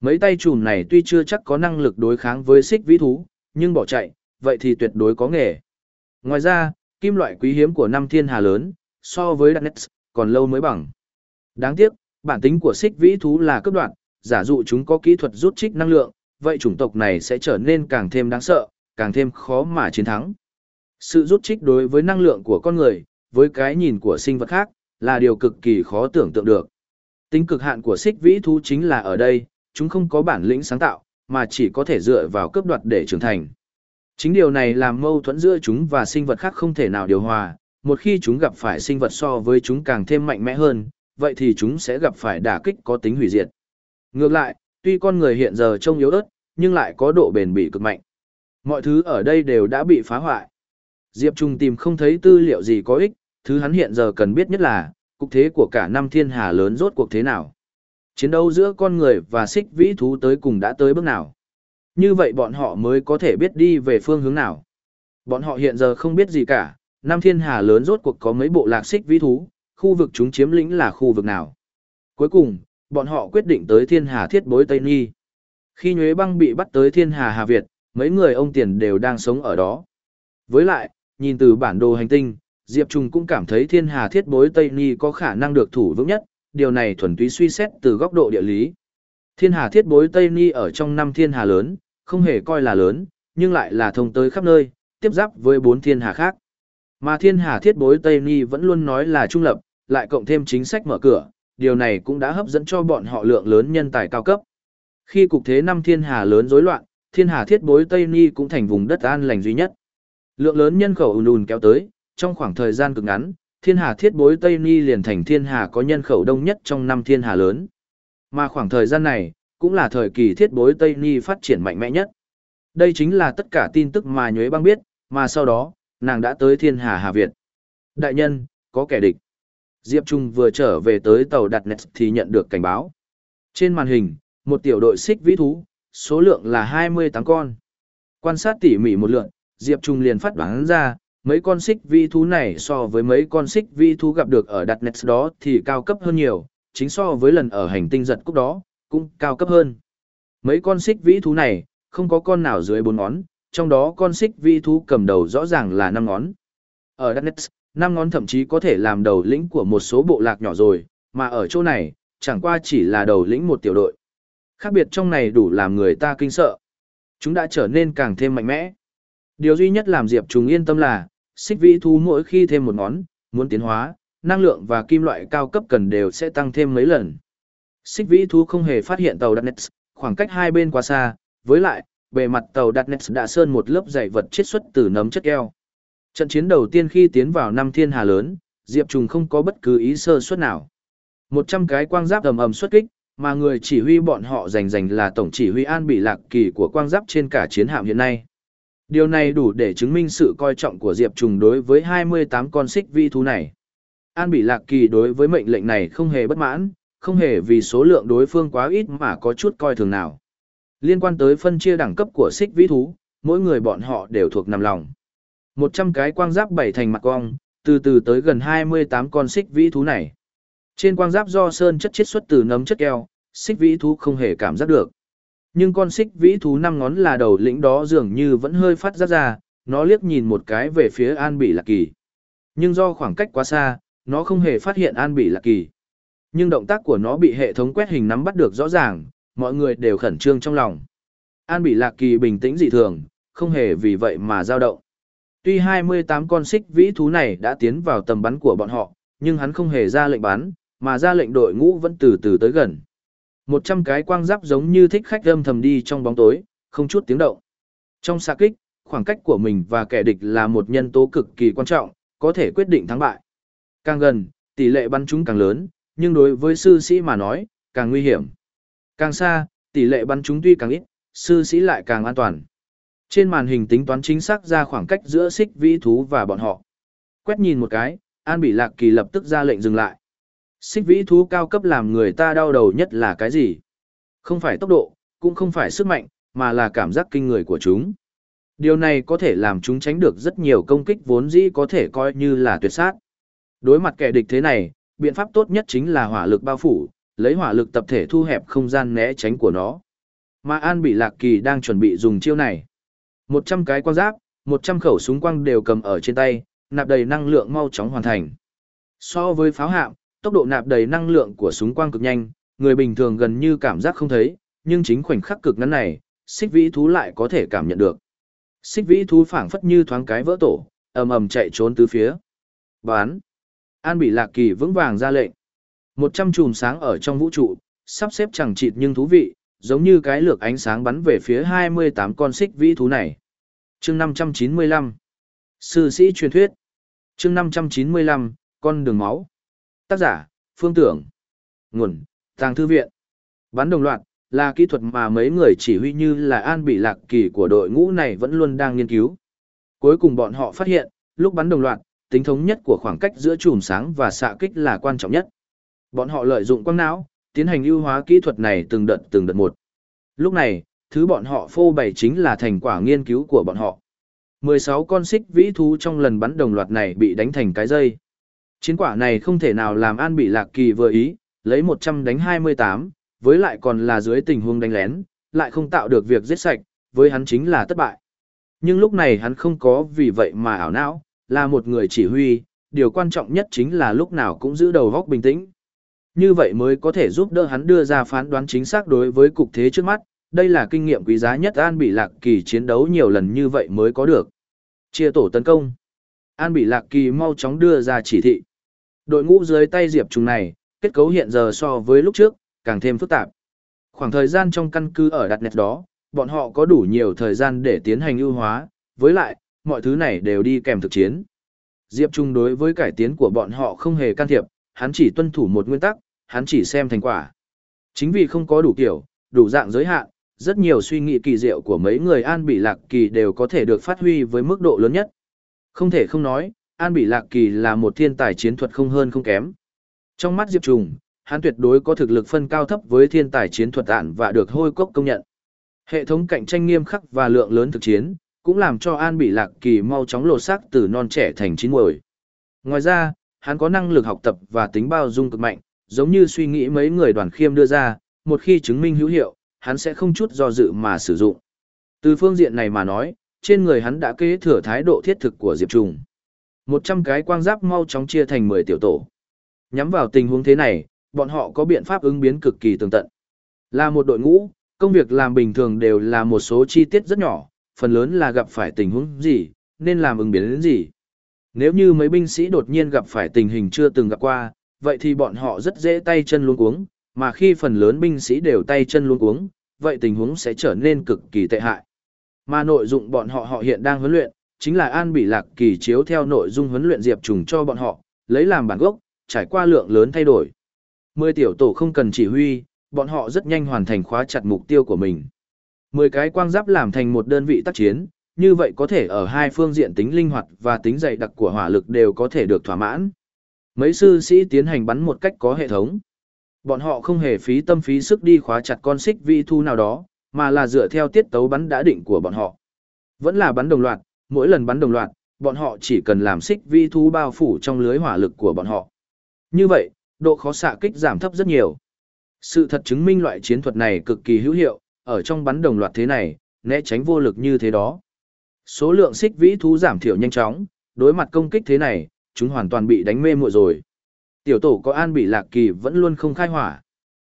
Mấy tay trùm này tuy chưa chắc có năng lực đối kháng với xích vĩ thú, nhưng bỏ chạy, vậy thì tuyệt đối có nghề. Ngoài ra, kim loại quý hiếm của năm thiên hà lớn, so với Darknet, còn lâu mới bằng. Đáng tiếc, bản tính của xích vĩ thú là cấp đoạn, giả dụ chúng có kỹ thuật rút trích năng lượng, vậy chủng tộc này sẽ trở nên càng thêm đáng sợ, càng thêm khó mà chiến thắng. Sự rút trích đối với năng lượng của con người, với cái nhìn của sinh vật khác, là điều cực kỳ khó tưởng tượng được. Tính cực hạn của xích vĩ thú chính là ở đây, chúng không có bản lĩnh sáng tạo, mà chỉ có thể dựa vào cấp đoạt để trưởng thành. Chính điều này làm mâu thuẫn giữa chúng và sinh vật khác không thể nào điều hòa, một khi chúng gặp phải sinh vật so với chúng càng thêm mạnh mẽ hơn, vậy thì chúng sẽ gặp phải đả kích có tính hủy diệt. Ngược lại, tuy con người hiện giờ trông yếu ớt, nhưng lại có độ bền bỉ cực mạnh. Mọi thứ ở đây đều đã bị phá hoại. Diệp Trung tìm không thấy tư liệu gì có ích, thứ hắn hiện giờ cần biết nhất là, cục thế của cả năm thiên hà lớn rốt cuộc thế nào. Chiến đấu giữa con người và xích vĩ thú tới cùng đã tới bước nào. Như vậy bọn họ mới có thể biết đi về phương hướng nào. Bọn họ hiện giờ không biết gì cả, năm thiên hà lớn rốt cuộc có mấy bộ lạc xích vĩ thú, khu vực chúng chiếm lĩnh là khu vực nào. Cuối cùng, bọn họ quyết định tới thiên hà thiết bối Tây Nhi. Khi Nhuế Băng bị bắt tới thiên hà Hà Việt, mấy người ông tiền đều đang sống ở đó. Với lại, nhìn từ bản đồ hành tinh, Diệp Trung cũng cảm thấy thiên hà thiết bối Tây Nhi có khả năng được thủ vững nhất, điều này thuần túy suy xét từ góc độ địa lý. Thiên hà thiết bối Tây Nhi ở trong năm thiên hà lớn, không hề coi là lớn, nhưng lại là thông tới khắp nơi, tiếp giáp với bốn thiên hà khác. Mà thiên hà thiết bối Tây Nhi vẫn luôn nói là trung lập, lại cộng thêm chính sách mở cửa, điều này cũng đã hấp dẫn cho bọn họ lượng lớn nhân tài cao cấp. Khi cục thế năm thiên hà lớn rối loạn, thiên hà thiết bối Tây Nhi cũng thành vùng đất an lành duy nhất. Lượng lớn nhân khẩu ùn ùn kéo tới, trong khoảng thời gian cực ngắn, thiên hà thiết bối Tây Ni liền thành thiên hà có nhân khẩu đông nhất trong năm thiên hà lớn. Mà khoảng thời gian này, cũng là thời kỳ thiết bối Tây Ni phát triển mạnh mẽ nhất. Đây chính là tất cả tin tức mà Nhuế Băng biết, mà sau đó, nàng đã tới thiên hà Hà Việt. Đại nhân, có kẻ địch. Diệp Trung vừa trở về tới tàu đặt net thì nhận được cảnh báo. Trên màn hình, một tiểu đội xích vĩ thú, số lượng là 28 con. Quan sát tỉ mỉ một lượt, Diệp Trung liền phát đoán ra, mấy con xích vĩ thú này so với mấy con xích vĩ thú gặp được ở đặt nets đó thì cao cấp hơn nhiều, chính so với lần ở hành tinh giật cúc đó, cũng cao cấp hơn. Mấy con xích vĩ thú này, không có con nào dưới bốn ngón, trong đó con xích vĩ thú cầm đầu rõ ràng là năm ngón. Ở đặt nets, năm ngón thậm chí có thể làm đầu lĩnh của một số bộ lạc nhỏ rồi, mà ở chỗ này, chẳng qua chỉ là đầu lĩnh một tiểu đội. Khác biệt trong này đủ làm người ta kinh sợ. Chúng đã trở nên càng thêm mạnh mẽ. Điều duy nhất làm Diệp Trùng yên tâm là, xích vĩ thú mỗi khi thêm một ngón, muốn tiến hóa, năng lượng và kim loại cao cấp cần đều sẽ tăng thêm mấy lần. Xích vĩ thú không hề phát hiện tàu Darkness, khoảng cách hai bên quá xa, với lại, bề mặt tàu Darkness đã sơn một lớp dày vật chiết xuất từ nấm chất keo. Trận chiến đầu tiên khi tiến vào năm thiên hà lớn, Diệp Trùng không có bất cứ ý sơ suất nào. Một trăm cái quang giáp ầm ầm xuất kích, mà người chỉ huy bọn họ giành giành là tổng chỉ huy An Bị Lạc Kỳ của quang giáp trên cả chiến hạm hiện nay. Điều này đủ để chứng minh sự coi trọng của Diệp Trùng đối với 28 con xích vi thú này. An Bỉ Lạc Kỳ đối với mệnh lệnh này không hề bất mãn, không hề vì số lượng đối phương quá ít mà có chút coi thường nào. Liên quan tới phân chia đẳng cấp của xích vi thú, mỗi người bọn họ đều thuộc nằm lòng. 100 cái quang giáp bảy thành mặt cong, từ từ tới gần 28 con xích vĩ thú này. Trên quang giáp do sơn chất chiết xuất từ nấm chất keo, xích vĩ thú không hề cảm giác được. Nhưng con xích vĩ thú năm ngón là đầu lĩnh đó dường như vẫn hơi phát ra ra, nó liếc nhìn một cái về phía An Bỉ Lạc Kỳ. Nhưng do khoảng cách quá xa, nó không hề phát hiện An Bỉ Lạc Kỳ. Nhưng động tác của nó bị hệ thống quét hình nắm bắt được rõ ràng, mọi người đều khẩn trương trong lòng. An Bỉ Lạc Kỳ bình tĩnh dị thường, không hề vì vậy mà dao động. Tuy 28 con xích vĩ thú này đã tiến vào tầm bắn của bọn họ, nhưng hắn không hề ra lệnh bắn, mà ra lệnh đội ngũ vẫn từ từ tới gần. Một trăm cái quang giáp giống như thích khách âm thầm đi trong bóng tối, không chút tiếng động. Trong xa kích, khoảng cách của mình và kẻ địch là một nhân tố cực kỳ quan trọng, có thể quyết định thắng bại. Càng gần, tỷ lệ bắn chúng càng lớn, nhưng đối với sư sĩ mà nói, càng nguy hiểm. Càng xa, tỷ lệ bắn chúng tuy càng ít, sư sĩ lại càng an toàn. Trên màn hình tính toán chính xác ra khoảng cách giữa xích vĩ thú và bọn họ. Quét nhìn một cái, An Bỉ Lạc Kỳ lập tức ra lệnh dừng lại. Xích vĩ thú cao cấp làm người ta đau đầu nhất là cái gì? Không phải tốc độ, cũng không phải sức mạnh, mà là cảm giác kinh người của chúng. Điều này có thể làm chúng tránh được rất nhiều công kích vốn dĩ có thể coi như là tuyệt sát. Đối mặt kẻ địch thế này, biện pháp tốt nhất chính là hỏa lực bao phủ, lấy hỏa lực tập thể thu hẹp không gian né tránh của nó. Mà An Bị Lạc Kỳ đang chuẩn bị dùng chiêu này. 100 cái quang giáp, 100 khẩu súng quang đều cầm ở trên tay, nạp đầy năng lượng mau chóng hoàn thành. So với pháo hạm, tốc độ nạp đầy năng lượng của súng quang cực nhanh, người bình thường gần như cảm giác không thấy, nhưng chính khoảnh khắc cực ngắn này, xích vĩ thú lại có thể cảm nhận được. Xích vĩ thú phảng phất như thoáng cái vỡ tổ, ầm ầm chạy trốn tứ phía. Bán. An bị lạc kỳ vững vàng ra lệnh. Một trăm chùm sáng ở trong vũ trụ, sắp xếp chẳng chịt nhưng thú vị, giống như cái lược ánh sáng bắn về phía 28 con xích vĩ thú này chương 595. Sư sĩ truyền thuyết. chương 595, con đường máu. Tác giả, phương tưởng. Nguồn, tàng thư viện. Bắn đồng loạt, là kỹ thuật mà mấy người chỉ huy như là An Bị Lạc Kỳ của đội ngũ này vẫn luôn đang nghiên cứu. Cuối cùng bọn họ phát hiện, lúc bắn đồng loạt, tính thống nhất của khoảng cách giữa chùm sáng và xạ kích là quan trọng nhất. Bọn họ lợi dụng quang não, tiến hành ưu hóa kỹ thuật này từng đợt từng đợt một. Lúc này, thứ bọn họ phô bày chính là thành quả nghiên cứu của bọn họ. 16 con xích vĩ thú trong lần bắn đồng loạt này bị đánh thành cái dây. Chiến quả này không thể nào làm An Bị Lạc Kỳ vừa ý, lấy 100 đánh 28, với lại còn là dưới tình huống đánh lén, lại không tạo được việc giết sạch, với hắn chính là thất bại. Nhưng lúc này hắn không có vì vậy mà ảo não, là một người chỉ huy, điều quan trọng nhất chính là lúc nào cũng giữ đầu góc bình tĩnh. Như vậy mới có thể giúp đỡ hắn đưa ra phán đoán chính xác đối với cục thế trước mắt, đây là kinh nghiệm quý giá nhất An Bị Lạc Kỳ chiến đấu nhiều lần như vậy mới có được. Chia tổ tấn công. An Bị Lạc Kỳ mau chóng đưa ra chỉ thị. Đội ngũ dưới tay Diệp Trùng này, kết cấu hiện giờ so với lúc trước, càng thêm phức tạp. Khoảng thời gian trong căn cứ ở đặt nét đó, bọn họ có đủ nhiều thời gian để tiến hành ưu hóa, với lại, mọi thứ này đều đi kèm thực chiến. Diệp Trung đối với cải tiến của bọn họ không hề can thiệp, hắn chỉ tuân thủ một nguyên tắc, hắn chỉ xem thành quả. Chính vì không có đủ kiểu, đủ dạng giới hạn, rất nhiều suy nghĩ kỳ diệu của mấy người An Bỉ Lạc Kỳ đều có thể được phát huy với mức độ lớn nhất. Không thể không nói, An Bỉ Lạc Kỳ là một thiên tài chiến thuật không hơn không kém. Trong mắt Diệp Trùng, hắn tuyệt đối có thực lực phân cao thấp với thiên tài chiến thuật ạn và được hôi cốc công nhận. Hệ thống cạnh tranh nghiêm khắc và lượng lớn thực chiến, cũng làm cho An Bỉ Lạc Kỳ mau chóng lột xác từ non trẻ thành chín muồi. Ngoài ra, hắn có năng lực học tập và tính bao dung cực mạnh, giống như suy nghĩ mấy người đoàn khiêm đưa ra, một khi chứng minh hữu hiệu, hắn sẽ không chút do dự mà sử dụng. Từ phương diện này mà nói, trên người hắn đã kế thừa thái độ thiết thực của Diệp Trùng. 100 cái quang giáp mau chóng chia thành 10 tiểu tổ. Nhắm vào tình huống thế này, bọn họ có biện pháp ứng biến cực kỳ tường tận. Là một đội ngũ, công việc làm bình thường đều là một số chi tiết rất nhỏ, phần lớn là gặp phải tình huống gì, nên làm ứng biến đến gì. Nếu như mấy binh sĩ đột nhiên gặp phải tình hình chưa từng gặp qua, vậy thì bọn họ rất dễ tay chân luống cuống, mà khi phần lớn binh sĩ đều tay chân luôn cuống, vậy tình huống sẽ trở nên cực kỳ tệ hại. Mà nội dung bọn họ họ hiện đang huấn luyện, chính là An Bị Lạc Kỳ chiếu theo nội dung huấn luyện Diệp Trùng cho bọn họ, lấy làm bản gốc, trải qua lượng lớn thay đổi. Mười tiểu tổ không cần chỉ huy, bọn họ rất nhanh hoàn thành khóa chặt mục tiêu của mình. Mười cái quang giáp làm thành một đơn vị tác chiến, như vậy có thể ở hai phương diện tính linh hoạt và tính dày đặc của hỏa lực đều có thể được thỏa mãn. Mấy sư sĩ tiến hành bắn một cách có hệ thống. Bọn họ không hề phí tâm phí sức đi khóa chặt con xích vi thu nào đó, mà là dựa theo tiết tấu bắn đã định của bọn họ. Vẫn là bắn đồng loạt, mỗi lần bắn đồng loạt, bọn họ chỉ cần làm xích vi thu bao phủ trong lưới hỏa lực của bọn họ. Như vậy, độ khó xạ kích giảm thấp rất nhiều. Sự thật chứng minh loại chiến thuật này cực kỳ hữu hiệu, ở trong bắn đồng loạt thế này, né tránh vô lực như thế đó. Số lượng xích vĩ thú giảm thiểu nhanh chóng, đối mặt công kích thế này, chúng hoàn toàn bị đánh mê muội rồi. Tiểu tổ có An bị Lạc Kỳ vẫn luôn không khai hỏa.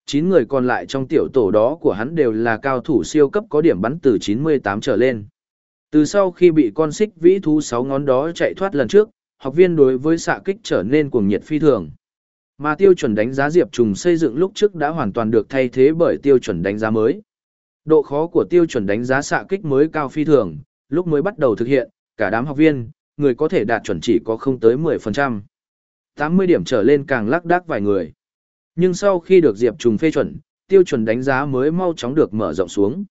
9 người còn lại trong tiểu tổ đó của hắn đều là cao thủ siêu cấp có điểm bắn từ 98 trở lên. Từ sau khi bị con xích vĩ thú 6 ngón đó chạy thoát lần trước, học viên đối với xạ kích trở nên cuồng nhiệt phi thường. Mà tiêu chuẩn đánh giá Diệp Trùng xây dựng lúc trước đã hoàn toàn được thay thế bởi tiêu chuẩn đánh giá mới. Độ khó của tiêu chuẩn đánh giá xạ kích mới cao phi thường, lúc mới bắt đầu thực hiện, cả đám học viên, người có thể đạt chuẩn chỉ có không tới 10%. 80 điểm trở lên càng lắc đác vài người. Nhưng sau khi được Diệp Trùng phê chuẩn, tiêu chuẩn đánh giá mới mau chóng được mở rộng xuống.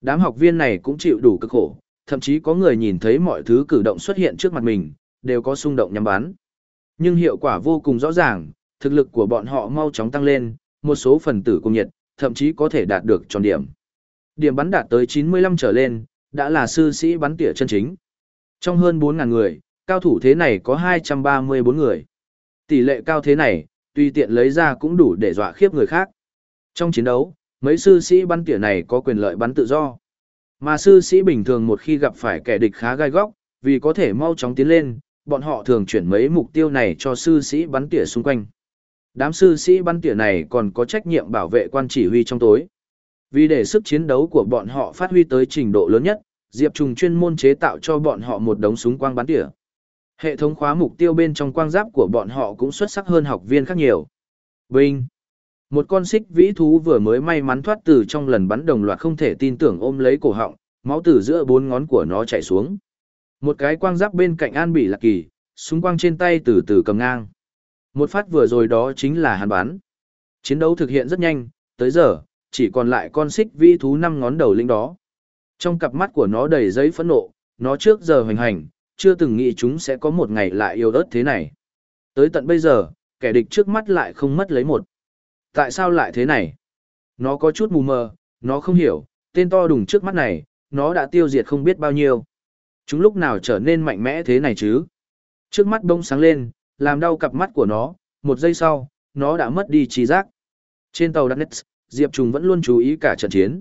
Đám học viên này cũng chịu đủ cực khổ, thậm chí có người nhìn thấy mọi thứ cử động xuất hiện trước mặt mình, đều có xung động nhắm bắn. Nhưng hiệu quả vô cùng rõ ràng, thực lực của bọn họ mau chóng tăng lên, một số phần tử cùng nhiệt, thậm chí có thể đạt được tròn điểm. Điểm bắn đạt tới 95 trở lên, đã là sư sĩ bắn tỉa chân chính. Trong hơn 4.000 người, cao thủ thế này có 234 người. Tỷ lệ cao thế này, tuy tiện lấy ra cũng đủ để dọa khiếp người khác. Trong chiến đấu, mấy sư sĩ bắn tỉa này có quyền lợi bắn tự do. Mà sư sĩ bình thường một khi gặp phải kẻ địch khá gai góc, vì có thể mau chóng tiến lên, bọn họ thường chuyển mấy mục tiêu này cho sư sĩ bắn tỉa xung quanh. Đám sư sĩ bắn tỉa này còn có trách nhiệm bảo vệ quan chỉ huy trong tối. Vì để sức chiến đấu của bọn họ phát huy tới trình độ lớn nhất, Diệp Trùng chuyên môn chế tạo cho bọn họ một đống súng quang bắn tỉa. Hệ thống khóa mục tiêu bên trong quang giáp của bọn họ cũng xuất sắc hơn học viên khác nhiều. Binh! Một con xích vĩ thú vừa mới may mắn thoát từ trong lần bắn đồng loạt không thể tin tưởng ôm lấy cổ họng, máu từ giữa bốn ngón của nó chảy xuống. Một cái quang giáp bên cạnh An Bỉ Lạc Kỳ, súng quang trên tay từ từ cầm ngang. Một phát vừa rồi đó chính là hàn bắn. Chiến đấu thực hiện rất nhanh, tới giờ, chỉ còn lại con xích vĩ thú năm ngón đầu linh đó. Trong cặp mắt của nó đầy giấy phẫn nộ, nó trước giờ hoành hành, chưa từng nghĩ chúng sẽ có một ngày lại yêu ớt thế này. Tới tận bây giờ, kẻ địch trước mắt lại không mất lấy một. Tại sao lại thế này? Nó có chút mù mờ, nó không hiểu, tên to đùng trước mắt này, nó đã tiêu diệt không biết bao nhiêu. Chúng lúc nào trở nên mạnh mẽ thế này chứ? Trước mắt bông sáng lên, làm đau cặp mắt của nó, một giây sau, nó đã mất đi trí giác. Trên tàu Darkness, Diệp Trùng vẫn luôn chú ý cả trận chiến.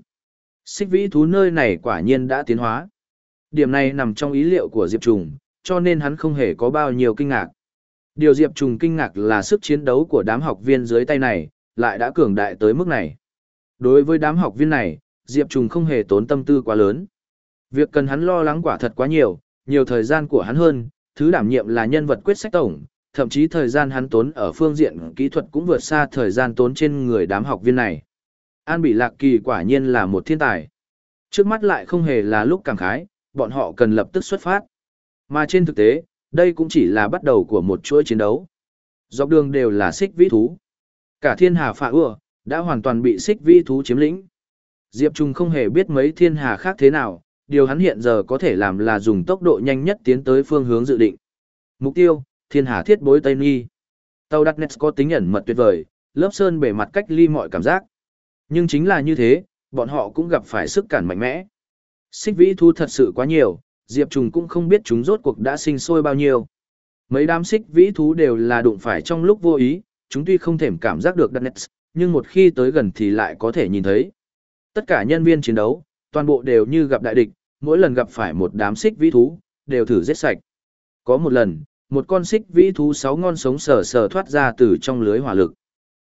Xích vĩ thú nơi này quả nhiên đã tiến hóa. Điểm này nằm trong ý liệu của Diệp Trùng, cho nên hắn không hề có bao nhiêu kinh ngạc. Điều Diệp Trùng kinh ngạc là sức chiến đấu của đám học viên dưới tay này, lại đã cường đại tới mức này. Đối với đám học viên này, Diệp Trùng không hề tốn tâm tư quá lớn. Việc cần hắn lo lắng quả thật quá nhiều, nhiều thời gian của hắn hơn, thứ đảm nhiệm là nhân vật quyết sách tổng, thậm chí thời gian hắn tốn ở phương diện kỹ thuật cũng vượt xa thời gian tốn trên người đám học viên này. An Bỉ Lạc Kỳ quả nhiên là một thiên tài. Trước mắt lại không hề là lúc cảm khái, bọn họ cần lập tức xuất phát. Mà trên thực tế, đây cũng chỉ là bắt đầu của một chuỗi chiến đấu. Dọc đường đều là xích vĩ thú. Cả thiên hà phạ ưa, đã hoàn toàn bị xích vĩ thú chiếm lĩnh. Diệp Trung không hề biết mấy thiên hà khác thế nào, điều hắn hiện giờ có thể làm là dùng tốc độ nhanh nhất tiến tới phương hướng dự định. Mục tiêu, thiên hà thiết bối Tây Nhi. Tàu đặt net có tính ẩn mật tuyệt vời, lớp sơn bề mặt cách ly mọi cảm giác. Nhưng chính là như thế, bọn họ cũng gặp phải sức cản mạnh mẽ. Xích vĩ thu thật sự quá nhiều, Diệp Trùng cũng không biết chúng rốt cuộc đã sinh sôi bao nhiêu. Mấy đám xích vĩ thú đều là đụng phải trong lúc vô ý, chúng tuy không thể cảm giác được Darknet, nhưng một khi tới gần thì lại có thể nhìn thấy. Tất cả nhân viên chiến đấu, toàn bộ đều như gặp đại địch, mỗi lần gặp phải một đám xích vĩ thú, đều thử giết sạch. Có một lần, một con xích vĩ thú sáu ngon sống sờ sờ thoát ra từ trong lưới hỏa lực.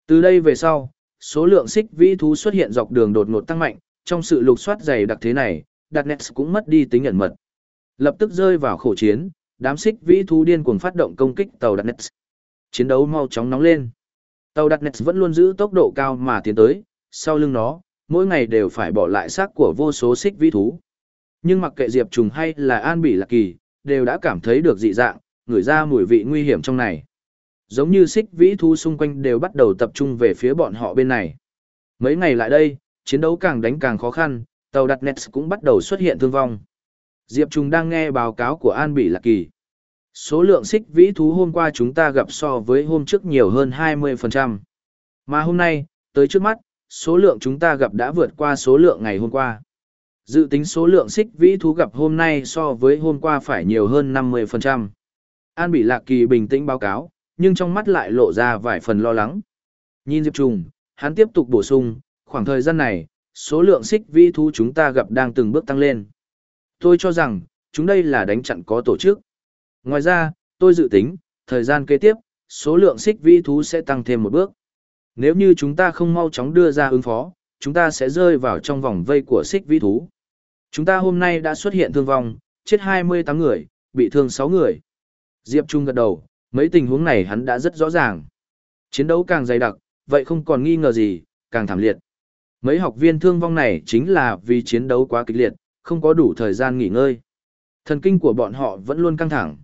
Từ đây về sau, số lượng xích vĩ thú xuất hiện dọc đường đột ngột tăng mạnh, trong sự lục soát dày đặc thế này, Darknet cũng mất đi tính ẩn mật. Lập tức rơi vào khổ chiến, đám xích vĩ thú điên cuồng phát động công kích tàu Darknet. Chiến đấu mau chóng nóng lên. Tàu Darknet vẫn luôn giữ tốc độ cao mà tiến tới, sau lưng nó, mỗi ngày đều phải bỏ lại xác của vô số xích vĩ thú. Nhưng mặc kệ Diệp Trùng hay là An Bỉ Lạc Kỳ, đều đã cảm thấy được dị dạng, ngửi ra mùi vị nguy hiểm trong này. Giống như xích vĩ thú xung quanh đều bắt đầu tập trung về phía bọn họ bên này. Mấy ngày lại đây, chiến đấu càng đánh càng khó khăn, tàu đặt nets cũng bắt đầu xuất hiện thương vong. Diệp Trung đang nghe báo cáo của An Bỉ Lạc Kỳ. Số lượng xích vĩ thú hôm qua chúng ta gặp so với hôm trước nhiều hơn 20%. Mà hôm nay, tới trước mắt, số lượng chúng ta gặp đã vượt qua số lượng ngày hôm qua. Dự tính số lượng xích vĩ thú gặp hôm nay so với hôm qua phải nhiều hơn 50%. An Bỉ Lạc Kỳ bình tĩnh báo cáo, nhưng trong mắt lại lộ ra vài phần lo lắng. Nhìn Diệp Trùng, hắn tiếp tục bổ sung, khoảng thời gian này, số lượng xích vĩ thú chúng ta gặp đang từng bước tăng lên. Tôi cho rằng, chúng đây là đánh chặn có tổ chức. Ngoài ra, tôi dự tính, thời gian kế tiếp, số lượng xích vĩ thú sẽ tăng thêm một bước. Nếu như chúng ta không mau chóng đưa ra ứng phó, chúng ta sẽ rơi vào trong vòng vây của xích vĩ thú. Chúng ta hôm nay đã xuất hiện thương vong, chết 28 người, bị thương 6 người. Diệp Trung gật đầu, mấy tình huống này hắn đã rất rõ ràng. Chiến đấu càng dày đặc, vậy không còn nghi ngờ gì, càng thảm liệt. Mấy học viên thương vong này chính là vì chiến đấu quá kịch liệt, không có đủ thời gian nghỉ ngơi. Thần kinh của bọn họ vẫn luôn căng thẳng.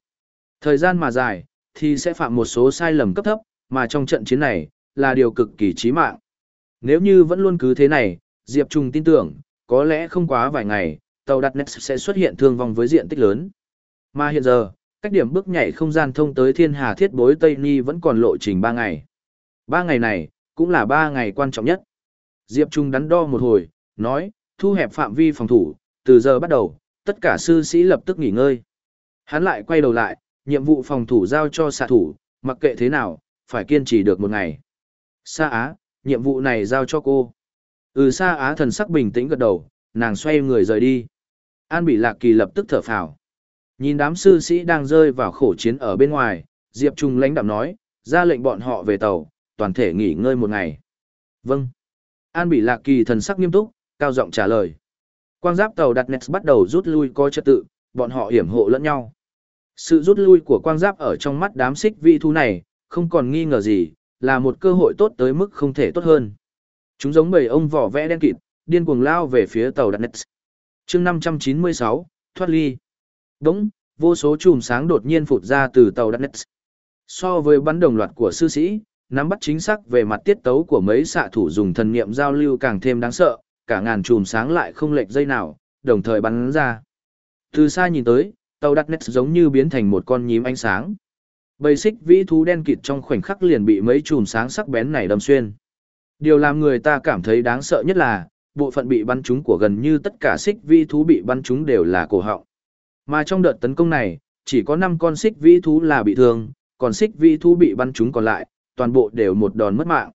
Thời gian mà dài, thì sẽ phạm một số sai lầm cấp thấp, mà trong trận chiến này, là điều cực kỳ chí mạng. Nếu như vẫn luôn cứ thế này, Diệp Trung tin tưởng, có lẽ không quá vài ngày, tàu đặt net sẽ xuất hiện thương vong với diện tích lớn. Mà hiện giờ, Cách điểm bước nhảy không gian thông tới thiên hà thiết bối Tây Ni vẫn còn lộ trình 3 ngày. 3 ngày này, cũng là 3 ngày quan trọng nhất. Diệp Trung đắn đo một hồi, nói, thu hẹp phạm vi phòng thủ, từ giờ bắt đầu, tất cả sư sĩ lập tức nghỉ ngơi. Hắn lại quay đầu lại, nhiệm vụ phòng thủ giao cho xạ thủ, mặc kệ thế nào, phải kiên trì được một ngày. Sa Á, nhiệm vụ này giao cho cô. Ừ Sa Á thần sắc bình tĩnh gật đầu, nàng xoay người rời đi. An bị lạc kỳ lập tức thở phào. Nhìn đám sư sĩ đang rơi vào khổ chiến ở bên ngoài, Diệp Trung lãnh đạm nói, ra lệnh bọn họ về tàu, toàn thể nghỉ ngơi một ngày. Vâng. An Bỉ lạc kỳ thần sắc nghiêm túc, cao giọng trả lời. Quang giáp tàu đặt nets bắt đầu rút lui coi trật tự, bọn họ hiểm hộ lẫn nhau. Sự rút lui của quang giáp ở trong mắt đám xích vị thú này, không còn nghi ngờ gì, là một cơ hội tốt tới mức không thể tốt hơn. Chúng giống bầy ông vỏ vẽ đen kịt, điên cuồng lao về phía tàu đặt nets. chương 596, thoát ly. Đúng, vô số chùm sáng đột nhiên phụt ra từ tàu đặt nets. So với bắn đồng loạt của sư sĩ, nắm bắt chính xác về mặt tiết tấu của mấy xạ thủ dùng thần niệm giao lưu càng thêm đáng sợ, cả ngàn chùm sáng lại không lệch dây nào, đồng thời bắn ra. Từ xa nhìn tới, tàu đặt nét giống như biến thành một con nhím ánh sáng. Bầy xích vĩ thú đen kịt trong khoảnh khắc liền bị mấy chùm sáng sắc bén này đâm xuyên. Điều làm người ta cảm thấy đáng sợ nhất là, bộ phận bị bắn trúng của gần như tất cả xích vĩ thú bị bắn trúng đều là cổ họng. Mà trong đợt tấn công này, chỉ có 5 con xích vĩ thú là bị thương, còn xích vĩ thú bị bắn trúng còn lại, toàn bộ đều một đòn mất mạng.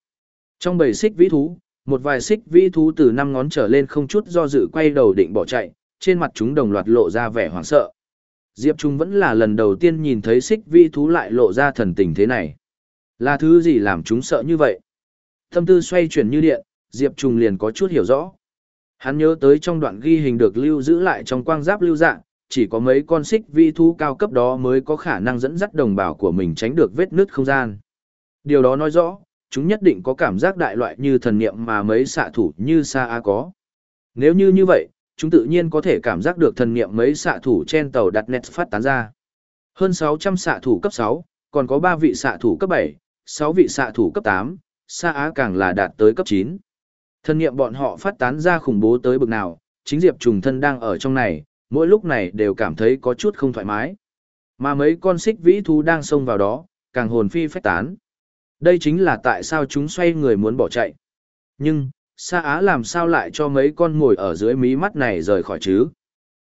Trong bầy xích vĩ thú, một vài xích vĩ thú từ năm ngón trở lên không chút do dự quay đầu định bỏ chạy, trên mặt chúng đồng loạt lộ ra vẻ hoảng sợ. Diệp Trung vẫn là lần đầu tiên nhìn thấy xích vĩ thú lại lộ ra thần tình thế này. Là thứ gì làm chúng sợ như vậy? Tâm tư xoay chuyển như điện, Diệp Trung liền có chút hiểu rõ. Hắn nhớ tới trong đoạn ghi hình được lưu giữ lại trong quang giáp lưu dạng, chỉ có mấy con xích vĩ thú cao cấp đó mới có khả năng dẫn dắt đồng bào của mình tránh được vết nứt không gian. Điều đó nói rõ, chúng nhất định có cảm giác đại loại như thần niệm mà mấy xạ thủ như Sa A có. Nếu như như vậy, chúng tự nhiên có thể cảm giác được thần niệm mấy xạ thủ trên tàu đặt net phát tán ra. Hơn 600 xạ thủ cấp 6, còn có 3 vị xạ thủ cấp 7, 6 vị xạ thủ cấp 8, Sa Á càng là đạt tới cấp 9. Thần niệm bọn họ phát tán ra khủng bố tới bực nào, chính Diệp Trùng thân đang ở trong này, mỗi lúc này đều cảm thấy có chút không thoải mái. Mà mấy con xích vĩ thú đang xông vào đó, càng hồn phi phách tán. Đây chính là tại sao chúng xoay người muốn bỏ chạy. Nhưng, Sa Á làm sao lại cho mấy con ngồi ở dưới mí mắt này rời khỏi chứ?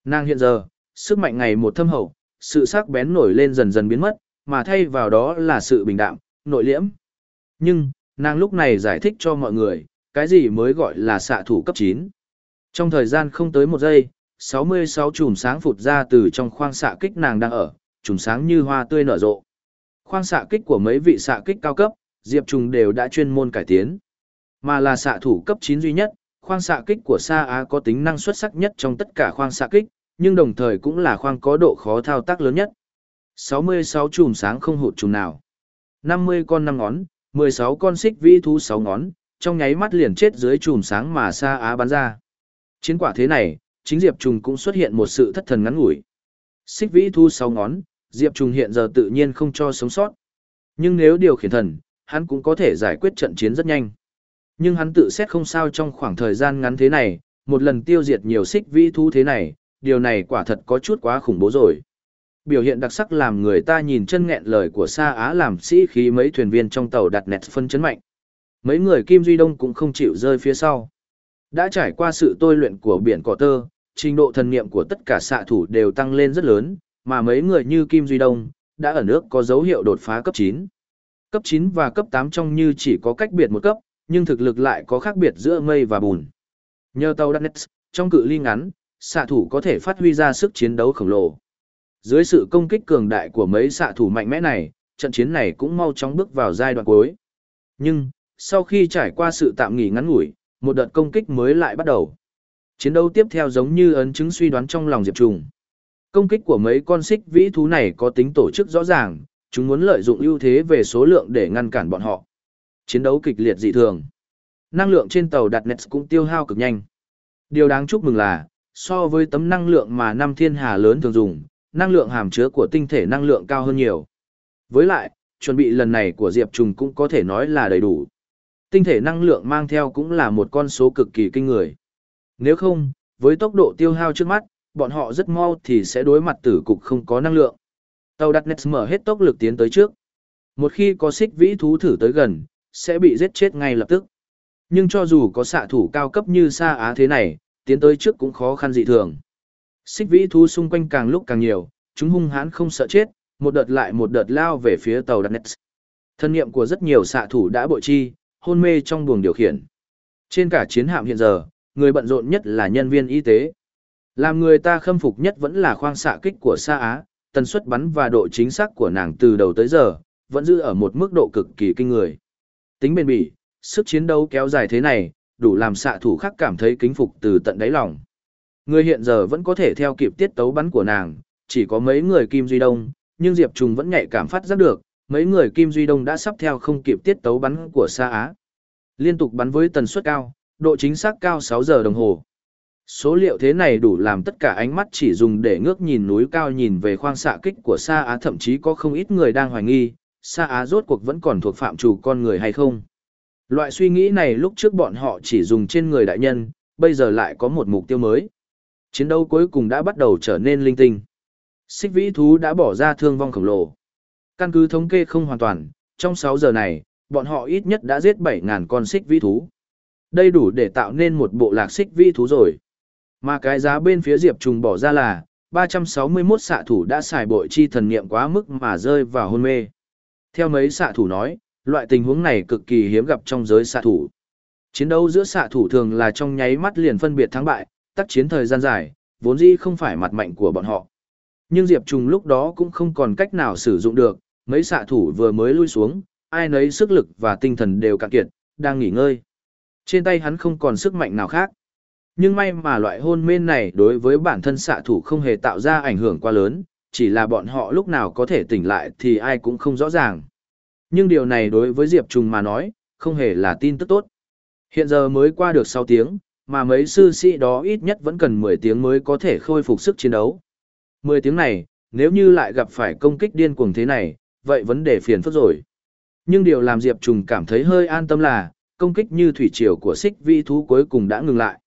Nàng hiện giờ, sức mạnh ngày một thâm hậu, sự sắc bén nổi lên dần dần biến mất, mà thay vào đó là sự bình đạm, nội liễm. Nhưng, nàng lúc này giải thích cho mọi người, cái gì mới gọi là xạ thủ cấp 9. Trong thời gian không tới một giây, 66 chùm sáng phụt ra từ trong khoang xạ kích nàng đang ở, chùm sáng như hoa tươi nở rộ. Khoang xạ kích của mấy vị xạ kích cao cấp, Diệp Trùng đều đã chuyên môn cải tiến. Mà là xạ thủ cấp 9 duy nhất, khoang xạ kích của Sa Á có tính năng xuất sắc nhất trong tất cả khoang xạ kích, nhưng đồng thời cũng là khoang có độ khó thao tác lớn nhất. 66 chùm sáng không hụt chùm nào. 50 con 5 ngón, 16 con xích vĩ thú 6 ngón, trong nháy mắt liền chết dưới chùm sáng mà Sa Á bắn ra. Chiến quả thế này, chính Diệp Trùng cũng xuất hiện một sự thất thần ngắn ngủi. Xích vĩ thu 6 ngón, Diệp Trùng hiện giờ tự nhiên không cho sống sót. Nhưng nếu điều khiển thần, hắn cũng có thể giải quyết trận chiến rất nhanh. Nhưng hắn tự xét không sao trong khoảng thời gian ngắn thế này, một lần tiêu diệt nhiều xích vĩ thú thế này, điều này quả thật có chút quá khủng bố rồi. Biểu hiện đặc sắc làm người ta nhìn chân nghẹn lời của Sa Á làm sĩ khí mấy thuyền viên trong tàu đặt nẹt phân chấn mạnh. Mấy người Kim Duy Đông cũng không chịu rơi phía sau. Đã trải qua sự tôi luyện của biển cỏ tơ, trình độ thần niệm của tất cả xạ thủ đều tăng lên rất lớn, mà mấy người như Kim Duy Đông, đã ở nước có dấu hiệu đột phá cấp 9. Cấp 9 và cấp 8 trong như chỉ có cách biệt một cấp, nhưng thực lực lại có khác biệt giữa mây và bùn. Nhờ tàu Darkness, trong cự ly ngắn, xạ thủ có thể phát huy ra sức chiến đấu khổng lồ. Dưới sự công kích cường đại của mấy xạ thủ mạnh mẽ này, trận chiến này cũng mau chóng bước vào giai đoạn cuối. Nhưng, sau khi trải qua sự tạm nghỉ ngắn ngủi, một đợt công kích mới lại bắt đầu. Chiến đấu tiếp theo giống như ấn chứng suy đoán trong lòng Diệp Trùng. Công kích của mấy con xích vĩ thú này có tính tổ chức rõ ràng, chúng muốn lợi dụng ưu thế về số lượng để ngăn cản bọn họ. Chiến đấu kịch liệt dị thường. Năng lượng trên tàu đặt nets cũng tiêu hao cực nhanh. Điều đáng chúc mừng là, so với tấm năng lượng mà năm thiên hà lớn thường dùng, năng lượng hàm chứa của tinh thể năng lượng cao hơn nhiều. Với lại, chuẩn bị lần này của Diệp Trùng cũng có thể nói là đầy đủ. Tinh thể năng lượng mang theo cũng là một con số cực kỳ kinh người. Nếu không, với tốc độ tiêu hao trước mắt, bọn họ rất mau thì sẽ đối mặt tử cục không có năng lượng. Tàu đặt nét mở hết tốc lực tiến tới trước. Một khi có xích vĩ thú thử tới gần, sẽ bị giết chết ngay lập tức. Nhưng cho dù có xạ thủ cao cấp như Sa Á thế này, tiến tới trước cũng khó khăn dị thường. Xích vĩ thú xung quanh càng lúc càng nhiều, chúng hung hãn không sợ chết, một đợt lại một đợt lao về phía tàu đặt nét. Thân nghiệm của rất nhiều xạ thủ đã bội chi, hôn mê trong buồng điều khiển. Trên cả chiến hạm hiện giờ, người bận rộn nhất là nhân viên y tế. Làm người ta khâm phục nhất vẫn là khoang xạ kích của Sa Á, tần suất bắn và độ chính xác của nàng từ đầu tới giờ, vẫn giữ ở một mức độ cực kỳ kinh người. Tính bền bỉ, sức chiến đấu kéo dài thế này, đủ làm xạ thủ khác cảm thấy kính phục từ tận đáy lòng. Người hiện giờ vẫn có thể theo kịp tiết tấu bắn của nàng, chỉ có mấy người Kim Duy Đông, nhưng Diệp Trùng vẫn nhạy cảm phát giác được, mấy người Kim Duy Đông đã sắp theo không kịp tiết tấu bắn của Sa Á. Liên tục bắn với tần suất cao, độ chính xác cao 6 giờ đồng hồ. Số liệu thế này đủ làm tất cả ánh mắt chỉ dùng để ngước nhìn núi cao nhìn về khoang xạ kích của Sa Á thậm chí có không ít người đang hoài nghi, Sa Á rốt cuộc vẫn còn thuộc phạm chủ con người hay không. Loại suy nghĩ này lúc trước bọn họ chỉ dùng trên người đại nhân, bây giờ lại có một mục tiêu mới. Chiến đấu cuối cùng đã bắt đầu trở nên linh tinh. Xích vĩ thú đã bỏ ra thương vong khổng lồ. Căn cứ thống kê không hoàn toàn, trong 6 giờ này, bọn họ ít nhất đã giết 7.000 con xích vĩ thú. Đây đủ để tạo nên một bộ lạc xích vĩ thú rồi. Mà cái giá bên phía Diệp Trùng bỏ ra là, 361 xạ thủ đã xài bội chi thần niệm quá mức mà rơi vào hôn mê. Theo mấy xạ thủ nói, loại tình huống này cực kỳ hiếm gặp trong giới xạ thủ. Chiến đấu giữa xạ thủ thường là trong nháy mắt liền phân biệt thắng bại, tác chiến thời gian dài, vốn dĩ không phải mặt mạnh của bọn họ. Nhưng Diệp Trùng lúc đó cũng không còn cách nào sử dụng được, mấy xạ thủ vừa mới lui xuống, ai nấy sức lực và tinh thần đều cạn kiệt, đang nghỉ ngơi. Trên tay hắn không còn sức mạnh nào khác. Nhưng may mà loại hôn mê này đối với bản thân xạ thủ không hề tạo ra ảnh hưởng quá lớn, chỉ là bọn họ lúc nào có thể tỉnh lại thì ai cũng không rõ ràng. Nhưng điều này đối với Diệp Trùng mà nói, không hề là tin tức tốt. Hiện giờ mới qua được 6 tiếng, mà mấy sư sĩ đó ít nhất vẫn cần 10 tiếng mới có thể khôi phục sức chiến đấu. 10 tiếng này, nếu như lại gặp phải công kích điên cuồng thế này, vậy vấn đề phiền phức rồi. Nhưng điều làm Diệp Trùng cảm thấy hơi an tâm là, công kích như thủy triều của xích vi thú cuối cùng đã ngừng lại.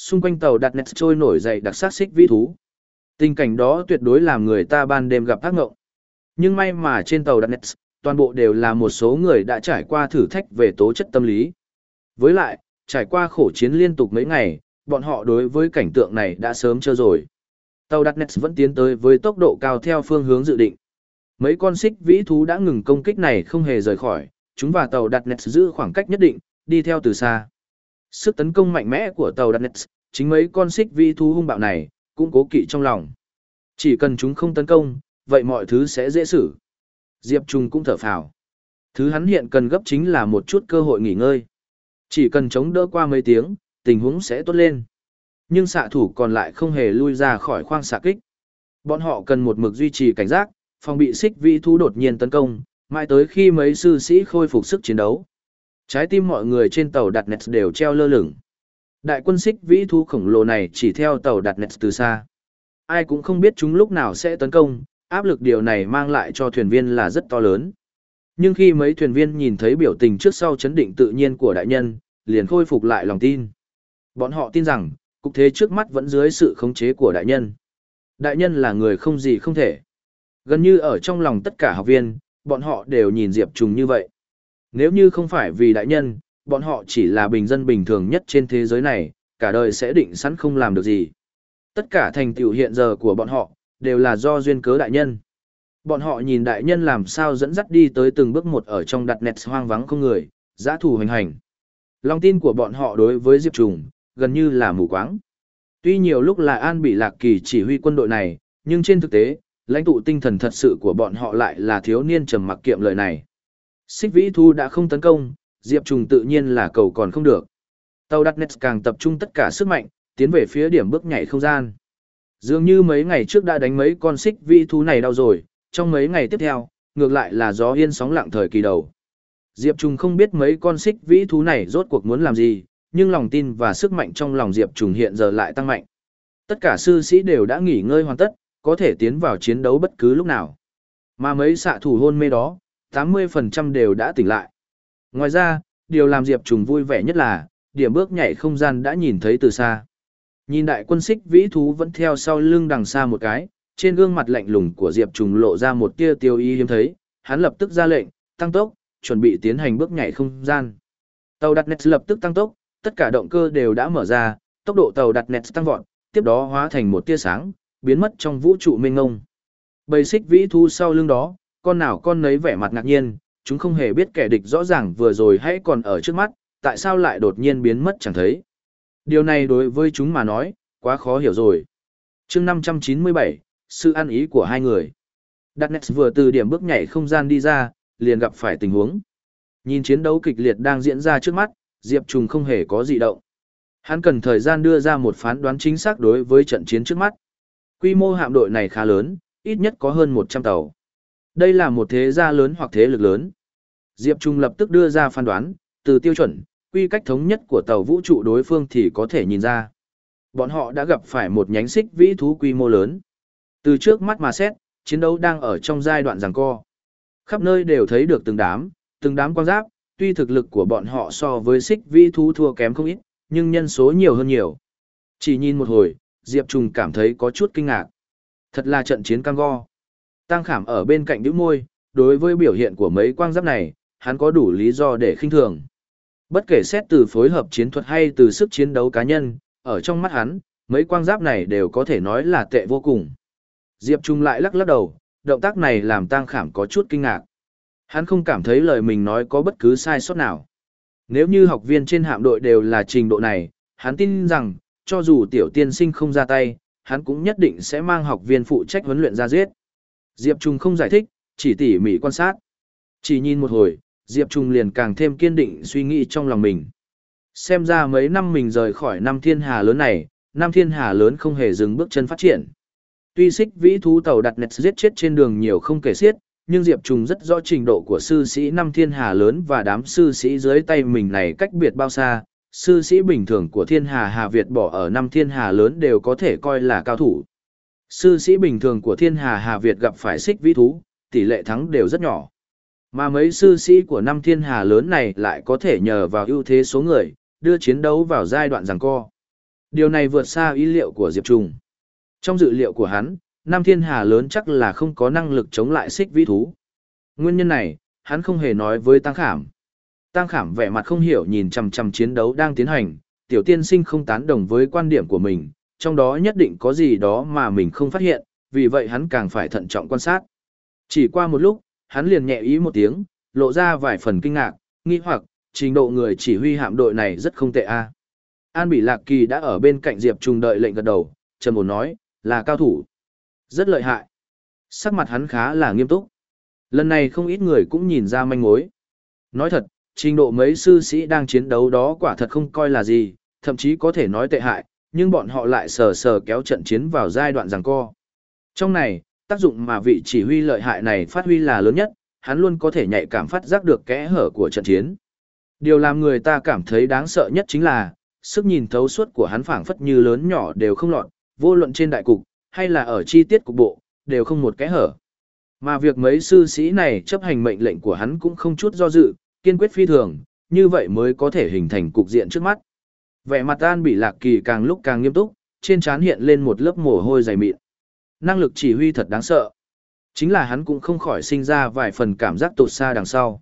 Xung quanh tàu đặt nét trôi nổi dậy đặc sắc xích vĩ thú. Tình cảnh đó tuyệt đối làm người ta ban đêm gặp ác ngộng. Nhưng may mà trên tàu đặt nét, toàn bộ đều là một số người đã trải qua thử thách về tố chất tâm lý. Với lại, trải qua khổ chiến liên tục mấy ngày, bọn họ đối với cảnh tượng này đã sớm chưa rồi. Tàu đặt nét vẫn tiến tới với tốc độ cao theo phương hướng dự định. Mấy con xích vĩ thú đã ngừng công kích này không hề rời khỏi, chúng và tàu đặt nét giữ khoảng cách nhất định, đi theo từ xa. Sức tấn công mạnh mẽ của tàu đặt chính mấy con xích vi thú hung bạo này, cũng cố kỵ trong lòng. Chỉ cần chúng không tấn công, vậy mọi thứ sẽ dễ xử. Diệp Trung cũng thở phào. Thứ hắn hiện cần gấp chính là một chút cơ hội nghỉ ngơi. Chỉ cần chống đỡ qua mấy tiếng, tình huống sẽ tốt lên. Nhưng xạ thủ còn lại không hề lui ra khỏi khoang xạ kích. Bọn họ cần một mực duy trì cảnh giác, phòng bị xích vi thú đột nhiên tấn công, mãi tới khi mấy sư sĩ khôi phục sức chiến đấu. Trái tim mọi người trên tàu đặt nets đều treo lơ lửng. Đại quân xích vĩ thú khổng lồ này chỉ theo tàu đặt nets từ xa. Ai cũng không biết chúng lúc nào sẽ tấn công, áp lực điều này mang lại cho thuyền viên là rất to lớn. Nhưng khi mấy thuyền viên nhìn thấy biểu tình trước sau chấn định tự nhiên của đại nhân, liền khôi phục lại lòng tin. Bọn họ tin rằng, cục thế trước mắt vẫn dưới sự khống chế của đại nhân. Đại nhân là người không gì không thể. Gần như ở trong lòng tất cả học viên, bọn họ đều nhìn Diệp Trùng như vậy. Nếu như không phải vì đại nhân, bọn họ chỉ là bình dân bình thường nhất trên thế giới này, cả đời sẽ định sẵn không làm được gì. Tất cả thành tựu hiện giờ của bọn họ, đều là do duyên cớ đại nhân. Bọn họ nhìn đại nhân làm sao dẫn dắt đi tới từng bước một ở trong đặt nẹt hoang vắng không người, giã thủ hành hành. Lòng tin của bọn họ đối với Diệp Trùng, gần như là mù quáng. Tuy nhiều lúc là An bị lạc kỳ chỉ huy quân đội này, nhưng trên thực tế, lãnh tụ tinh thần thật sự của bọn họ lại là thiếu niên trầm mặc kiệm lời này. Xích vĩ thu đã không tấn công, Diệp Trùng tự nhiên là cầu còn không được. Tàu đặt nets càng tập trung tất cả sức mạnh, tiến về phía điểm bước nhảy không gian. Dường như mấy ngày trước đã đánh mấy con xích vĩ thú này đau rồi, trong mấy ngày tiếp theo, ngược lại là gió yên sóng lặng thời kỳ đầu. Diệp Trùng không biết mấy con xích vĩ thú này rốt cuộc muốn làm gì, nhưng lòng tin và sức mạnh trong lòng Diệp Trùng hiện giờ lại tăng mạnh. Tất cả sư sĩ đều đã nghỉ ngơi hoàn tất, có thể tiến vào chiến đấu bất cứ lúc nào. Mà mấy xạ thủ hôn mê đó, 80% đều đã tỉnh lại. Ngoài ra, điều làm Diệp Trùng vui vẻ nhất là, điểm bước nhảy không gian đã nhìn thấy từ xa. Nhìn đại quân xích vĩ thú vẫn theo sau lưng đằng xa một cái, trên gương mặt lạnh lùng của Diệp Trùng lộ ra một tia tiêu ý hiếm thấy, hắn lập tức ra lệnh, tăng tốc, chuẩn bị tiến hành bước nhảy không gian. Tàu đặt nets lập tức tăng tốc, tất cả động cơ đều đã mở ra, tốc độ tàu đặt nets tăng vọt, tiếp đó hóa thành một tia sáng, biến mất trong vũ trụ mênh ngông. Bầy xích vĩ thú sau lưng đó, con nào con nấy vẻ mặt ngạc nhiên, chúng không hề biết kẻ địch rõ ràng vừa rồi hãy còn ở trước mắt, tại sao lại đột nhiên biến mất chẳng thấy. Điều này đối với chúng mà nói, quá khó hiểu rồi. chương 597, sự ăn ý của hai người. Darkness vừa từ điểm bước nhảy không gian đi ra, liền gặp phải tình huống. Nhìn chiến đấu kịch liệt đang diễn ra trước mắt, Diệp Trùng không hề có gì động. Hắn cần thời gian đưa ra một phán đoán chính xác đối với trận chiến trước mắt. Quy mô hạm đội này khá lớn, ít nhất có hơn 100 tàu. Đây là một thế gia lớn hoặc thế lực lớn. Diệp Trung lập tức đưa ra phán đoán, từ tiêu chuẩn, quy cách thống nhất của tàu vũ trụ đối phương thì có thể nhìn ra. Bọn họ đã gặp phải một nhánh xích vĩ thú quy mô lớn. Từ trước mắt mà xét, chiến đấu đang ở trong giai đoạn giằng co. Khắp nơi đều thấy được từng đám, từng đám quang giáp, tuy thực lực của bọn họ so với xích vĩ thú thua kém không ít, nhưng nhân số nhiều hơn nhiều. Chỉ nhìn một hồi, Diệp Trùng cảm thấy có chút kinh ngạc. Thật là trận chiến cam go. Tăng khảm ở bên cạnh đứa môi, đối với biểu hiện của mấy quang giáp này, hắn có đủ lý do để khinh thường. Bất kể xét từ phối hợp chiến thuật hay từ sức chiến đấu cá nhân, ở trong mắt hắn, mấy quang giáp này đều có thể nói là tệ vô cùng. Diệp Trung lại lắc lắc đầu, động tác này làm Tăng Khảm có chút kinh ngạc. Hắn không cảm thấy lời mình nói có bất cứ sai sót nào. Nếu như học viên trên hạm đội đều là trình độ này, hắn tin rằng, cho dù tiểu tiên sinh không ra tay, hắn cũng nhất định sẽ mang học viên phụ trách huấn luyện ra giết. Diệp Trung không giải thích, chỉ tỉ mỉ quan sát. Chỉ nhìn một hồi, Diệp Trung liền càng thêm kiên định suy nghĩ trong lòng mình. Xem ra mấy năm mình rời khỏi năm thiên hà lớn này, năm thiên hà lớn không hề dừng bước chân phát triển. Tuy xích vĩ thú tàu đặt nẹt giết chết trên đường nhiều không kể xiết, nhưng Diệp Trung rất rõ trình độ của sư sĩ năm thiên hà lớn và đám sư sĩ dưới tay mình này cách biệt bao xa. Sư sĩ bình thường của thiên hà Hà Việt bỏ ở năm thiên hà lớn đều có thể coi là cao thủ. Sư sĩ bình thường của thiên hà Hà Việt gặp phải xích vĩ thú, tỷ lệ thắng đều rất nhỏ. Mà mấy sư sĩ của năm thiên hà lớn này lại có thể nhờ vào ưu thế số người, đưa chiến đấu vào giai đoạn giằng co. Điều này vượt xa ý liệu của Diệp Trùng. Trong dự liệu của hắn, năm thiên hà lớn chắc là không có năng lực chống lại xích vĩ thú. Nguyên nhân này, hắn không hề nói với Tăng Khảm. Tăng Khảm vẻ mặt không hiểu nhìn chằm chằm chiến đấu đang tiến hành, tiểu tiên sinh không tán đồng với quan điểm của mình, trong đó nhất định có gì đó mà mình không phát hiện, vì vậy hắn càng phải thận trọng quan sát. Chỉ qua một lúc, hắn liền nhẹ ý một tiếng, lộ ra vài phần kinh ngạc, nghi hoặc, trình độ người chỉ huy hạm đội này rất không tệ a. An Bỉ Lạc Kỳ đã ở bên cạnh Diệp Trung đợi lệnh gật đầu, trầm ổn nói, là cao thủ. Rất lợi hại. Sắc mặt hắn khá là nghiêm túc. Lần này không ít người cũng nhìn ra manh mối. Nói thật, trình độ mấy sư sĩ đang chiến đấu đó quả thật không coi là gì, thậm chí có thể nói tệ hại, nhưng bọn họ lại sờ sờ kéo trận chiến vào giai đoạn giằng co. Trong này, tác dụng mà vị chỉ huy lợi hại này phát huy là lớn nhất, hắn luôn có thể nhạy cảm phát giác được kẽ hở của trận chiến. Điều làm người ta cảm thấy đáng sợ nhất chính là, sức nhìn thấu suốt của hắn phảng phất như lớn nhỏ đều không lọt, vô luận trên đại cục, hay là ở chi tiết cục bộ, đều không một kẽ hở. Mà việc mấy sư sĩ này chấp hành mệnh lệnh của hắn cũng không chút do dự, kiên quyết phi thường, như vậy mới có thể hình thành cục diện trước mắt. Vẻ mặt An bị lạc kỳ càng lúc càng nghiêm túc, trên trán hiện lên một lớp mồ hôi dày mịn. Năng lực chỉ huy thật đáng sợ. Chính là hắn cũng không khỏi sinh ra vài phần cảm giác tụt xa đằng sau.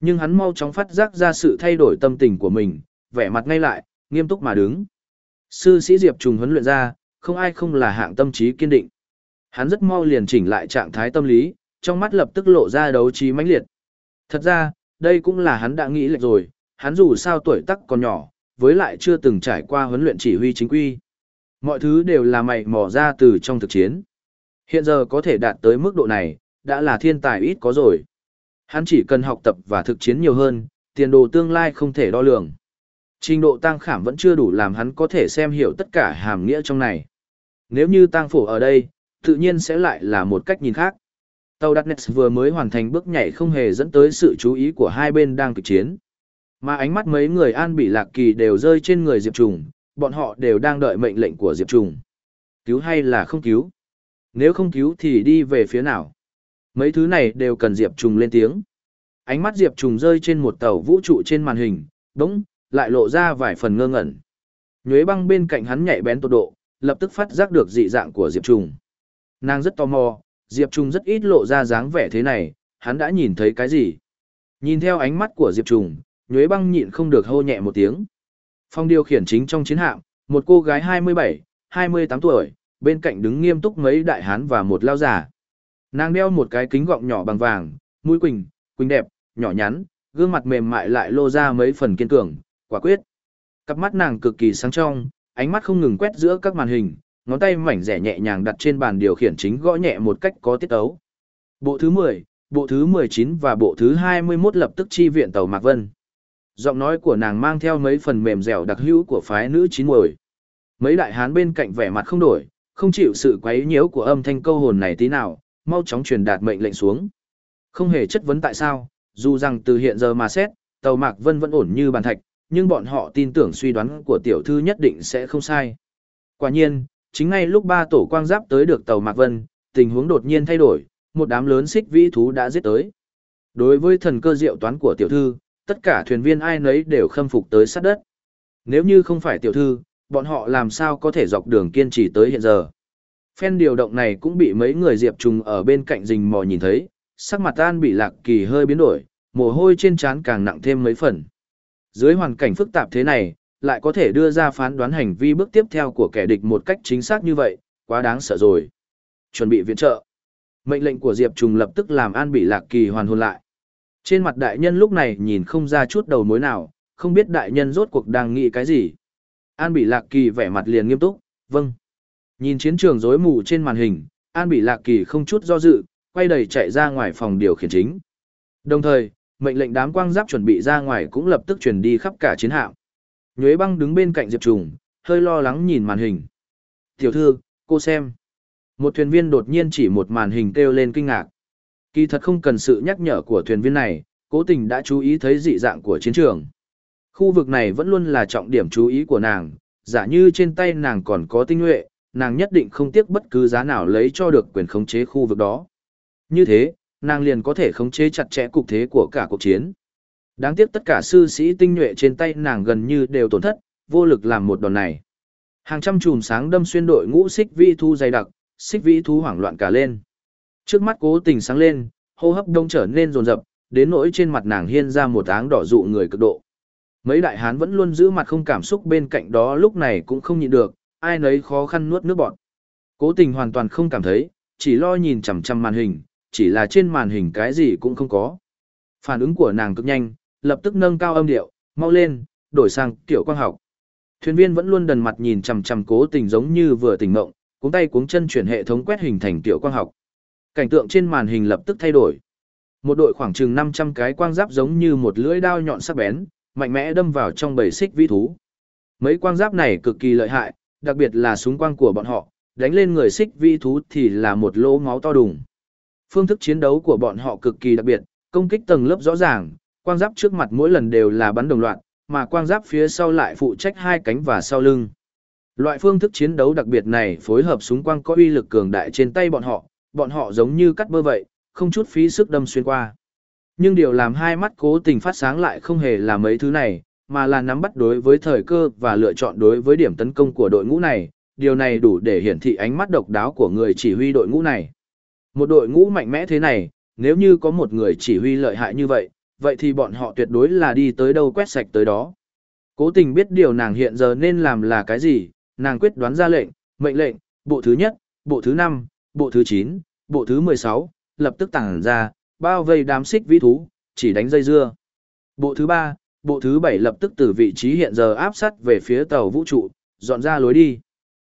Nhưng hắn mau chóng phát giác ra sự thay đổi tâm tình của mình, vẻ mặt ngay lại, nghiêm túc mà đứng. Sư sĩ Diệp trùng huấn luyện ra, không ai không là hạng tâm trí kiên định. Hắn rất mau liền chỉnh lại trạng thái tâm lý, trong mắt lập tức lộ ra đấu trí mãnh liệt. Thật ra, đây cũng là hắn đã nghĩ lệch rồi, hắn dù sao tuổi tác còn nhỏ, với lại chưa từng trải qua huấn luyện chỉ huy chính quy. Mọi thứ đều là mày mò ra từ trong thực chiến. Hiện giờ có thể đạt tới mức độ này, đã là thiên tài ít có rồi. Hắn chỉ cần học tập và thực chiến nhiều hơn, tiền đồ tương lai không thể đo lường. Trình độ tăng khảm vẫn chưa đủ làm hắn có thể xem hiểu tất cả hàm nghĩa trong này. Nếu như tăng phổ ở đây, tự nhiên sẽ lại là một cách nhìn khác. Tàu Darknet vừa mới hoàn thành bước nhảy không hề dẫn tới sự chú ý của hai bên đang kịch chiến. Mà ánh mắt mấy người An Bỉ Lạc Kỳ đều rơi trên người Diệp Trùng, bọn họ đều đang đợi mệnh lệnh của Diệp Trùng. Cứu hay là không cứu? Nếu không cứu thì đi về phía nào? Mấy thứ này đều cần Diệp Trùng lên tiếng. Ánh mắt Diệp Trùng rơi trên một tàu vũ trụ trên màn hình, bỗng lại lộ ra vài phần ngơ ngẩn. Nhuế băng bên cạnh hắn nhạy bén tột độ, lập tức phát giác được dị dạng của Diệp Trùng. Nàng rất tò mò, Diệp Trùng rất ít lộ ra dáng vẻ thế này, hắn đã nhìn thấy cái gì? Nhìn theo ánh mắt của Diệp Trùng. Nhuế Băng nhịn không được hô nhẹ một tiếng. Phong điều khiển chính trong chiến hạm, một cô gái 27, 28 tuổi, bên cạnh đứng nghiêm túc mấy đại hán và một lao giả. Nàng đeo một cái kính gọng nhỏ bằng vàng, mũi quỳnh, quỳnh đẹp, nhỏ nhắn, gương mặt mềm mại lại lô ra mấy phần kiên cường, quả quyết. Cặp mắt nàng cực kỳ sáng trong, ánh mắt không ngừng quét giữa các màn hình, ngón tay mảnh rẻ nhẹ nhàng đặt trên bàn điều khiển chính gõ nhẹ một cách có tiết ấu. Bộ thứ 10, bộ thứ 19 và bộ thứ 21 lập tức chi viện tàu Mạc Vân. Giọng nói của nàng mang theo mấy phần mềm dẻo đặc hữu của phái nữ chín muồi. Mấy đại hán bên cạnh vẻ mặt không đổi, không chịu sự quấy nhiễu của âm thanh câu hồn này tí nào, mau chóng truyền đạt mệnh lệnh xuống. Không hề chất vấn tại sao, dù rằng từ hiện giờ mà xét, tàu Mạc Vân vẫn ổn như bàn thạch, nhưng bọn họ tin tưởng suy đoán của tiểu thư nhất định sẽ không sai. Quả nhiên, chính ngay lúc ba tổ quang giáp tới được tàu Mạc Vân, tình huống đột nhiên thay đổi, một đám lớn xích vĩ thú đã giết tới. Đối với thần cơ diệu toán của tiểu thư, tất cả thuyền viên ai nấy đều khâm phục tới sát đất. Nếu như không phải tiểu thư, bọn họ làm sao có thể dọc đường kiên trì tới hiện giờ. Phen điều động này cũng bị mấy người diệp trùng ở bên cạnh rình mò nhìn thấy, sắc mặt an bị lạc kỳ hơi biến đổi, mồ hôi trên trán càng nặng thêm mấy phần. Dưới hoàn cảnh phức tạp thế này, lại có thể đưa ra phán đoán hành vi bước tiếp theo của kẻ địch một cách chính xác như vậy, quá đáng sợ rồi. Chuẩn bị viện trợ. Mệnh lệnh của Diệp Trùng lập tức làm An Bị Lạc Kỳ hoàn hồn lại. Trên mặt đại nhân lúc này nhìn không ra chút đầu mối nào, không biết đại nhân rốt cuộc đang nghĩ cái gì. An bỉ Lạc Kỳ vẻ mặt liền nghiêm túc, vâng. Nhìn chiến trường rối mù trên màn hình, An bỉ Lạc Kỳ không chút do dự, quay đầy chạy ra ngoài phòng điều khiển chính. Đồng thời, mệnh lệnh đám quang giáp chuẩn bị ra ngoài cũng lập tức truyền đi khắp cả chiến hạm. Nhuế băng đứng bên cạnh Diệp Trùng, hơi lo lắng nhìn màn hình. Tiểu thư, cô xem. Một thuyền viên đột nhiên chỉ một màn hình kêu lên kinh ngạc. Kỳ thật không cần sự nhắc nhở của thuyền viên này, cố tình đã chú ý thấy dị dạng của chiến trường. Khu vực này vẫn luôn là trọng điểm chú ý của nàng, giả như trên tay nàng còn có tinh nhuệ, nàng nhất định không tiếc bất cứ giá nào lấy cho được quyền khống chế khu vực đó. Như thế, nàng liền có thể khống chế chặt chẽ cục thế của cả cuộc chiến. Đáng tiếc tất cả sư sĩ tinh nhuệ trên tay nàng gần như đều tổn thất, vô lực làm một đòn này. Hàng trăm chùm sáng đâm xuyên đội ngũ xích vĩ thu dày đặc, xích vĩ thu hoảng loạn cả lên. Trước mắt cố tình sáng lên, hô hấp đông trở nên rồn rập, đến nỗi trên mặt nàng hiên ra một áng đỏ dụ người cực độ. Mấy đại hán vẫn luôn giữ mặt không cảm xúc bên cạnh đó lúc này cũng không nhịn được, ai nấy khó khăn nuốt nước bọt. Cố tình hoàn toàn không cảm thấy, chỉ lo nhìn chằm chằm màn hình, chỉ là trên màn hình cái gì cũng không có. Phản ứng của nàng cực nhanh, lập tức nâng cao âm điệu, mau lên, đổi sang kiểu quang học. Thuyền viên vẫn luôn đần mặt nhìn chằm chằm cố tình giống như vừa tỉnh mộng, cuống tay cuống chân chuyển hệ thống quét hình thành kiểu quang học. Cảnh tượng trên màn hình lập tức thay đổi. Một đội khoảng chừng 500 cái quang giáp giống như một lưỡi đao nhọn sắc bén, mạnh mẽ đâm vào trong bầy xích vĩ thú. Mấy quang giáp này cực kỳ lợi hại, đặc biệt là súng quang của bọn họ, đánh lên người xích vĩ thú thì là một lỗ máu to đùng. Phương thức chiến đấu của bọn họ cực kỳ đặc biệt, công kích tầng lớp rõ ràng, quang giáp trước mặt mỗi lần đều là bắn đồng loạt, mà quang giáp phía sau lại phụ trách hai cánh và sau lưng. Loại phương thức chiến đấu đặc biệt này phối hợp súng quang có uy lực cường đại trên tay bọn họ, bọn họ giống như cắt bơ vậy, không chút phí sức đâm xuyên qua. Nhưng điều làm hai mắt cố tình phát sáng lại không hề là mấy thứ này, mà là nắm bắt đối với thời cơ và lựa chọn đối với điểm tấn công của đội ngũ này, điều này đủ để hiển thị ánh mắt độc đáo của người chỉ huy đội ngũ này. Một đội ngũ mạnh mẽ thế này, nếu như có một người chỉ huy lợi hại như vậy, vậy thì bọn họ tuyệt đối là đi tới đâu quét sạch tới đó. Cố tình biết điều nàng hiện giờ nên làm là cái gì, nàng quyết đoán ra lệnh, mệnh lệnh, bộ thứ nhất, bộ thứ năm, bộ thứ chín, bộ thứ mười sáu, lập tức tàng ra, bao vây đám xích vĩ thú, chỉ đánh dây dưa. Bộ thứ ba, bộ thứ bảy lập tức từ vị trí hiện giờ áp sát về phía tàu vũ trụ, dọn ra lối đi.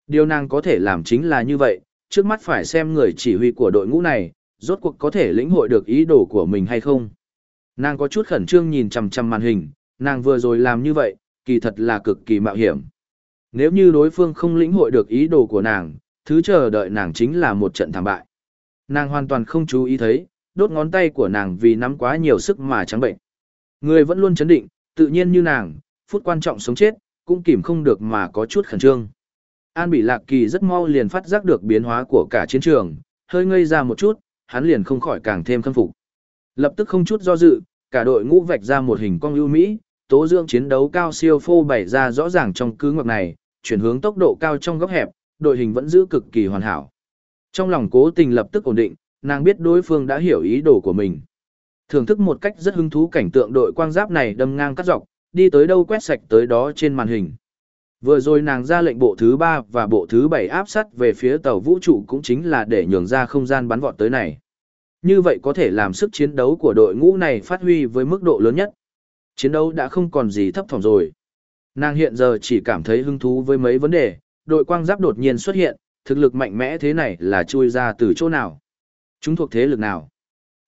Điều nàng có thể làm chính là như vậy, trước mắt phải xem người chỉ huy của đội ngũ này, rốt cuộc có thể lĩnh hội được ý đồ của mình hay không. Nàng có chút khẩn trương nhìn chằm chằm màn hình, nàng vừa rồi làm như vậy, kỳ thật là cực kỳ mạo hiểm. Nếu như đối phương không lĩnh hội được ý đồ của nàng, thứ chờ đợi nàng chính là một trận thảm bại. Nàng hoàn toàn không chú ý thấy, đốt ngón tay của nàng vì nắm quá nhiều sức mà trắng bệnh. Người vẫn luôn chấn định, tự nhiên như nàng, phút quan trọng sống chết, cũng kìm không được mà có chút khẩn trương. An Bỉ Lạc Kỳ rất mau liền phát giác được biến hóa của cả chiến trường, hơi ngây ra một chút, hắn liền không khỏi càng thêm khâm phục. Lập tức không chút do dự, cả đội ngũ vạch ra một hình cong ưu mỹ, tố dưỡng chiến đấu cao siêu phô bày ra rõ ràng trong cứ ngoặc này, chuyển hướng tốc độ cao trong góc hẹp, đội hình vẫn giữ cực kỳ hoàn hảo. Trong lòng cố tình lập tức ổn định, nàng biết đối phương đã hiểu ý đồ của mình. Thưởng thức một cách rất hứng thú cảnh tượng đội quang giáp này đâm ngang cắt dọc, đi tới đâu quét sạch tới đó trên màn hình. Vừa rồi nàng ra lệnh bộ thứ 3 và bộ thứ 7 áp sát về phía tàu vũ trụ cũng chính là để nhường ra không gian bắn vọt tới này. Như vậy có thể làm sức chiến đấu của đội ngũ này phát huy với mức độ lớn nhất. Chiến đấu đã không còn gì thấp thỏm rồi. Nàng hiện giờ chỉ cảm thấy hứng thú với mấy vấn đề, đội quang giáp đột nhiên xuất hiện, thực lực mạnh mẽ thế này là chui ra từ chỗ nào? Chúng thuộc thế lực nào?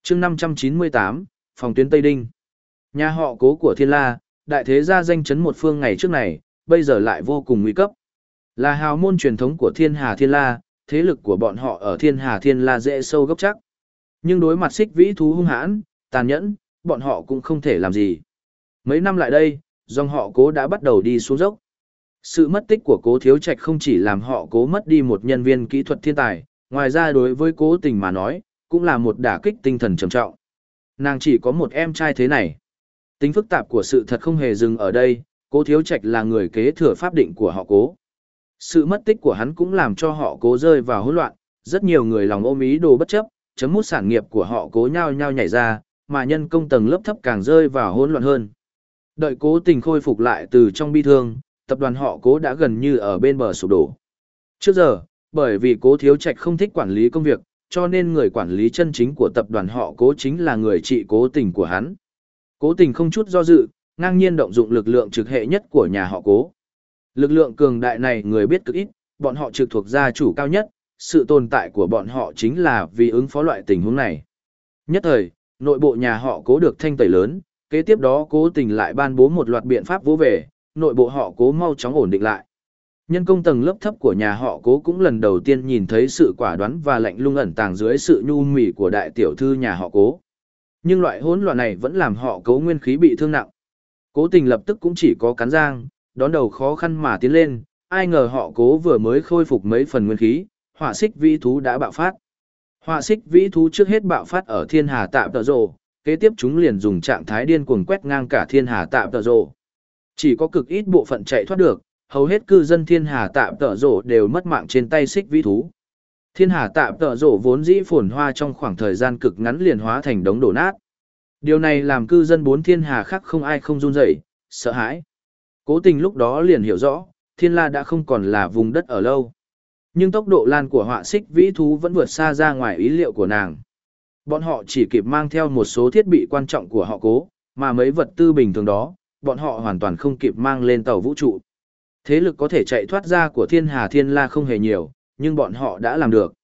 chương 598, phòng tuyến Tây Đinh. Nhà họ cố của Thiên La, đại thế gia danh chấn một phương ngày trước này, bây giờ lại vô cùng nguy cấp. Là hào môn truyền thống của Thiên Hà Thiên La, thế lực của bọn họ ở Thiên Hà Thiên La dễ sâu gốc chắc. Nhưng đối mặt xích vĩ thú hung hãn, tàn nhẫn, bọn họ cũng không thể làm gì. Mấy năm lại đây, dòng họ cố đã bắt đầu đi xuống dốc. Sự mất tích của cố thiếu trạch không chỉ làm họ cố mất đi một nhân viên kỹ thuật thiên tài, ngoài ra đối với cố tình mà nói, cũng là một đả kích tinh thần trầm trọng. Nàng chỉ có một em trai thế này. Tính phức tạp của sự thật không hề dừng ở đây, cố thiếu trạch là người kế thừa pháp định của họ cố. Sự mất tích của hắn cũng làm cho họ cố rơi vào hỗn loạn, rất nhiều người lòng ôm ý đồ bất chấp, chấm mút sản nghiệp của họ cố nhau nhau nhảy ra, mà nhân công tầng lớp thấp càng rơi vào hỗn loạn hơn. Đợi cố tình khôi phục lại từ trong bi thương, tập đoàn họ cố đã gần như ở bên bờ sụp đổ. Trước giờ, bởi vì cố thiếu trạch không thích quản lý công việc, cho nên người quản lý chân chính của tập đoàn họ cố chính là người trị cố tình của hắn. Cố tình không chút do dự, ngang nhiên động dụng lực lượng trực hệ nhất của nhà họ cố. Lực lượng cường đại này người biết cực ít, bọn họ trực thuộc gia chủ cao nhất, sự tồn tại của bọn họ chính là vì ứng phó loại tình huống này. Nhất thời, nội bộ nhà họ cố được thanh tẩy lớn, kế tiếp đó cố tình lại ban bố một loạt biện pháp vô về, nội bộ họ cố mau chóng ổn định lại. Nhân công tầng lớp thấp của nhà họ cố cũng lần đầu tiên nhìn thấy sự quả đoán và lạnh lung ẩn tàng dưới sự nhu mì của đại tiểu thư nhà họ cố. Nhưng loại hỗn loạn này vẫn làm họ cố nguyên khí bị thương nặng. Cố tình lập tức cũng chỉ có cắn giang, đón đầu khó khăn mà tiến lên, ai ngờ họ cố vừa mới khôi phục mấy phần nguyên khí, họa xích vĩ thú đã bạo phát. Họa xích vĩ thú trước hết bạo phát ở thiên hà tạm tờ rồ, kế tiếp chúng liền dùng trạng thái điên cuồng quét ngang cả thiên hà tạm tờ rồ. Chỉ có cực ít bộ phận chạy thoát được, hầu hết cư dân thiên hà tạm tợ rổ đều mất mạng trên tay xích vĩ thú. Thiên hà tạm tợ rổ vốn dĩ phồn hoa trong khoảng thời gian cực ngắn liền hóa thành đống đổ nát. Điều này làm cư dân bốn thiên hà khác không ai không run rẩy, sợ hãi. Cố tình lúc đó liền hiểu rõ, thiên la đã không còn là vùng đất ở lâu. Nhưng tốc độ lan của họa xích vĩ thú vẫn vượt xa ra ngoài ý liệu của nàng. Bọn họ chỉ kịp mang theo một số thiết bị quan trọng của họ cố, mà mấy vật tư bình thường đó, bọn họ hoàn toàn không kịp mang lên tàu vũ trụ. Thế lực có thể chạy thoát ra của thiên hà thiên la không hề nhiều, nhưng bọn họ đã làm được.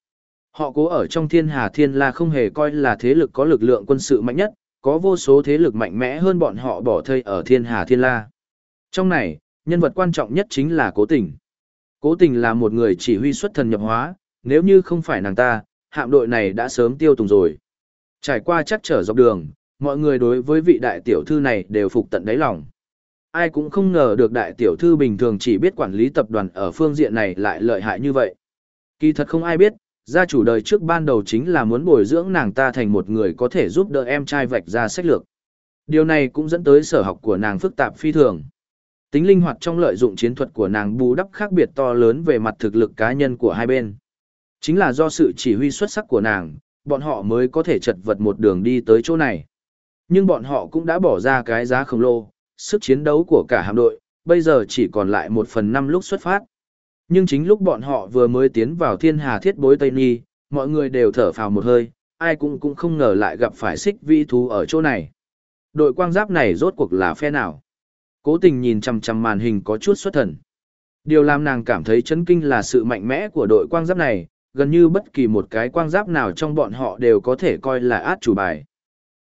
Họ cố ở trong thiên hà thiên la không hề coi là thế lực có lực lượng quân sự mạnh nhất, có vô số thế lực mạnh mẽ hơn bọn họ bỏ thây ở thiên hà thiên la. Trong này, nhân vật quan trọng nhất chính là cố tình. Cố tình là một người chỉ huy xuất thần nhập hóa, nếu như không phải nàng ta, hạm đội này đã sớm tiêu tùng rồi. Trải qua chắc trở dọc đường, mọi người đối với vị đại tiểu thư này đều phục tận đáy lòng. Ai cũng không ngờ được đại tiểu thư bình thường chỉ biết quản lý tập đoàn ở phương diện này lại lợi hại như vậy. Kỳ thật không ai biết, gia chủ đời trước ban đầu chính là muốn bồi dưỡng nàng ta thành một người có thể giúp đỡ em trai vạch ra sách lược. Điều này cũng dẫn tới sở học của nàng phức tạp phi thường. Tính linh hoạt trong lợi dụng chiến thuật của nàng bù đắp khác biệt to lớn về mặt thực lực cá nhân của hai bên. Chính là do sự chỉ huy xuất sắc của nàng, bọn họ mới có thể chật vật một đường đi tới chỗ này. Nhưng bọn họ cũng đã bỏ ra cái giá khổng lồ, sức chiến đấu của cả hạm đội, bây giờ chỉ còn lại một phần năm lúc xuất phát. Nhưng chính lúc bọn họ vừa mới tiến vào thiên hà thiết bối Tây nhi, mọi người đều thở phào một hơi, ai cũng cũng không ngờ lại gặp phải xích vi thú ở chỗ này. Đội quang giáp này rốt cuộc là phe nào? Cố tình nhìn chằm chằm màn hình có chút xuất thần. Điều làm nàng cảm thấy chấn kinh là sự mạnh mẽ của đội quang giáp này, gần như bất kỳ một cái quang giáp nào trong bọn họ đều có thể coi là át chủ bài.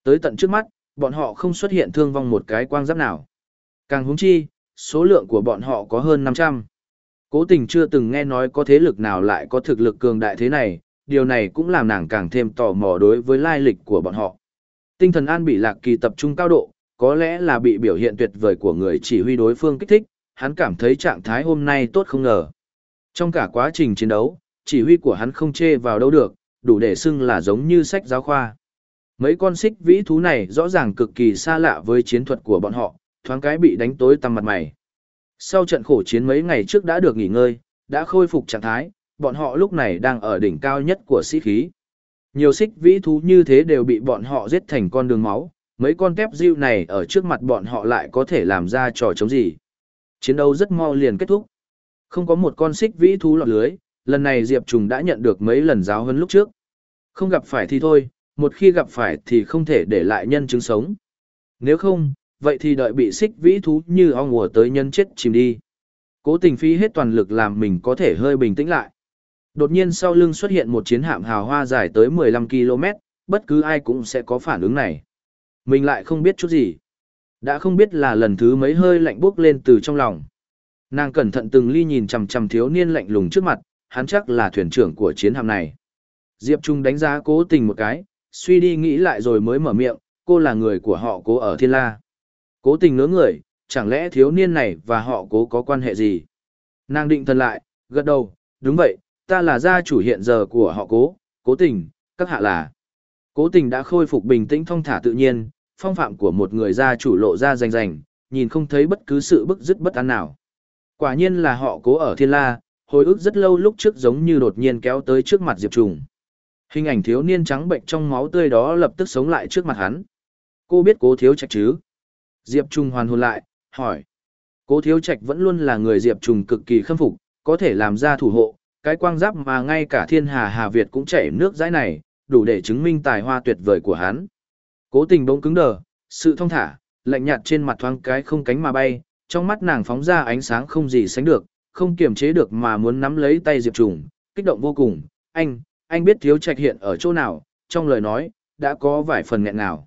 Tới tận trước mắt, bọn họ không xuất hiện thương vong một cái quang giáp nào. Càng húng chi, số lượng của bọn họ có hơn 500. Cố tình chưa từng nghe nói có thế lực nào lại có thực lực cường đại thế này, điều này cũng làm nàng càng thêm tò mò đối với lai lịch của bọn họ. Tinh thần an bị lạc kỳ tập trung cao độ, có lẽ là bị biểu hiện tuyệt vời của người chỉ huy đối phương kích thích, hắn cảm thấy trạng thái hôm nay tốt không ngờ. Trong cả quá trình chiến đấu, chỉ huy của hắn không chê vào đâu được, đủ để xưng là giống như sách giáo khoa. Mấy con xích vĩ thú này rõ ràng cực kỳ xa lạ với chiến thuật của bọn họ, thoáng cái bị đánh tối tăm mặt mày. Sau trận khổ chiến mấy ngày trước đã được nghỉ ngơi, đã khôi phục trạng thái, bọn họ lúc này đang ở đỉnh cao nhất của sĩ khí. Nhiều xích vĩ thú như thế đều bị bọn họ giết thành con đường máu, mấy con tép diêu này ở trước mặt bọn họ lại có thể làm ra trò chống gì. Chiến đấu rất mau liền kết thúc. Không có một con xích vĩ thú lọt lưới, lần này Diệp Trùng đã nhận được mấy lần giáo hơn lúc trước. Không gặp phải thì thôi, một khi gặp phải thì không thể để lại nhân chứng sống. Nếu không, vậy thì đợi bị xích vĩ thú như ong ùa tới nhân chết chìm đi. Cố tình phí hết toàn lực làm mình có thể hơi bình tĩnh lại. Đột nhiên sau lưng xuất hiện một chiến hạm hào hoa dài tới 15 km, bất cứ ai cũng sẽ có phản ứng này. Mình lại không biết chút gì. Đã không biết là lần thứ mấy hơi lạnh bốc lên từ trong lòng. Nàng cẩn thận từng ly nhìn chằm chằm thiếu niên lạnh lùng trước mặt, hắn chắc là thuyền trưởng của chiến hạm này. Diệp Trung đánh giá cố tình một cái, suy đi nghĩ lại rồi mới mở miệng, cô là người của họ cố ở Thiên La. Cố tình ngớ người, chẳng lẽ thiếu niên này và họ cố có quan hệ gì? Nàng định thần lại, gật đầu, đúng vậy, ta là gia chủ hiện giờ của họ cố, cố tình, các hạ là. Cố tình đã khôi phục bình tĩnh thong thả tự nhiên, phong phạm của một người gia chủ lộ ra rành rành, nhìn không thấy bất cứ sự bức dứt bất an nào. Quả nhiên là họ cố ở thiên la, hồi ức rất lâu lúc trước giống như đột nhiên kéo tới trước mặt Diệp Trùng. Hình ảnh thiếu niên trắng bệnh trong máu tươi đó lập tức sống lại trước mặt hắn. Cô biết cố thiếu trạch chứ? Diệp Trùng hoàn hồn lại, hỏi. Cố thiếu trạch vẫn luôn là người Diệp Trùng cực kỳ khâm phục, có thể làm ra thủ hộ, cái quang giáp mà ngay cả thiên hà Hà Việt cũng chảy nước dãi này, đủ để chứng minh tài hoa tuyệt vời của hắn. Cố tình bỗng cứng đờ, sự thông thả, lạnh nhạt trên mặt thoáng cái không cánh mà bay, trong mắt nàng phóng ra ánh sáng không gì sánh được, không kiềm chế được mà muốn nắm lấy tay Diệp Trùng, kích động vô cùng. Anh, anh biết thiếu trạch hiện ở chỗ nào, trong lời nói, đã có vài phần nghẹn nào.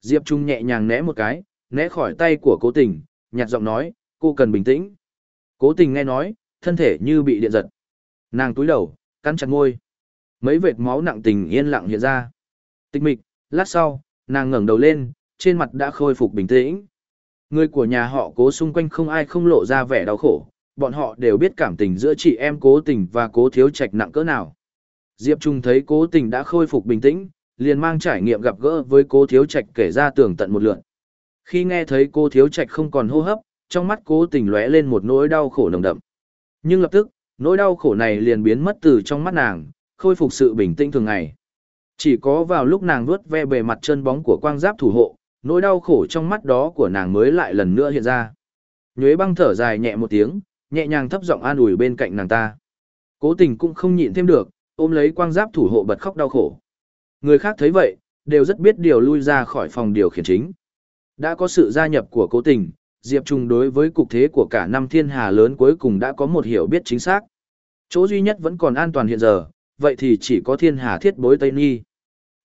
Diệp Trung nhẹ nhàng né một cái, né khỏi tay của cố tình, nhạt giọng nói, cô cần bình tĩnh. Cố tình nghe nói, thân thể như bị điện giật. Nàng túi đầu, cắn chặt môi. Mấy vệt máu nặng tình yên lặng hiện ra. Tịch mịch, lát sau, nàng ngẩng đầu lên, trên mặt đã khôi phục bình tĩnh. Người của nhà họ cố xung quanh không ai không lộ ra vẻ đau khổ, bọn họ đều biết cảm tình giữa chị em cố tình và cố thiếu trạch nặng cỡ nào. Diệp Trung thấy cố tình đã khôi phục bình tĩnh, liền mang trải nghiệm gặp gỡ với cố thiếu trạch kể ra tường tận một lượt. Khi nghe thấy cô thiếu trạch không còn hô hấp, trong mắt cố tình lóe lên một nỗi đau khổ nồng đậm. Nhưng lập tức, nỗi đau khổ này liền biến mất từ trong mắt nàng, khôi phục sự bình tĩnh thường ngày. Chỉ có vào lúc nàng vuốt ve bề mặt chân bóng của quang giáp thủ hộ, nỗi đau khổ trong mắt đó của nàng mới lại lần nữa hiện ra. Nhuế băng thở dài nhẹ một tiếng, nhẹ nhàng thấp giọng an ủi bên cạnh nàng ta. Cố tình cũng không nhịn thêm được, ôm lấy quang giáp thủ hộ bật khóc đau khổ. Người khác thấy vậy, đều rất biết điều lui ra khỏi phòng điều khiển chính. Đã có sự gia nhập của cố tình, Diệp Trung đối với cục thế của cả năm thiên hà lớn cuối cùng đã có một hiểu biết chính xác. Chỗ duy nhất vẫn còn an toàn hiện giờ, vậy thì chỉ có thiên hà thiết bối Tây Ni.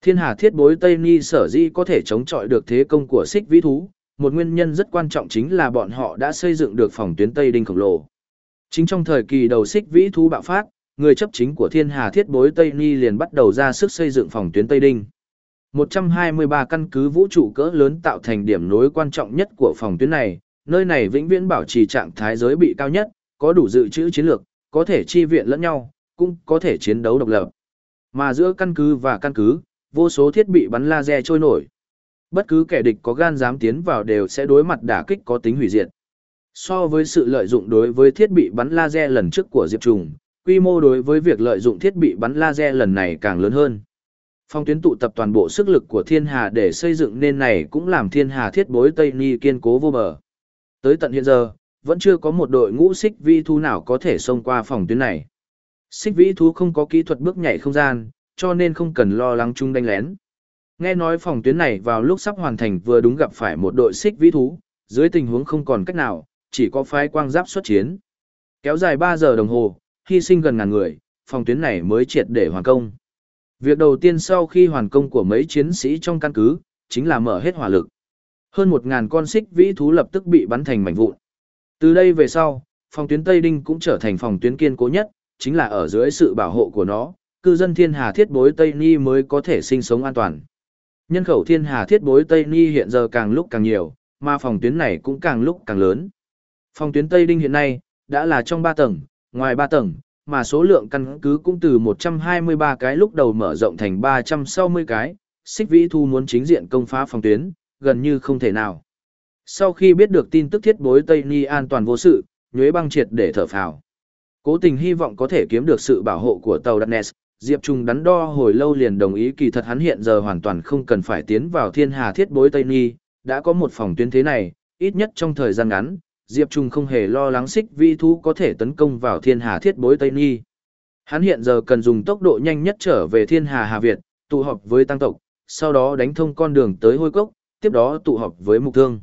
Thiên hà thiết bối Tây Ni sở dĩ có thể chống chọi được thế công của xích vĩ thú, một nguyên nhân rất quan trọng chính là bọn họ đã xây dựng được phòng tuyến Tây Đinh khổng lồ. Chính trong thời kỳ đầu xích vĩ thú bạo phát, người chấp chính của thiên hà thiết bối Tây Ni liền bắt đầu ra sức xây dựng phòng tuyến Tây Đinh. 123 căn cứ vũ trụ cỡ lớn tạo thành điểm nối quan trọng nhất của phòng tuyến này, nơi này vĩnh viễn bảo trì trạng thái giới bị cao nhất, có đủ dự trữ chiến lược, có thể chi viện lẫn nhau, cũng có thể chiến đấu độc lập. Mà giữa căn cứ và căn cứ, vô số thiết bị bắn laser trôi nổi. Bất cứ kẻ địch có gan dám tiến vào đều sẽ đối mặt đả kích có tính hủy diệt. So với sự lợi dụng đối với thiết bị bắn laser lần trước của Diệp Trùng, quy mô đối với việc lợi dụng thiết bị bắn laser lần này càng lớn hơn. Phong tuyến tụ tập toàn bộ sức lực của thiên hà để xây dựng nên này cũng làm thiên hà thiết bối Tây Ni kiên cố vô bờ. Tới tận hiện giờ, vẫn chưa có một đội ngũ xích vi thú nào có thể xông qua phòng tuyến này. Xích vĩ thú không có kỹ thuật bước nhảy không gian, cho nên không cần lo lắng chung đánh lén. Nghe nói phòng tuyến này vào lúc sắp hoàn thành vừa đúng gặp phải một đội xích vĩ thú, dưới tình huống không còn cách nào, chỉ có phái quang giáp xuất chiến. Kéo dài 3 giờ đồng hồ, hy sinh gần ngàn người, phòng tuyến này mới triệt để hoàn công. Việc đầu tiên sau khi hoàn công của mấy chiến sĩ trong căn cứ, chính là mở hết hỏa lực. Hơn 1.000 con xích vĩ thú lập tức bị bắn thành mảnh vụn. Từ đây về sau, phòng tuyến Tây Đinh cũng trở thành phòng tuyến kiên cố nhất, chính là ở dưới sự bảo hộ của nó, cư dân thiên hà thiết bối Tây Ni mới có thể sinh sống an toàn. Nhân khẩu thiên hà thiết bối Tây Ni hiện giờ càng lúc càng nhiều, mà phòng tuyến này cũng càng lúc càng lớn. Phòng tuyến Tây Đinh hiện nay, đã là trong 3 tầng, ngoài 3 tầng, mà số lượng căn cứ cũng từ 123 cái lúc đầu mở rộng thành 360 cái, xích vĩ thu muốn chính diện công phá phòng tuyến, gần như không thể nào. Sau khi biết được tin tức thiết bối Tây Ni an toàn vô sự, nhuế băng triệt để thở phào. Cố tình hy vọng có thể kiếm được sự bảo hộ của tàu Darkness, Diệp Trung đắn đo hồi lâu liền đồng ý kỳ thật hắn hiện giờ hoàn toàn không cần phải tiến vào thiên hà thiết bối Tây Ni, đã có một phòng tuyến thế này, ít nhất trong thời gian ngắn, Diệp Trung không hề lo lắng xích vi thú có thể tấn công vào thiên hà thiết bối Tây Nhi. Hắn hiện giờ cần dùng tốc độ nhanh nhất trở về thiên hà Hà Việt, tụ họp với tăng tộc, sau đó đánh thông con đường tới hôi cốc, tiếp đó tụ họp với mục thương.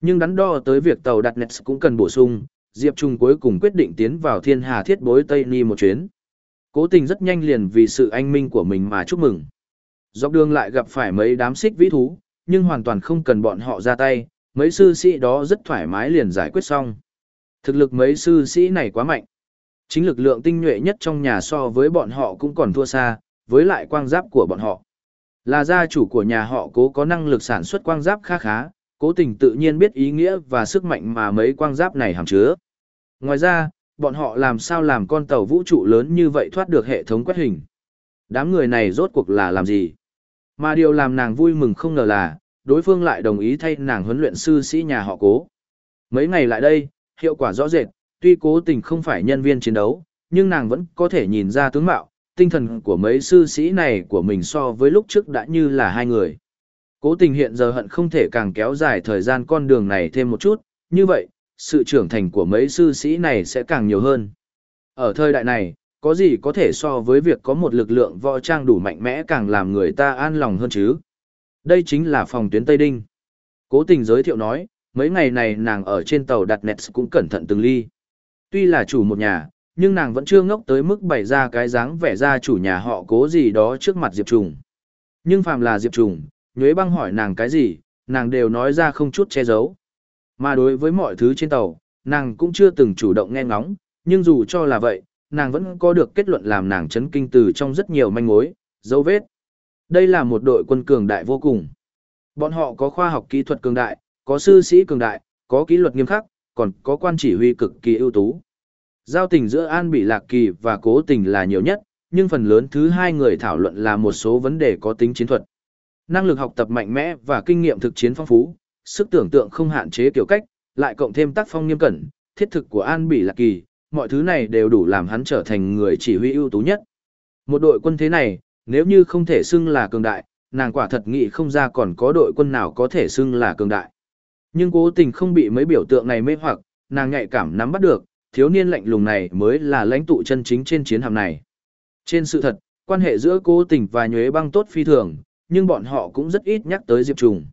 Nhưng đắn đo tới việc tàu đặt nets cũng cần bổ sung, Diệp Trung cuối cùng quyết định tiến vào thiên hà thiết bối Tây Ni một chuyến. Cố tình rất nhanh liền vì sự anh minh của mình mà chúc mừng. Dọc đường lại gặp phải mấy đám xích vĩ thú, nhưng hoàn toàn không cần bọn họ ra tay, mấy sư sĩ đó rất thoải mái liền giải quyết xong. Thực lực mấy sư sĩ này quá mạnh. Chính lực lượng tinh nhuệ nhất trong nhà so với bọn họ cũng còn thua xa, với lại quang giáp của bọn họ. Là gia chủ của nhà họ cố có năng lực sản xuất quang giáp khá khá, cố tình tự nhiên biết ý nghĩa và sức mạnh mà mấy quang giáp này hàm chứa. Ngoài ra, bọn họ làm sao làm con tàu vũ trụ lớn như vậy thoát được hệ thống quét hình. Đám người này rốt cuộc là làm gì? Mà điều làm nàng vui mừng không ngờ là, đối phương lại đồng ý thay nàng huấn luyện sư sĩ nhà họ cố. Mấy ngày lại đây, hiệu quả rõ rệt, tuy cố tình không phải nhân viên chiến đấu, nhưng nàng vẫn có thể nhìn ra tướng mạo, tinh thần của mấy sư sĩ này của mình so với lúc trước đã như là hai người. Cố tình hiện giờ hận không thể càng kéo dài thời gian con đường này thêm một chút, như vậy, sự trưởng thành của mấy sư sĩ này sẽ càng nhiều hơn. Ở thời đại này, có gì có thể so với việc có một lực lượng võ trang đủ mạnh mẽ càng làm người ta an lòng hơn chứ? Đây chính là phòng tuyến Tây Đinh. Cố tình giới thiệu nói, mấy ngày này nàng ở trên tàu đặt nets cũng cẩn thận từng ly. Tuy là chủ một nhà, nhưng nàng vẫn chưa ngốc tới mức bày ra cái dáng vẻ ra chủ nhà họ cố gì đó trước mặt Diệp Trùng. Nhưng phàm là Diệp Trùng, Nhuế băng hỏi nàng cái gì, nàng đều nói ra không chút che giấu. Mà đối với mọi thứ trên tàu, nàng cũng chưa từng chủ động nghe ngóng, nhưng dù cho là vậy, nàng vẫn có được kết luận làm nàng chấn kinh từ trong rất nhiều manh mối, dấu vết. Đây là một đội quân cường đại vô cùng. Bọn họ có khoa học kỹ thuật cường đại, có sư sĩ cường đại, có kỷ luật nghiêm khắc, còn có quan chỉ huy cực kỳ ưu tú. Giao tình giữa An Bị Lạc Kỳ và Cố Tình là nhiều nhất, nhưng phần lớn thứ hai người thảo luận là một số vấn đề có tính chiến thuật. Năng lực học tập mạnh mẽ và kinh nghiệm thực chiến phong phú, sức tưởng tượng không hạn chế kiểu cách, lại cộng thêm tác phong nghiêm cẩn, thiết thực của An Bỉ Lạc Kỳ, mọi thứ này đều đủ làm hắn trở thành người chỉ huy ưu tú nhất. Một đội quân thế này, nếu như không thể xưng là cường đại, nàng quả thật nghĩ không ra còn có đội quân nào có thể xưng là cường đại. Nhưng cố tình không bị mấy biểu tượng này mê hoặc, nàng nhạy cảm nắm bắt được, thiếu niên lạnh lùng này mới là lãnh tụ chân chính trên chiến hạm này. Trên sự thật, quan hệ giữa cố tình và nhuế băng tốt phi thường, nhưng bọn họ cũng rất ít nhắc tới Diệp Trùng.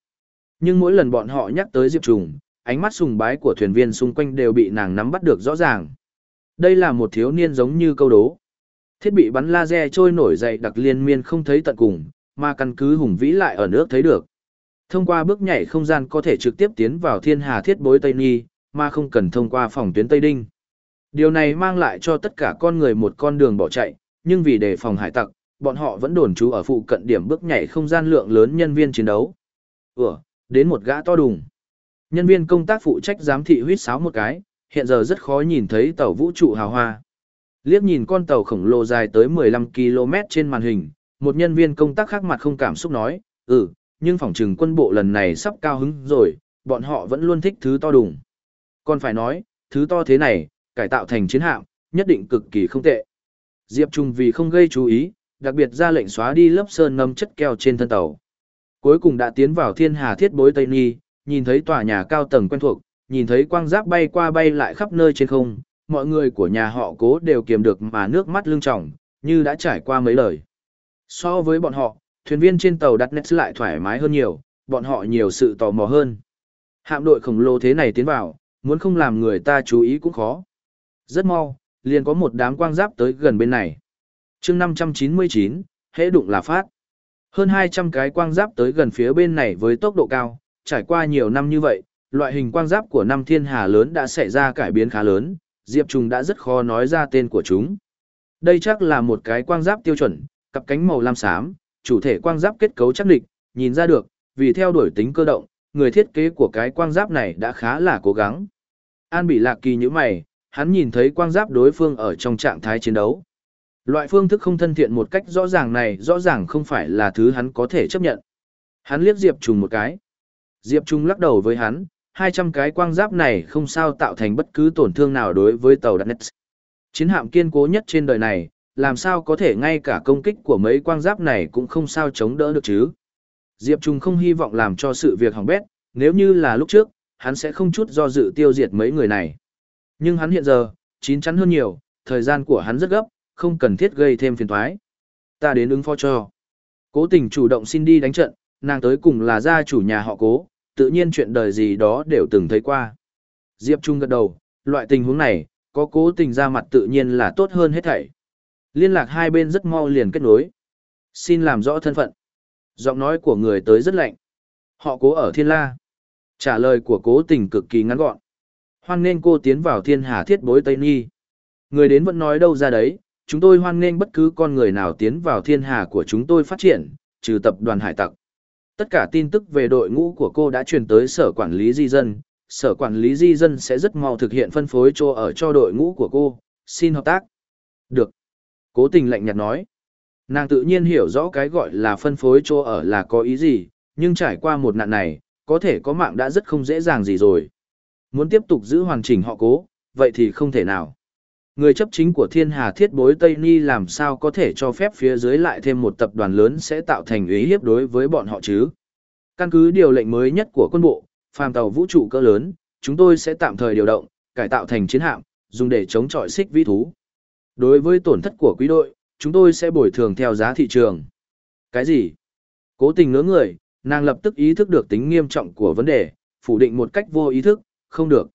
Nhưng mỗi lần bọn họ nhắc tới Diệp Trùng, ánh mắt sùng bái của thuyền viên xung quanh đều bị nàng nắm bắt được rõ ràng. Đây là một thiếu niên giống như câu đố. Thiết bị bắn laser trôi nổi dậy đặc liên miên không thấy tận cùng, mà căn cứ hùng vĩ lại ở nước thấy được. Thông qua bước nhảy không gian có thể trực tiếp tiến vào thiên hà thiết bối Tây Nhi, mà không cần thông qua phòng tuyến Tây Đinh. Điều này mang lại cho tất cả con người một con đường bỏ chạy, nhưng vì đề phòng hải tặc, bọn họ vẫn đồn trú ở phụ cận điểm bước nhảy không gian lượng lớn nhân viên chiến đấu. Ủa, đến một gã to đùng. Nhân viên công tác phụ trách giám thị huyết sáo một cái, hiện giờ rất khó nhìn thấy tàu vũ trụ hào hoa. Liếc nhìn con tàu khổng lồ dài tới 15 km trên màn hình, một nhân viên công tác khác mặt không cảm xúc nói, ừ, nhưng phòng trừng quân bộ lần này sắp cao hứng rồi, bọn họ vẫn luôn thích thứ to đùng. Còn phải nói, thứ to thế này, cải tạo thành chiến hạm, nhất định cực kỳ không tệ. Diệp Trung vì không gây chú ý, đặc biệt ra lệnh xóa đi lớp sơn ngâm chất keo trên thân tàu. Cuối cùng đã tiến vào thiên hà thiết bối Tây Nhi, nhìn thấy tòa nhà cao tầng quen thuộc, nhìn thấy quang giáp bay qua bay lại khắp nơi trên không, mọi người của nhà họ cố đều kiềm được mà nước mắt lưng tròng, như đã trải qua mấy lời. So với bọn họ, thuyền viên trên tàu đặt nét lại thoải mái hơn nhiều, bọn họ nhiều sự tò mò hơn. Hạm đội khổng lồ thế này tiến vào, muốn không làm người ta chú ý cũng khó. Rất mau, liền có một đám quang giáp tới gần bên này. chương 599, hễ đụng là phát. Hơn 200 cái quang giáp tới gần phía bên này với tốc độ cao, trải qua nhiều năm như vậy, loại hình quang giáp của năm thiên hà lớn đã xảy ra cải biến khá lớn, Diệp Trùng đã rất khó nói ra tên của chúng. Đây chắc là một cái quang giáp tiêu chuẩn, cặp cánh màu lam xám, chủ thể quang giáp kết cấu chắc định, nhìn ra được, vì theo đuổi tính cơ động, người thiết kế của cái quang giáp này đã khá là cố gắng. An bị lạc kỳ như mày, hắn nhìn thấy quang giáp đối phương ở trong trạng thái chiến đấu. Loại phương thức không thân thiện một cách rõ ràng này rõ ràng không phải là thứ hắn có thể chấp nhận. Hắn liếc Diệp Trùng một cái. Diệp Trùng lắc đầu với hắn, 200 cái quang giáp này không sao tạo thành bất cứ tổn thương nào đối với tàu Darknet. Chiến hạm kiên cố nhất trên đời này, làm sao có thể ngay cả công kích của mấy quang giáp này cũng không sao chống đỡ được chứ. Diệp Trung không hy vọng làm cho sự việc hỏng bét, nếu như là lúc trước, hắn sẽ không chút do dự tiêu diệt mấy người này. Nhưng hắn hiện giờ, chín chắn hơn nhiều, thời gian của hắn rất gấp, không cần thiết gây thêm phiền toái. Ta đến ứng phó cho. Cố tình chủ động xin đi đánh trận, nàng tới cùng là gia chủ nhà họ cố, tự nhiên chuyện đời gì đó đều từng thấy qua. Diệp Trung gật đầu, loại tình huống này, có cố tình ra mặt tự nhiên là tốt hơn hết thảy. Liên lạc hai bên rất mau liền kết nối. Xin làm rõ thân phận. Giọng nói của người tới rất lạnh. Họ cố ở Thiên La. Trả lời của cố tình cực kỳ ngắn gọn. Hoan nên cô tiến vào thiên hà thiết bối Tây Nhi. Người đến vẫn nói đâu ra đấy, chúng tôi hoan nghênh bất cứ con người nào tiến vào thiên hà của chúng tôi phát triển, trừ tập đoàn hải tặc. Tất cả tin tức về đội ngũ của cô đã truyền tới sở quản lý di dân, sở quản lý di dân sẽ rất mau thực hiện phân phối chỗ ở cho đội ngũ của cô, xin hợp tác. Được. Cố tình lạnh nhạt nói. Nàng tự nhiên hiểu rõ cái gọi là phân phối chỗ ở là có ý gì, nhưng trải qua một nạn này, có thể có mạng đã rất không dễ dàng gì rồi. Muốn tiếp tục giữ hoàn chỉnh họ cố, vậy thì không thể nào. Người chấp chính của thiên hà thiết bối Tây Ni làm sao có thể cho phép phía dưới lại thêm một tập đoàn lớn sẽ tạo thành ý hiếp đối với bọn họ chứ. Căn cứ điều lệnh mới nhất của quân bộ, phàm tàu vũ trụ cỡ lớn, chúng tôi sẽ tạm thời điều động, cải tạo thành chiến hạm, dùng để chống chọi xích vĩ thú. Đối với tổn thất của quý đội, chúng tôi sẽ bồi thường theo giá thị trường. Cái gì? Cố tình ngớ người, nàng lập tức ý thức được tính nghiêm trọng của vấn đề, phủ định một cách vô ý thức, không được.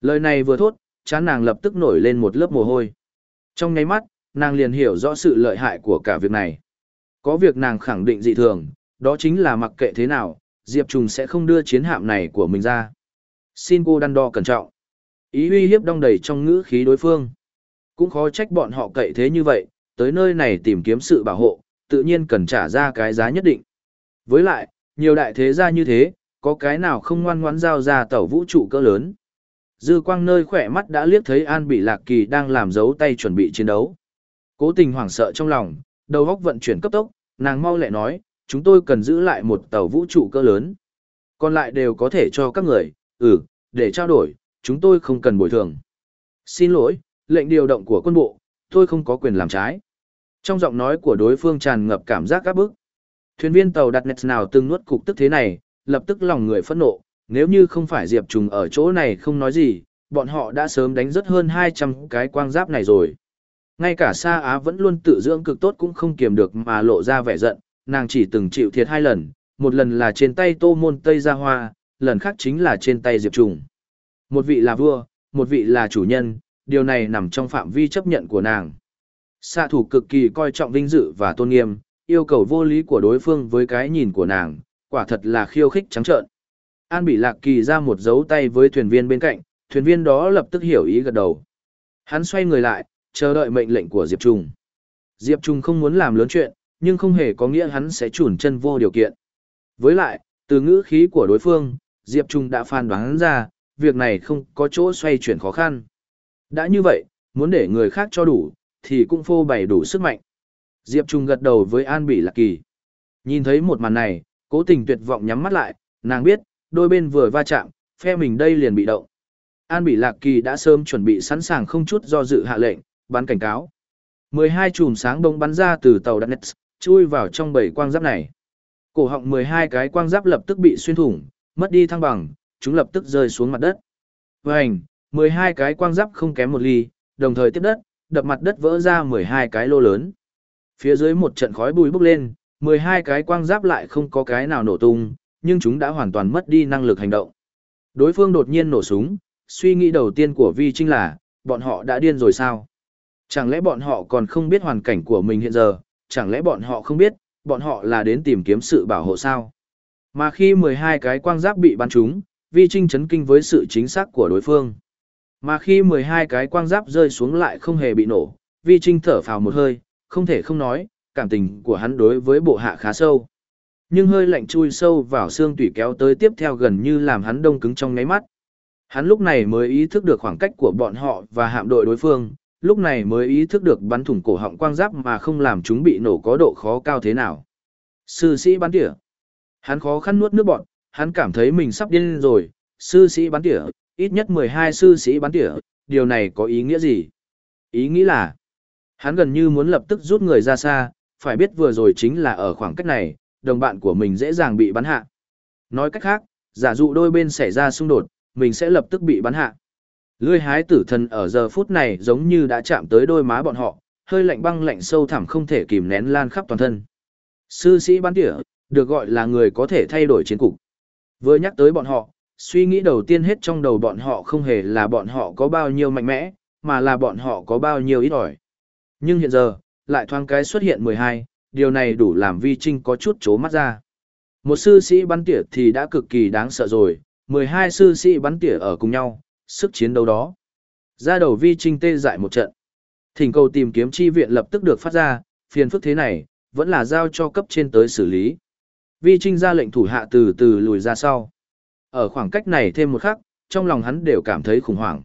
Lời này vừa thốt, chán nàng lập tức nổi lên một lớp mồ hôi. Trong nháy mắt, nàng liền hiểu rõ sự lợi hại của cả việc này. Có việc nàng khẳng định dị thường, đó chính là mặc kệ thế nào, Diệp Trùng sẽ không đưa chiến hạm này của mình ra. Xin cô đắn đo cẩn trọng. Ý uy hiếp đong đầy trong ngữ khí đối phương. Cũng khó trách bọn họ cậy thế như vậy, tới nơi này tìm kiếm sự bảo hộ, tự nhiên cần trả ra cái giá nhất định. Với lại, nhiều đại thế gia như thế, có cái nào không ngoan ngoãn giao ra tàu vũ trụ cỡ lớn. Dư quang nơi khỏe mắt đã liếc thấy An bị lạc kỳ đang làm dấu tay chuẩn bị chiến đấu. Cố tình hoảng sợ trong lòng, đầu góc vận chuyển cấp tốc, nàng mau lẹ nói, chúng tôi cần giữ lại một tàu vũ trụ cỡ lớn. Còn lại đều có thể cho các người, ừ, để trao đổi, chúng tôi không cần bồi thường. Xin lỗi, lệnh điều động của quân bộ, tôi không có quyền làm trái. Trong giọng nói của đối phương tràn ngập cảm giác áp bức. Thuyền viên tàu đặt nets nào từng nuốt cục tức thế này, lập tức lòng người phẫn nộ, nếu như không phải Diệp Trùng ở chỗ này không nói gì, bọn họ đã sớm đánh rất hơn 200 cái quang giáp này rồi. Ngay cả Sa Á vẫn luôn tự dưỡng cực tốt cũng không kiềm được mà lộ ra vẻ giận, nàng chỉ từng chịu thiệt hai lần, một lần là trên tay Tô Môn Tây Gia Hoa, lần khác chính là trên tay Diệp Trùng. Một vị là vua, một vị là chủ nhân, điều này nằm trong phạm vi chấp nhận của nàng. Xạ thủ cực kỳ coi trọng vinh dự và tôn nghiêm, yêu cầu vô lý của đối phương với cái nhìn của nàng, quả thật là khiêu khích trắng trợn. An bị lạc kỳ ra một dấu tay với thuyền viên bên cạnh, thuyền viên đó lập tức hiểu ý gật đầu. Hắn xoay người lại, chờ đợi mệnh lệnh của Diệp Trung. Diệp Trung không muốn làm lớn chuyện, nhưng không hề có nghĩa hắn sẽ chủn chân vô điều kiện. Với lại, từ ngữ khí của đối phương, Diệp Trung đã phán đoán ra, việc này không có chỗ xoay chuyển khó khăn. Đã như vậy, muốn để người khác cho đủ, thì cũng phô bày đủ sức mạnh. Diệp Trung gật đầu với An Bỉ Lạc Kỳ. Nhìn thấy một màn này, cố tình tuyệt vọng nhắm mắt lại, nàng biết, đôi bên vừa va chạm, phe mình đây liền bị động. An Bỉ Lạc Kỳ đã sớm chuẩn bị sẵn sàng không chút do dự hạ lệnh, bắn cảnh cáo. 12 chùm sáng đông bắn ra từ tàu Danet, chui vào trong bảy quang giáp này. Cổ họng 12 cái quang giáp lập tức bị xuyên thủng, mất đi thăng bằng, chúng lập tức rơi xuống mặt đất. Vành, 12 cái quang giáp không kém một ly, đồng thời tiếp đất, đập mặt đất vỡ ra 12 cái lô lớn. Phía dưới một trận khói bùi bốc lên, 12 cái quang giáp lại không có cái nào nổ tung, nhưng chúng đã hoàn toàn mất đi năng lực hành động. Đối phương đột nhiên nổ súng, suy nghĩ đầu tiên của Vi Trinh là, bọn họ đã điên rồi sao? Chẳng lẽ bọn họ còn không biết hoàn cảnh của mình hiện giờ, chẳng lẽ bọn họ không biết, bọn họ là đến tìm kiếm sự bảo hộ sao? Mà khi 12 cái quang giáp bị bắn trúng, Vi Trinh chấn kinh với sự chính xác của đối phương. Mà khi 12 cái quang giáp rơi xuống lại không hề bị nổ, Vi Trinh thở phào một hơi, không thể không nói, cảm tình của hắn đối với bộ hạ khá sâu. Nhưng hơi lạnh chui sâu vào xương tủy kéo tới tiếp theo gần như làm hắn đông cứng trong ngáy mắt. Hắn lúc này mới ý thức được khoảng cách của bọn họ và hạm đội đối phương, lúc này mới ý thức được bắn thủng cổ họng quang giáp mà không làm chúng bị nổ có độ khó cao thế nào. Sư sĩ bắn tỉa. Hắn khó khăn nuốt nước bọn, hắn cảm thấy mình sắp điên rồi, sư sĩ bắn tỉa, ít nhất 12 sư sĩ bắn tỉa, điều này có ý nghĩa gì? Ý nghĩ là, hắn gần như muốn lập tức rút người ra xa, phải biết vừa rồi chính là ở khoảng cách này, đồng bạn của mình dễ dàng bị bắn hạ. Nói cách khác, giả dụ đôi bên xảy ra xung đột, mình sẽ lập tức bị bắn hạ. Lươi hái tử thần ở giờ phút này giống như đã chạm tới đôi má bọn họ, hơi lạnh băng lạnh sâu thẳm không thể kìm nén lan khắp toàn thân. Sư sĩ bắn tỉa, được gọi là người có thể thay đổi chiến cục. Vừa nhắc tới bọn họ, suy nghĩ đầu tiên hết trong đầu bọn họ không hề là bọn họ có bao nhiêu mạnh mẽ, mà là bọn họ có bao nhiêu ít ỏi. Nhưng hiện giờ, lại thoáng cái xuất hiện 12, điều này đủ làm vi trinh có chút chố mắt ra. Một sư sĩ bắn tỉa thì đã cực kỳ đáng sợ rồi, 12 sư sĩ bắn tỉa ở cùng nhau, sức chiến đấu đó. Ra đầu vi trinh tê dại một trận. Thỉnh cầu tìm kiếm chi viện lập tức được phát ra, phiền phức thế này, vẫn là giao cho cấp trên tới xử lý. Vi trinh ra lệnh thủ hạ từ từ lùi ra sau. Ở khoảng cách này thêm một khắc, trong lòng hắn đều cảm thấy khủng hoảng.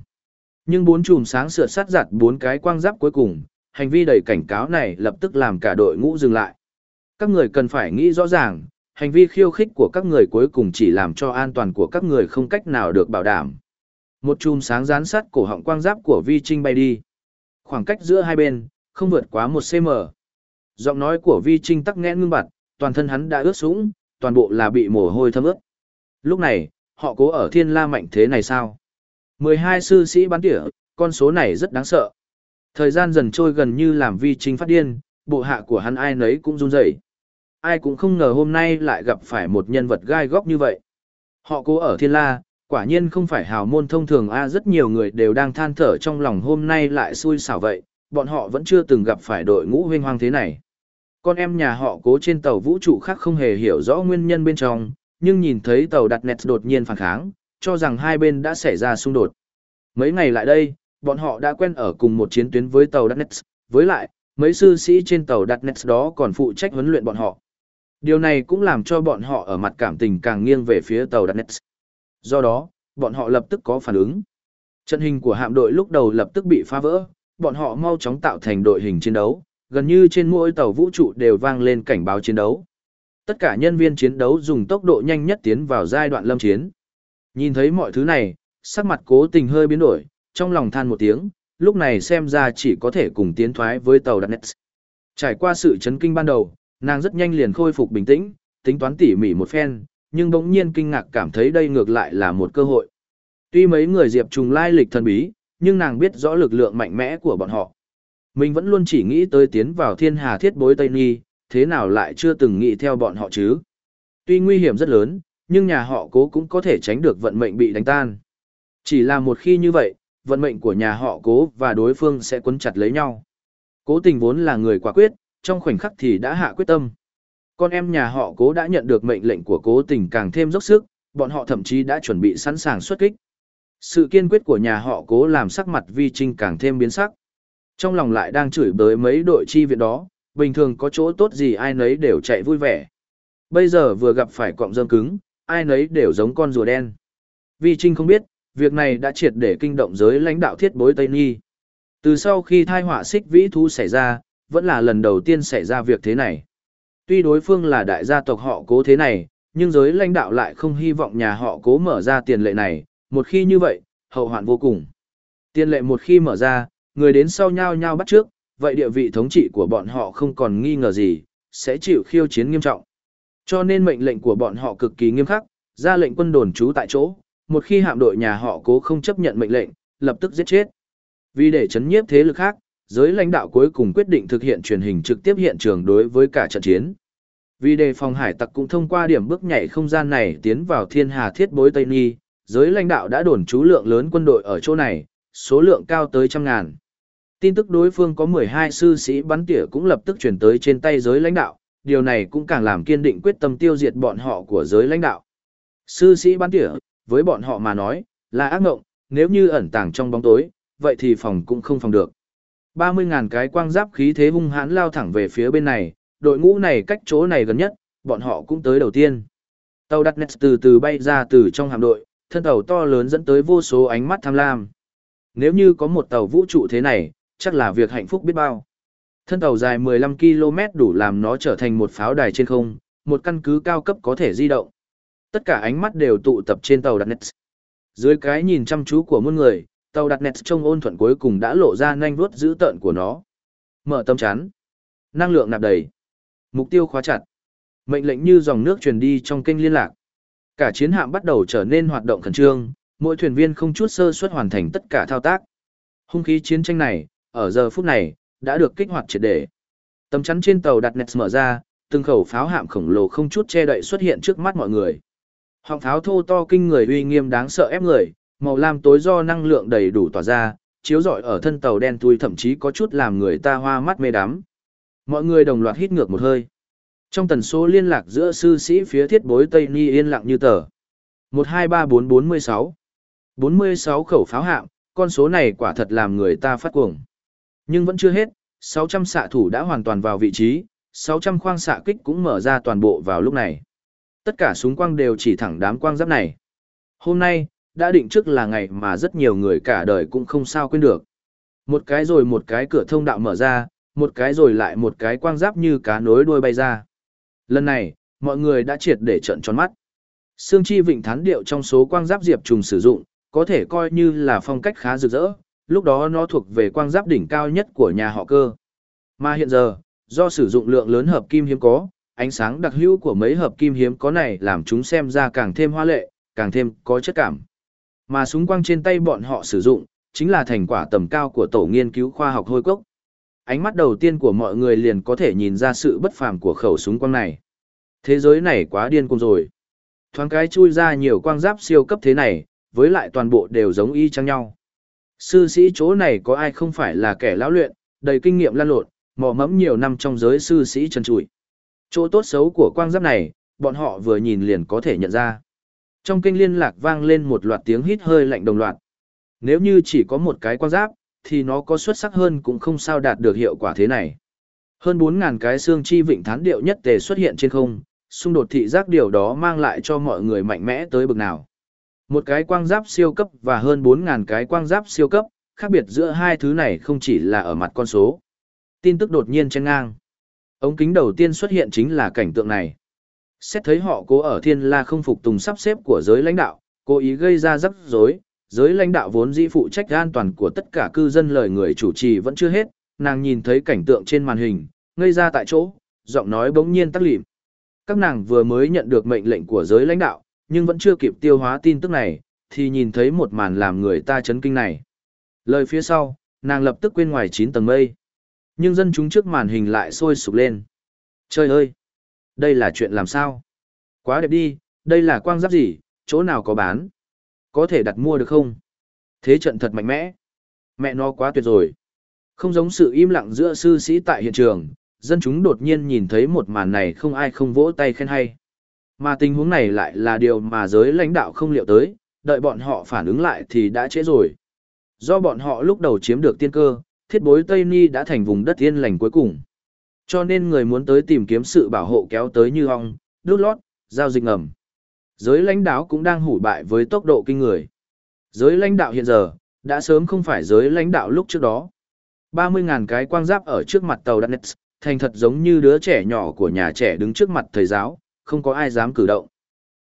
Nhưng bốn chùm sáng sượt sát giặt bốn cái quang giáp cuối cùng, hành vi đầy cảnh cáo này lập tức làm cả đội ngũ dừng lại. Các người cần phải nghĩ rõ ràng, hành vi khiêu khích của các người cuối cùng chỉ làm cho an toàn của các người không cách nào được bảo đảm. Một chùm sáng rán sát cổ họng quang giáp của Vi Trinh bay đi. Khoảng cách giữa hai bên, không vượt quá một cm. Giọng nói của Vi Trinh tắc nghẽn ngưng bặt, toàn thân hắn đã ướt sũng, toàn bộ là bị mồ hôi thấm ướt. Lúc này, họ cố ở thiên la mạnh thế này sao? 12 sư sĩ bắn tỉa, con số này rất đáng sợ. Thời gian dần trôi gần như làm vi trinh phát điên, bộ hạ của hắn ai nấy cũng run rẩy. Ai cũng không ngờ hôm nay lại gặp phải một nhân vật gai góc như vậy. Họ cố ở thiên la, quả nhiên không phải hào môn thông thường a rất nhiều người đều đang than thở trong lòng hôm nay lại xui xảo vậy, bọn họ vẫn chưa từng gặp phải đội ngũ huynh hoang thế này. Con em nhà họ cố trên tàu vũ trụ khác không hề hiểu rõ nguyên nhân bên trong, nhưng nhìn thấy tàu đặt nẹt đột nhiên phản kháng, cho rằng hai bên đã xảy ra xung đột. Mấy ngày lại đây, bọn họ đã quen ở cùng một chiến tuyến với tàu Darkness, với lại, mấy sư sĩ trên tàu Darkness đó còn phụ trách huấn luyện bọn họ. Điều này cũng làm cho bọn họ ở mặt cảm tình càng nghiêng về phía tàu Darkness. Do đó, bọn họ lập tức có phản ứng. Trận hình của hạm đội lúc đầu lập tức bị phá vỡ, bọn họ mau chóng tạo thành đội hình chiến đấu, gần như trên mỗi tàu vũ trụ đều vang lên cảnh báo chiến đấu. Tất cả nhân viên chiến đấu dùng tốc độ nhanh nhất tiến vào giai đoạn lâm chiến. Nhìn thấy mọi thứ này, sắc mặt cố tình hơi biến đổi, trong lòng than một tiếng, lúc này xem ra chỉ có thể cùng tiến thoái với tàu Darknet. Trải qua sự chấn kinh ban đầu, nàng rất nhanh liền khôi phục bình tĩnh, tính toán tỉ mỉ một phen, nhưng bỗng nhiên kinh ngạc cảm thấy đây ngược lại là một cơ hội. Tuy mấy người Diệp Trùng lai lịch thần bí, nhưng nàng biết rõ lực lượng mạnh mẽ của bọn họ. Mình vẫn luôn chỉ nghĩ tới tiến vào thiên hà thiết bối Tây Nhi, thế nào lại chưa từng nghĩ theo bọn họ chứ? Tuy nguy hiểm rất lớn, nhưng nhà họ cố cũng có thể tránh được vận mệnh bị đánh tan. Chỉ là một khi như vậy, vận mệnh của nhà họ cố và đối phương sẽ quấn chặt lấy nhau. Cố tình vốn là người quả quyết, trong khoảnh khắc thì đã hạ quyết tâm. Con em nhà họ cố đã nhận được mệnh lệnh của cố tình càng thêm dốc sức, bọn họ thậm chí đã chuẩn bị sẵn sàng xuất kích. Sự kiên quyết của nhà họ cố làm sắc mặt vi trinh càng thêm biến sắc. Trong lòng lại đang chửi bới mấy đội chi viện đó, bình thường có chỗ tốt gì ai nấy đều chạy vui vẻ. Bây giờ vừa gặp phải cọng rơm cứng, ai nấy đều giống con rùa đen. Vi Trinh không biết, việc này đã triệt để kinh động giới lãnh đạo thiết bối Tây Nhi. Từ sau khi thai họa xích vĩ thú xảy ra, vẫn là lần đầu tiên xảy ra việc thế này. Tuy đối phương là đại gia tộc họ cố thế này, nhưng giới lãnh đạo lại không hy vọng nhà họ cố mở ra tiền lệ này, một khi như vậy, hậu hoạn vô cùng. Tiền lệ một khi mở ra, người đến sau nhau nhau bắt trước, vậy địa vị thống trị của bọn họ không còn nghi ngờ gì, sẽ chịu khiêu chiến nghiêm trọng. Cho nên mệnh lệnh của bọn họ cực kỳ nghiêm khắc, ra lệnh quân đồn trú tại chỗ, một khi hạm đội nhà họ cố không chấp nhận mệnh lệnh, lập tức giết chết. Vì để chấn nhiếp thế lực khác, giới lãnh đạo cuối cùng quyết định thực hiện truyền hình trực tiếp hiện trường đối với cả trận chiến. Vì đề phòng hải tặc cũng thông qua điểm bước nhảy không gian này tiến vào thiên hà thiết bối Tây Nhi, giới lãnh đạo đã đồn trú lượng lớn quân đội ở chỗ này, số lượng cao tới trăm ngàn. Tin tức đối phương có 12 sư sĩ bắn tỉa cũng lập tức chuyển tới trên tay giới lãnh đạo, điều này cũng càng làm kiên định quyết tâm tiêu diệt bọn họ của giới lãnh đạo. Sư sĩ bắn tỉa, với bọn họ mà nói, là ác ngộng, nếu như ẩn tàng trong bóng tối, vậy thì phòng cũng không phòng được. 30.000 cái quang giáp khí thế hung hãn lao thẳng về phía bên này, đội ngũ này cách chỗ này gần nhất, bọn họ cũng tới đầu tiên. Tàu đặt nét từ từ bay ra từ trong hạm đội, thân tàu to lớn dẫn tới vô số ánh mắt tham lam. Nếu như có một tàu vũ trụ thế này, chắc là việc hạnh phúc biết bao. Thân tàu dài 15 km đủ làm nó trở thành một pháo đài trên không, một căn cứ cao cấp có thể di động. Tất cả ánh mắt đều tụ tập trên tàu đặt nets. Dưới cái nhìn chăm chú của muôn người, Tàu đặt nẹt trông ôn thuận cuối cùng đã lộ ra nhanh vuốt dữ tợn của nó. Mở tâm chắn. Năng lượng nạp đầy. Mục tiêu khóa chặt. Mệnh lệnh như dòng nước truyền đi trong kênh liên lạc. Cả chiến hạm bắt đầu trở nên hoạt động khẩn trương, mỗi thuyền viên không chút sơ suất hoàn thành tất cả thao tác. Hung khí chiến tranh này, ở giờ phút này, đã được kích hoạt triệt để. Tấm chắn trên tàu đặt nets mở ra, từng khẩu pháo hạm khổng lồ không chút che đậy xuất hiện trước mắt mọi người. Họng pháo thô to kinh người uy nghiêm đáng sợ ép người, màu lam tối do năng lượng đầy đủ tỏa ra, chiếu rọi ở thân tàu đen thui thậm chí có chút làm người ta hoa mắt mê đắm. Mọi người đồng loạt hít ngược một hơi. Trong tần số liên lạc giữa sư sĩ phía thiết bối Tây Ni yên lặng như tờ. 123446 46 khẩu pháo hạm, con số này quả thật làm người ta phát cuồng. Nhưng vẫn chưa hết, 600 xạ thủ đã hoàn toàn vào vị trí, 600 khoang xạ kích cũng mở ra toàn bộ vào lúc này. Tất cả súng quang đều chỉ thẳng đám quang giáp này. Hôm nay, đã định trước là ngày mà rất nhiều người cả đời cũng không sao quên được. Một cái rồi một cái cửa thông đạo mở ra, một cái rồi lại một cái quang giáp như cá nối đuôi bay ra. Lần này, mọi người đã triệt để trận tròn mắt. Sương chi vịnh thán điệu trong số quang giáp diệp trùng sử dụng, có thể coi như là phong cách khá rực rỡ, lúc đó nó thuộc về quang giáp đỉnh cao nhất của nhà họ cơ. Mà hiện giờ, do sử dụng lượng lớn hợp kim hiếm có, ánh sáng đặc hữu của mấy hợp kim hiếm có này làm chúng xem ra càng thêm hoa lệ, càng thêm có chất cảm. Mà súng quang trên tay bọn họ sử dụng, chính là thành quả tầm cao của tổ nghiên cứu khoa học hôi cốc. Ánh mắt đầu tiên của mọi người liền có thể nhìn ra sự bất phàm của khẩu súng quang này. Thế giới này quá điên cuồng rồi. Thoáng cái chui ra nhiều quang giáp siêu cấp thế này, với lại toàn bộ đều giống y chang nhau. Sư sĩ chỗ này có ai không phải là kẻ lão luyện, đầy kinh nghiệm lan lộn, mò mẫm nhiều năm trong giới sư sĩ chân trụi. Chỗ tốt xấu của quang giáp này, bọn họ vừa nhìn liền có thể nhận ra. Trong kênh liên lạc vang lên một loạt tiếng hít hơi lạnh đồng loạt. Nếu như chỉ có một cái quang giáp, thì nó có xuất sắc hơn cũng không sao đạt được hiệu quả thế này. Hơn 4.000 cái xương chi vịnh thán điệu nhất tề xuất hiện trên không, xung đột thị giác điều đó mang lại cho mọi người mạnh mẽ tới bực nào. Một cái quang giáp siêu cấp và hơn 4.000 cái quang giáp siêu cấp, khác biệt giữa hai thứ này không chỉ là ở mặt con số. Tin tức đột nhiên chen ngang. Ống kính đầu tiên xuất hiện chính là cảnh tượng này. Xét thấy họ cố ở thiên la không phục tùng sắp xếp của giới lãnh đạo, cố ý gây ra rắc rối, giới lãnh đạo vốn dĩ phụ trách an toàn của tất cả cư dân lời người chủ trì vẫn chưa hết, nàng nhìn thấy cảnh tượng trên màn hình, ngây ra tại chỗ, giọng nói bỗng nhiên tắc lịm. Các nàng vừa mới nhận được mệnh lệnh của giới lãnh đạo, nhưng vẫn chưa kịp tiêu hóa tin tức này, thì nhìn thấy một màn làm người ta chấn kinh này. Lời phía sau, nàng lập tức quên ngoài 9 tầng mây. Nhưng dân chúng trước màn hình lại sôi sục lên. Trời ơi! Đây là chuyện làm sao? Quá đẹp đi, đây là quang giáp gì, chỗ nào có bán? Có thể đặt mua được không? Thế trận thật mạnh mẽ. Mẹ nó quá tuyệt rồi. Không giống sự im lặng giữa sư sĩ tại hiện trường, dân chúng đột nhiên nhìn thấy một màn này không ai không vỗ tay khen hay. Mà tình huống này lại là điều mà giới lãnh đạo không liệu tới, đợi bọn họ phản ứng lại thì đã trễ rồi. Do bọn họ lúc đầu chiếm được tiên cơ, thiết bối Tây Ni đã thành vùng đất yên lành cuối cùng. Cho nên người muốn tới tìm kiếm sự bảo hộ kéo tới như ong, đút lót, giao dịch ngầm. Giới lãnh đạo cũng đang hủ bại với tốc độ kinh người. Giới lãnh đạo hiện giờ, đã sớm không phải giới lãnh đạo lúc trước đó. 30.000 cái quang giáp ở trước mặt tàu Danet, thành thật giống như đứa trẻ nhỏ của nhà trẻ đứng trước mặt thầy giáo, không có ai dám cử động.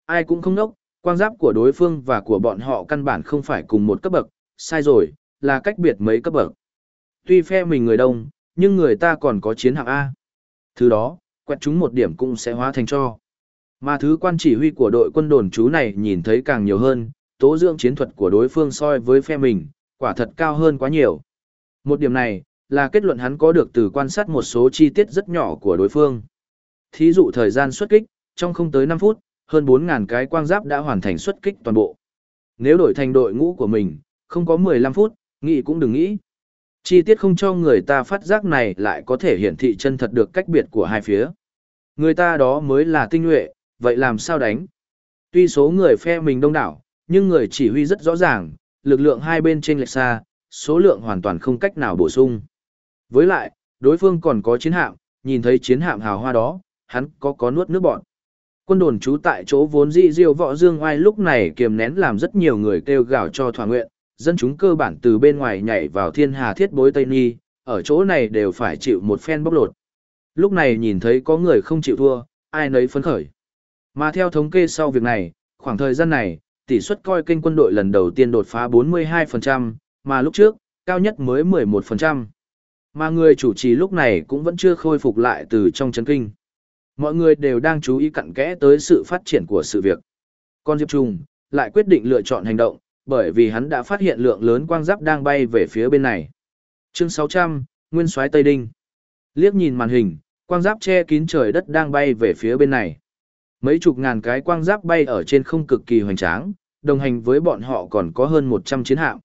Ai cũng không nốc, quang giáp của đối phương và của bọn họ căn bản không phải cùng một cấp bậc, sai rồi, là cách biệt mấy cấp bậc. Tuy phe mình người đông, nhưng người ta còn có chiến hạng A. Thứ đó, quẹt chúng một điểm cũng sẽ hóa thành cho. Mà thứ quan chỉ huy của đội quân đồn chú này nhìn thấy càng nhiều hơn, tố dưỡng chiến thuật của đối phương soi với phe mình, quả thật cao hơn quá nhiều. Một điểm này, là kết luận hắn có được từ quan sát một số chi tiết rất nhỏ của đối phương. Thí dụ thời gian xuất kích, trong không tới 5 phút, hơn 4.000 cái quang giáp đã hoàn thành xuất kích toàn bộ. Nếu đổi thành đội ngũ của mình, không có 15 phút, nghĩ cũng đừng nghĩ. Chi tiết không cho người ta phát giác này lại có thể hiển thị chân thật được cách biệt của hai phía. Người ta đó mới là tinh nhuệ, vậy làm sao đánh? Tuy số người phe mình đông đảo, nhưng người chỉ huy rất rõ ràng, lực lượng hai bên trên lệch xa, số lượng hoàn toàn không cách nào bổ sung. Với lại, đối phương còn có chiến hạm, nhìn thấy chiến hạm hào hoa đó, hắn có có nuốt nước bọn. Quân đồn trú tại chỗ vốn dị diêu võ dương oai lúc này kiềm nén làm rất nhiều người kêu gào cho thỏa nguyện, dân chúng cơ bản từ bên ngoài nhảy vào thiên hà thiết bối Tây Ni, ở chỗ này đều phải chịu một phen bóc lột. Lúc này nhìn thấy có người không chịu thua, ai nấy phấn khởi. Mà theo thống kê sau việc này, khoảng thời gian này, tỷ suất coi kênh quân đội lần đầu tiên đột phá 42%, mà lúc trước, cao nhất mới 11%. Mà người chủ trì lúc này cũng vẫn chưa khôi phục lại từ trong chấn kinh. Mọi người đều đang chú ý cặn kẽ tới sự phát triển của sự việc. Con Diệp Trung lại quyết định lựa chọn hành động, bởi vì hắn đã phát hiện lượng lớn quang giáp đang bay về phía bên này. Chương 600, Nguyên soái Tây Đinh. Liếc nhìn màn hình, quang giáp che kín trời đất đang bay về phía bên này. Mấy chục ngàn cái quang giáp bay ở trên không cực kỳ hoành tráng, đồng hành với bọn họ còn có hơn 100 chiến hạm.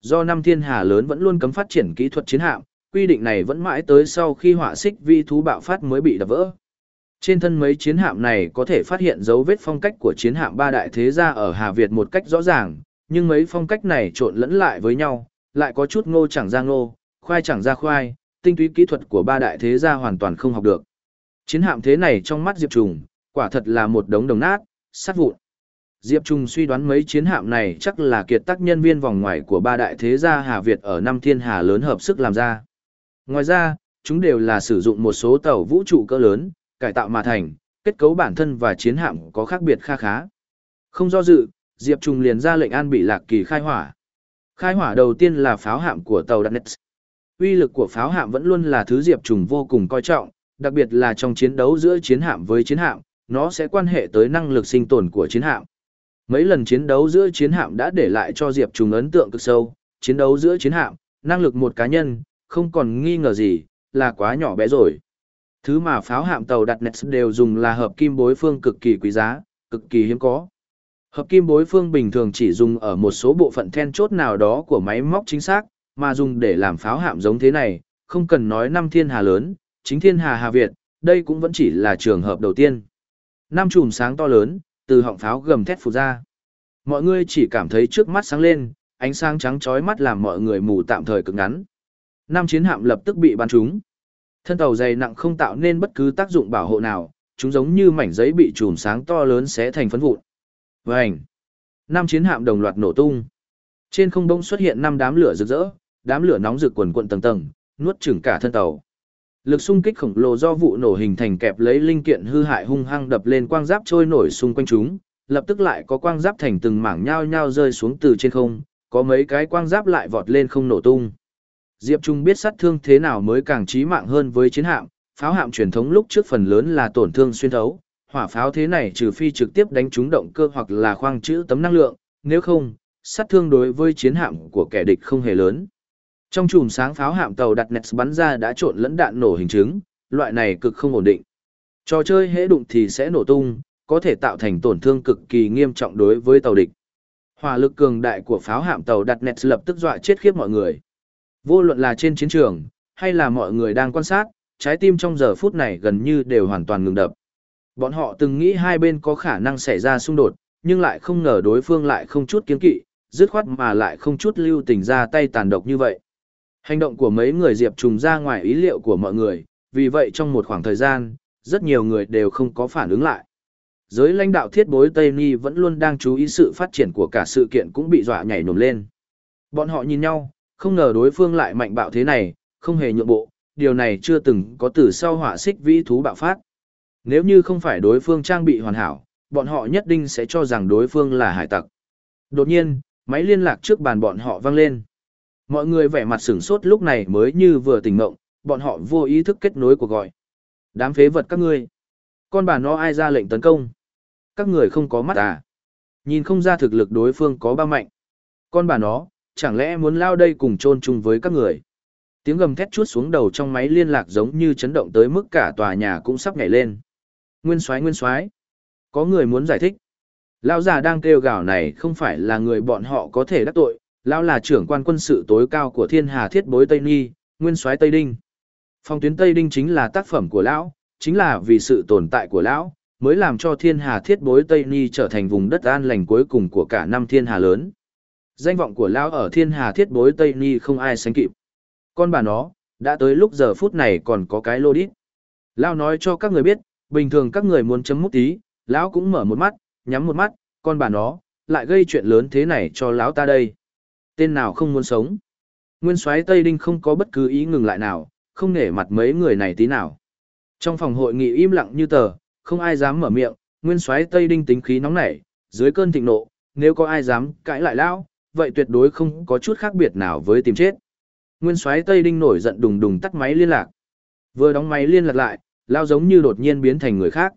Do năm thiên hà lớn vẫn luôn cấm phát triển kỹ thuật chiến hạm, quy định này vẫn mãi tới sau khi họa xích vi thú bạo phát mới bị đập vỡ. Trên thân mấy chiến hạm này có thể phát hiện dấu vết phong cách của chiến hạm ba đại thế gia ở Hà Việt một cách rõ ràng, nhưng mấy phong cách này trộn lẫn lại với nhau, lại có chút ngô chẳng ra ngô, khoai chẳng ra khoai, tinh túy kỹ thuật của ba đại thế gia hoàn toàn không học được. Chiến hạm thế này trong mắt Diệp Trùng, quả thật là một đống đồng nát, sát vụn. Diệp Trùng suy đoán mấy chiến hạm này chắc là kiệt tác nhân viên vòng ngoài của ba đại thế gia Hà Việt ở năm thiên hà lớn hợp sức làm ra. Ngoài ra, chúng đều là sử dụng một số tàu vũ trụ cỡ lớn, cải tạo mà thành, kết cấu bản thân và chiến hạm có khác biệt kha khá. Không do dự, Diệp Trung liền ra lệnh an bị lạc kỳ khai hỏa. Khai hỏa đầu tiên là pháo hạm của tàu Danet. Uy lực của pháo hạm vẫn luôn là thứ Diệp Trung vô cùng coi trọng, đặc biệt là trong chiến đấu giữa chiến hạm với chiến hạm, nó sẽ quan hệ tới năng lực sinh tồn của chiến hạm. Mấy lần chiến đấu giữa chiến hạm đã để lại cho Diệp Trùng ấn tượng cực sâu, chiến đấu giữa chiến hạm, năng lực một cá nhân, không còn nghi ngờ gì, là quá nhỏ bé rồi. Thứ mà pháo hạm tàu đặt nets đều dùng là hợp kim bối phương cực kỳ quý giá, cực kỳ hiếm có. Hợp kim bối phương bình thường chỉ dùng ở một số bộ phận then chốt nào đó của máy móc chính xác, mà dùng để làm pháo hạm giống thế này, không cần nói năm thiên hà lớn, chính thiên hà Hà Việt, đây cũng vẫn chỉ là trường hợp đầu tiên. Năm chùm sáng to lớn, từ họng pháo gầm thét phụt ra. Mọi người chỉ cảm thấy trước mắt sáng lên, ánh sáng trắng chói mắt làm mọi người mù tạm thời cực ngắn. Năm chiến hạm lập tức bị bắn trúng. Thân tàu dày nặng không tạo nên bất cứ tác dụng bảo hộ nào, chúng giống như mảnh giấy bị chùm sáng to lớn xé thành phấn vụn. Vành! Năm chiến hạm đồng loạt nổ tung. Trên không bông xuất hiện năm đám lửa rực rỡ, đám lửa nóng rực quần quận tầng tầng, nuốt chửng cả thân tàu. Lực xung kích khổng lồ do vụ nổ hình thành kẹp lấy linh kiện hư hại hung hăng đập lên quang giáp trôi nổi xung quanh chúng, lập tức lại có quang giáp thành từng mảng nhao nhao rơi xuống từ trên không, có mấy cái quang giáp lại vọt lên không nổ tung. Diệp Trung biết sát thương thế nào mới càng chí mạng hơn với chiến hạm, pháo hạm truyền thống lúc trước phần lớn là tổn thương xuyên thấu, hỏa pháo thế này trừ phi trực tiếp đánh trúng động cơ hoặc là khoang chữ tấm năng lượng, nếu không, sát thương đối với chiến hạm của kẻ địch không hề lớn. Trong chùm sáng pháo hạm tàu đặt nets bắn ra đã trộn lẫn đạn nổ hình chứng, loại này cực không ổn định. Trò chơi hễ đụng thì sẽ nổ tung, có thể tạo thành tổn thương cực kỳ nghiêm trọng đối với tàu địch. Hỏa lực cường đại của pháo hạm tàu đặt nets lập tức dọa chết khiếp mọi người. Vô luận là trên chiến trường, hay là mọi người đang quan sát, trái tim trong giờ phút này gần như đều hoàn toàn ngừng đập. Bọn họ từng nghĩ hai bên có khả năng xảy ra xung đột, nhưng lại không ngờ đối phương lại không chút kiên kỵ, dứt khoát mà lại không chút lưu tình ra tay tàn độc như vậy. Hành động của mấy người Diệp Trùng ra ngoài ý liệu của mọi người, vì vậy trong một khoảng thời gian, rất nhiều người đều không có phản ứng lại. Giới lãnh đạo thiết bối Tây Ni vẫn luôn đang chú ý sự phát triển của cả sự kiện cũng bị dọa nhảy nổm lên. Bọn họ nhìn nhau, không ngờ đối phương lại mạnh bạo thế này, không hề nhượng bộ, điều này chưa từng có từ sau hỏa xích vĩ thú bạo phát. Nếu như không phải đối phương trang bị hoàn hảo, bọn họ nhất định sẽ cho rằng đối phương là hải tặc. Đột nhiên, máy liên lạc trước bàn bọn họ vang lên. Mọi người vẻ mặt sửng sốt lúc này mới như vừa tỉnh ngộng, bọn họ vô ý thức kết nối cuộc gọi. Đám phế vật các ngươi. Con bà nó ai ra lệnh tấn công? Các người không có mắt à? Nhìn không ra thực lực đối phương có bao mạnh. Con bà nó, chẳng lẽ muốn lao đây cùng chôn chung với các người? Tiếng gầm thét chuốt xuống đầu trong máy liên lạc giống như chấn động tới mức cả tòa nhà cũng sắp nhảy lên. Nguyên soái nguyên soái, có người muốn giải thích. Lão già đang kêu gào này không phải là người bọn họ có thể đắc tội, lão là trưởng quan quân sự tối cao của Thiên Hà Thiết Bối Tây Nhi, nguyên soái Tây Đinh. Phong tuyến Tây Đinh chính là tác phẩm của lão, chính là vì sự tồn tại của lão, mới làm cho Thiên Hà Thiết Bối Tây Nhi trở thành vùng đất an lành cuối cùng của cả năm Thiên Hà lớn. Danh vọng của lão ở Thiên Hà Thiết Bối Tây Nhi không ai sánh kịp. Con bà nó, đã tới lúc giờ phút này còn có cái lô đít. Lão nói cho các người biết, bình thường các người muốn chấm mút tí, lão cũng mở một mắt, nhắm một mắt, con bà nó, lại gây chuyện lớn thế này cho lão ta đây. Tên nào không muốn sống. Nguyên soái Tây Đinh không có bất cứ ý ngừng lại nào, không nể mặt mấy người này tí nào. Trong phòng hội nghị im lặng như tờ, không ai dám mở miệng, Nguyên soái Tây Đinh tính khí nóng nảy, dưới cơn thịnh nộ, nếu có ai dám cãi lại lão, vậy tuyệt đối không có chút khác biệt nào với tìm chết. Nguyên soái Tây Đinh nổi giận đùng đùng tắt máy liên lạc. Vừa đóng máy liên lạc lại, lao giống như đột nhiên biến thành người khác.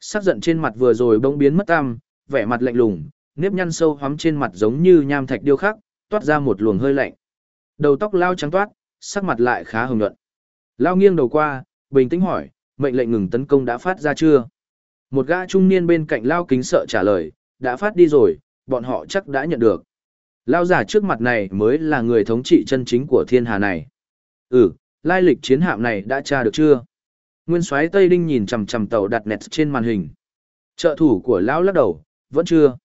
Sắc giận trên mặt vừa rồi bỗng biến mất tăm, vẻ mặt lạnh lùng, nếp nhăn sâu hoắm trên mặt giống như nham thạch điêu khắc, toát ra một luồng hơi lạnh. Đầu tóc lao trắng toát, sắc mặt lại khá hồng nhuận. Lao nghiêng đầu qua, bình tĩnh hỏi, mệnh lệnh ngừng tấn công đã phát ra chưa? Một gã trung niên bên cạnh Lao kính sợ trả lời, đã phát đi rồi, bọn họ chắc đã nhận được. Lao giả trước mặt này mới là người thống trị chân chính của thiên hà này. Ừ, lai lịch chiến hạm này đã tra được chưa? Nguyên soái Tây Đinh nhìn chằm chằm tàu đặt nẹt trên màn hình. Trợ thủ của lão lắc đầu, vẫn chưa.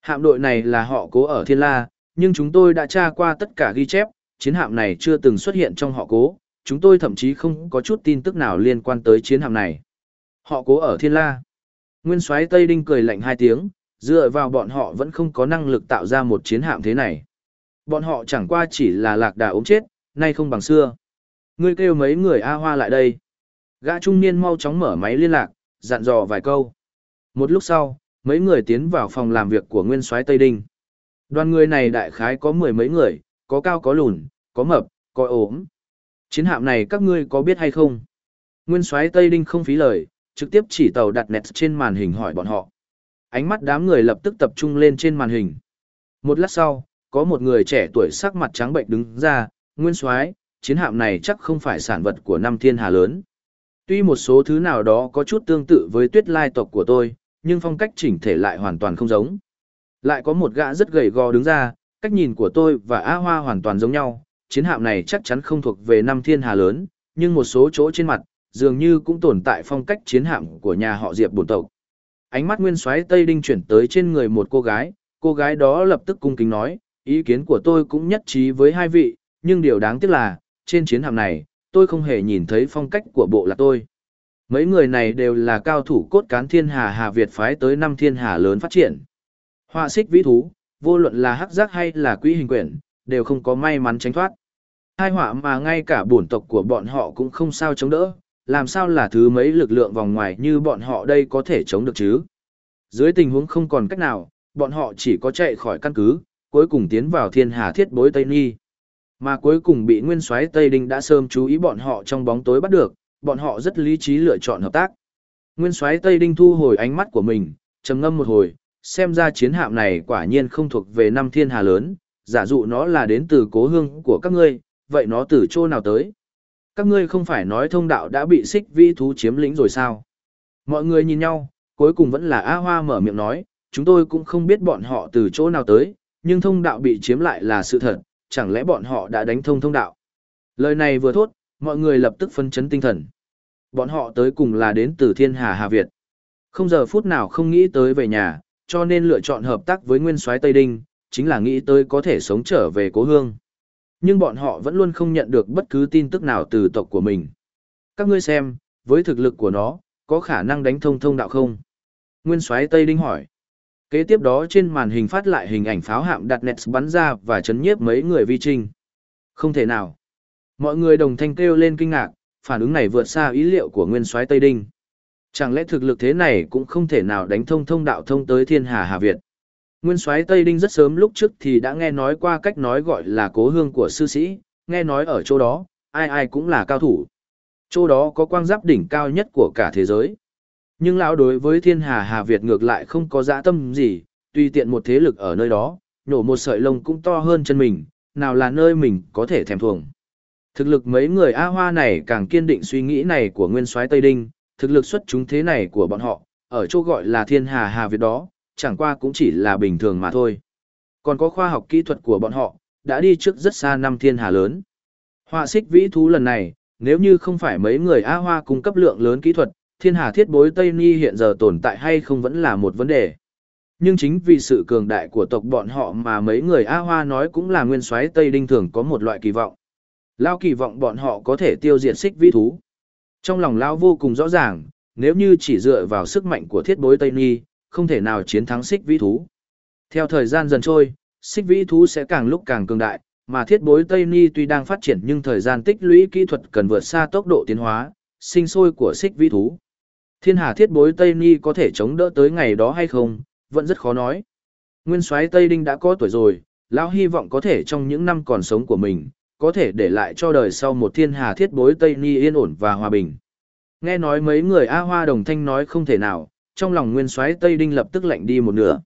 Hạm đội này là họ cố ở Thiên La, nhưng chúng tôi đã tra qua tất cả ghi chép, chiến hạm này chưa từng xuất hiện trong họ cố, chúng tôi thậm chí không có chút tin tức nào liên quan tới chiến hạm này. Họ cố ở Thiên La. Nguyên soái Tây Đinh cười lạnh hai tiếng, dựa vào bọn họ vẫn không có năng lực tạo ra một chiến hạm thế này. Bọn họ chẳng qua chỉ là lạc đà ốm chết, nay không bằng xưa. Ngươi kêu mấy người A Hoa lại đây. Gã trung niên mau chóng mở máy liên lạc, dặn dò vài câu. Một lúc sau, mấy người tiến vào phòng làm việc của Nguyên soái Tây Đinh. Đoàn người này đại khái có mười mấy người, có cao có lùn, có mập, có ốm. Chiến hạm này các ngươi có biết hay không? Nguyên soái Tây Đinh không phí lời, trực tiếp chỉ tàu đặt nẹt trên màn hình hỏi bọn họ. Ánh mắt đám người lập tức tập trung lên trên màn hình. Một lát sau, có một người trẻ tuổi sắc mặt trắng bệnh đứng ra, Nguyên soái, chiến hạm này chắc không phải sản vật của năm thiên hà lớn. Tuy một số thứ nào đó có chút tương tự với tuyết lai tộc của tôi, nhưng phong cách chỉnh thể lại hoàn toàn không giống. Lại có một gã rất gầy gò đứng ra, cách nhìn của tôi và A Hoa hoàn toàn giống nhau, chiến hạm này chắc chắn không thuộc về năm thiên hà lớn, nhưng một số chỗ trên mặt, dường như cũng tồn tại phong cách chiến hạm của nhà họ Diệp bổn tộc. Ánh mắt nguyên soái Tây Đinh chuyển tới trên người một cô gái, cô gái đó lập tức cung kính nói, ý kiến của tôi cũng nhất trí với hai vị, nhưng điều đáng tiếc là, trên chiến hạm này, tôi không hề nhìn thấy phong cách của bộ là tôi. Mấy người này đều là cao thủ cốt cán thiên hà Hà Việt phái tới năm thiên hà lớn phát triển. Họa xích vĩ thú, vô luận là hắc giác hay là quỹ hình quyển, đều không có may mắn tránh thoát. Hai họa mà ngay cả bổn tộc của bọn họ cũng không sao chống đỡ, làm sao là thứ mấy lực lượng vòng ngoài như bọn họ đây có thể chống được chứ. Dưới tình huống không còn cách nào, bọn họ chỉ có chạy khỏi căn cứ, cuối cùng tiến vào thiên hà thiết bối Tây Nhi. Mà cuối cùng bị nguyên soái Tây Đinh đã sớm chú ý bọn họ trong bóng tối bắt được, bọn họ rất lý trí lựa chọn hợp tác. Nguyên soái Tây Đinh thu hồi ánh mắt của mình, trầm ngâm một hồi, xem ra chiến hạm này quả nhiên không thuộc về năm thiên hà lớn, giả dụ nó là đến từ cố hương của các ngươi, vậy nó từ chỗ nào tới? Các ngươi không phải nói thông đạo đã bị xích vi thú chiếm lĩnh rồi sao? Mọi người nhìn nhau, cuối cùng vẫn là A Hoa mở miệng nói, chúng tôi cũng không biết bọn họ từ chỗ nào tới, nhưng thông đạo bị chiếm lại là sự thật, chẳng lẽ bọn họ đã đánh thông thông đạo? Lời này vừa thốt, mọi người lập tức phân chấn tinh thần. Bọn họ tới cùng là đến từ thiên hà Hà Việt. Không giờ phút nào không nghĩ tới về nhà, cho nên lựa chọn hợp tác với nguyên soái Tây Đinh, chính là nghĩ tới có thể sống trở về cố hương. Nhưng bọn họ vẫn luôn không nhận được bất cứ tin tức nào từ tộc của mình. Các ngươi xem, với thực lực của nó, có khả năng đánh thông thông đạo không? Nguyên soái Tây Đinh hỏi. Kế tiếp đó trên màn hình phát lại hình ảnh pháo hạm đặt nets bắn ra và chấn nhiếp mấy người vi trinh. Không thể nào. Mọi người đồng thanh kêu lên kinh ngạc, phản ứng này vượt xa ý liệu của nguyên soái Tây Đinh. Chẳng lẽ thực lực thế này cũng không thể nào đánh thông thông đạo thông tới thiên hà Hà Việt. Nguyên soái Tây Đinh rất sớm lúc trước thì đã nghe nói qua cách nói gọi là cố hương của sư sĩ, nghe nói ở chỗ đó, ai ai cũng là cao thủ. Chỗ đó có quang giáp đỉnh cao nhất của cả thế giới. Nhưng lão đối với thiên hà Hà Việt ngược lại không có dã tâm gì, tùy tiện một thế lực ở nơi đó, nổ một sợi lông cũng to hơn chân mình, nào là nơi mình có thể thèm thuồng. Thực lực mấy người A Hoa này càng kiên định suy nghĩ này của Nguyên soái Tây Đinh, thực lực xuất chúng thế này của bọn họ, ở chỗ gọi là thiên hà Hà Việt đó, chẳng qua cũng chỉ là bình thường mà thôi. Còn có khoa học kỹ thuật của bọn họ, đã đi trước rất xa năm thiên hà lớn. Họa xích vĩ thú lần này, nếu như không phải mấy người A Hoa cung cấp lượng lớn kỹ thuật, thiên hà thiết bối Tây Ni hiện giờ tồn tại hay không vẫn là một vấn đề. Nhưng chính vì sự cường đại của tộc bọn họ mà mấy người A Hoa nói cũng là nguyên soái Tây Đinh thường có một loại kỳ vọng. Lao kỳ vọng bọn họ có thể tiêu diệt xích vĩ thú. Trong lòng Lao vô cùng rõ ràng, nếu như chỉ dựa vào sức mạnh của thiết bối Tây Ni, không thể nào chiến thắng xích vĩ thú. Theo thời gian dần trôi, xích vĩ thú sẽ càng lúc càng cường đại, mà thiết bối Tây Ni tuy đang phát triển nhưng thời gian tích lũy kỹ thuật cần vượt xa tốc độ tiến hóa, sinh sôi của xích vĩ thú. Thiên hà thiết bối Tây Ni có thể chống đỡ tới ngày đó hay không, vẫn rất khó nói. Nguyên soái Tây Đinh đã có tuổi rồi, lão hy vọng có thể trong những năm còn sống của mình, có thể để lại cho đời sau một thiên hà thiết bối Tây Ni yên ổn và hòa bình. Nghe nói mấy người A Hoa đồng thanh nói không thể nào, trong lòng nguyên soái Tây Đinh lập tức lạnh đi một nửa.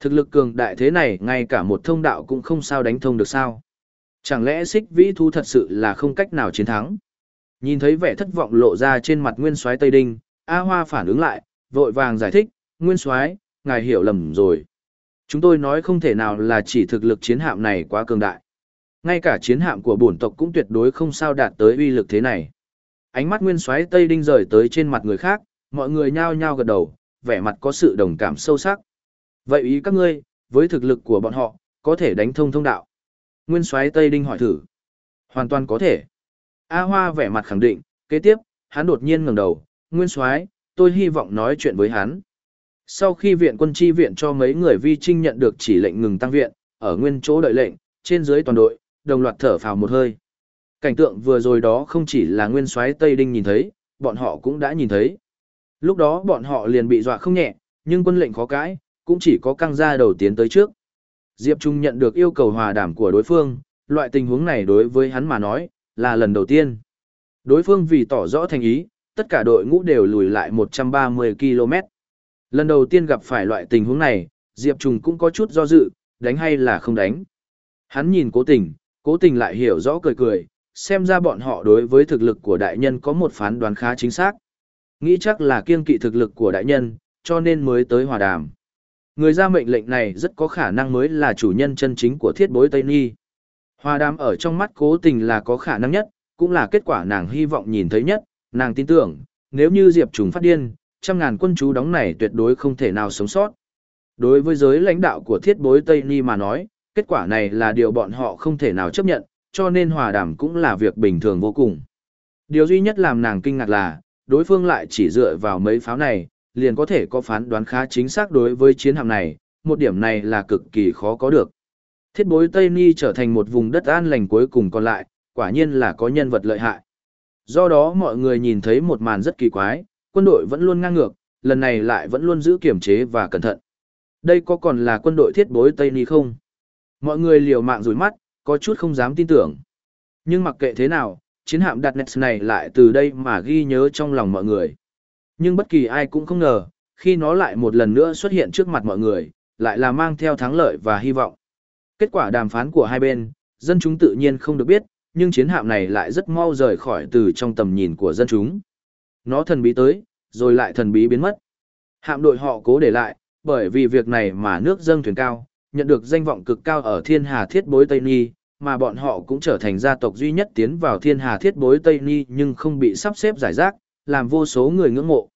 Thực lực cường đại thế này ngay cả một thông đạo cũng không sao đánh thông được sao. Chẳng lẽ xích vĩ Thu thật sự là không cách nào chiến thắng? Nhìn thấy vẻ thất vọng lộ ra trên mặt nguyên soái Tây Đinh, A Hoa phản ứng lại, vội vàng giải thích, nguyên soái, ngài hiểu lầm rồi. Chúng tôi nói không thể nào là chỉ thực lực chiến hạm này quá cường đại. Ngay cả chiến hạm của bổn tộc cũng tuyệt đối không sao đạt tới uy lực thế này. Ánh mắt nguyên soái Tây Đinh rời tới trên mặt người khác, mọi người nhao nhao gật đầu, vẻ mặt có sự đồng cảm sâu sắc. Vậy ý các ngươi, với thực lực của bọn họ, có thể đánh thông thông đạo. Nguyên soái Tây Đinh hỏi thử. Hoàn toàn có thể. A Hoa vẻ mặt khẳng định, kế tiếp, hắn đột nhiên ngẩng đầu, Nguyên soái, tôi hy vọng nói chuyện với hắn. Sau khi viện quân chi viện cho mấy người vi trinh nhận được chỉ lệnh ngừng tăng viện, ở nguyên chỗ đợi lệnh, trên dưới toàn đội, đồng loạt thở phào một hơi. Cảnh tượng vừa rồi đó không chỉ là nguyên soái Tây Đinh nhìn thấy, bọn họ cũng đã nhìn thấy. Lúc đó bọn họ liền bị dọa không nhẹ, nhưng quân lệnh khó cãi, cũng chỉ có căng ra đầu tiến tới trước. Diệp Trung nhận được yêu cầu hòa đảm của đối phương, loại tình huống này đối với hắn mà nói, là lần đầu tiên. Đối phương vì tỏ rõ thành ý, tất cả đội ngũ đều lùi lại 130 km. Lần đầu tiên gặp phải loại tình huống này, Diệp Trùng cũng có chút do dự, đánh hay là không đánh. Hắn nhìn cố tình, cố tình lại hiểu rõ cười cười, xem ra bọn họ đối với thực lực của đại nhân có một phán đoán khá chính xác. Nghĩ chắc là kiên kỵ thực lực của đại nhân, cho nên mới tới hòa đàm. Người ra mệnh lệnh này rất có khả năng mới là chủ nhân chân chính của thiết bối Tây Nhi. Hòa đàm ở trong mắt cố tình là có khả năng nhất, cũng là kết quả nàng hy vọng nhìn thấy nhất, nàng tin tưởng, nếu như Diệp Trùng phát điên, trăm ngàn quân chú đóng này tuyệt đối không thể nào sống sót. Đối với giới lãnh đạo của thiết bối Tây Ni mà nói, kết quả này là điều bọn họ không thể nào chấp nhận, cho nên hòa đàm cũng là việc bình thường vô cùng. Điều duy nhất làm nàng kinh ngạc là, đối phương lại chỉ dựa vào mấy pháo này, liền có thể có phán đoán khá chính xác đối với chiến hạm này, một điểm này là cực kỳ khó có được. Thiết bối Tây Ni trở thành một vùng đất an lành cuối cùng còn lại, quả nhiên là có nhân vật lợi hại. Do đó mọi người nhìn thấy một màn rất kỳ quái, quân đội vẫn luôn ngang ngược, lần này lại vẫn luôn giữ kiểm chế và cẩn thận. Đây có còn là quân đội thiết bối Tây Ni không? Mọi người liều mạng rủi mắt, có chút không dám tin tưởng. Nhưng mặc kệ thế nào, chiến hạm đặt nets này lại từ đây mà ghi nhớ trong lòng mọi người. Nhưng bất kỳ ai cũng không ngờ, khi nó lại một lần nữa xuất hiện trước mặt mọi người, lại là mang theo thắng lợi và hy vọng. Kết quả đàm phán của hai bên, dân chúng tự nhiên không được biết, nhưng chiến hạm này lại rất mau rời khỏi từ trong tầm nhìn của dân chúng. Nó thần bí tới, rồi lại thần bí biến mất. Hạm đội họ cố để lại, bởi vì việc này mà nước dâng thuyền cao, nhận được danh vọng cực cao ở thiên hà thiết bối Tây Ni, mà bọn họ cũng trở thành gia tộc duy nhất tiến vào thiên hà thiết bối Tây Ni nhưng không bị sắp xếp giải rác, làm vô số người ngưỡng mộ.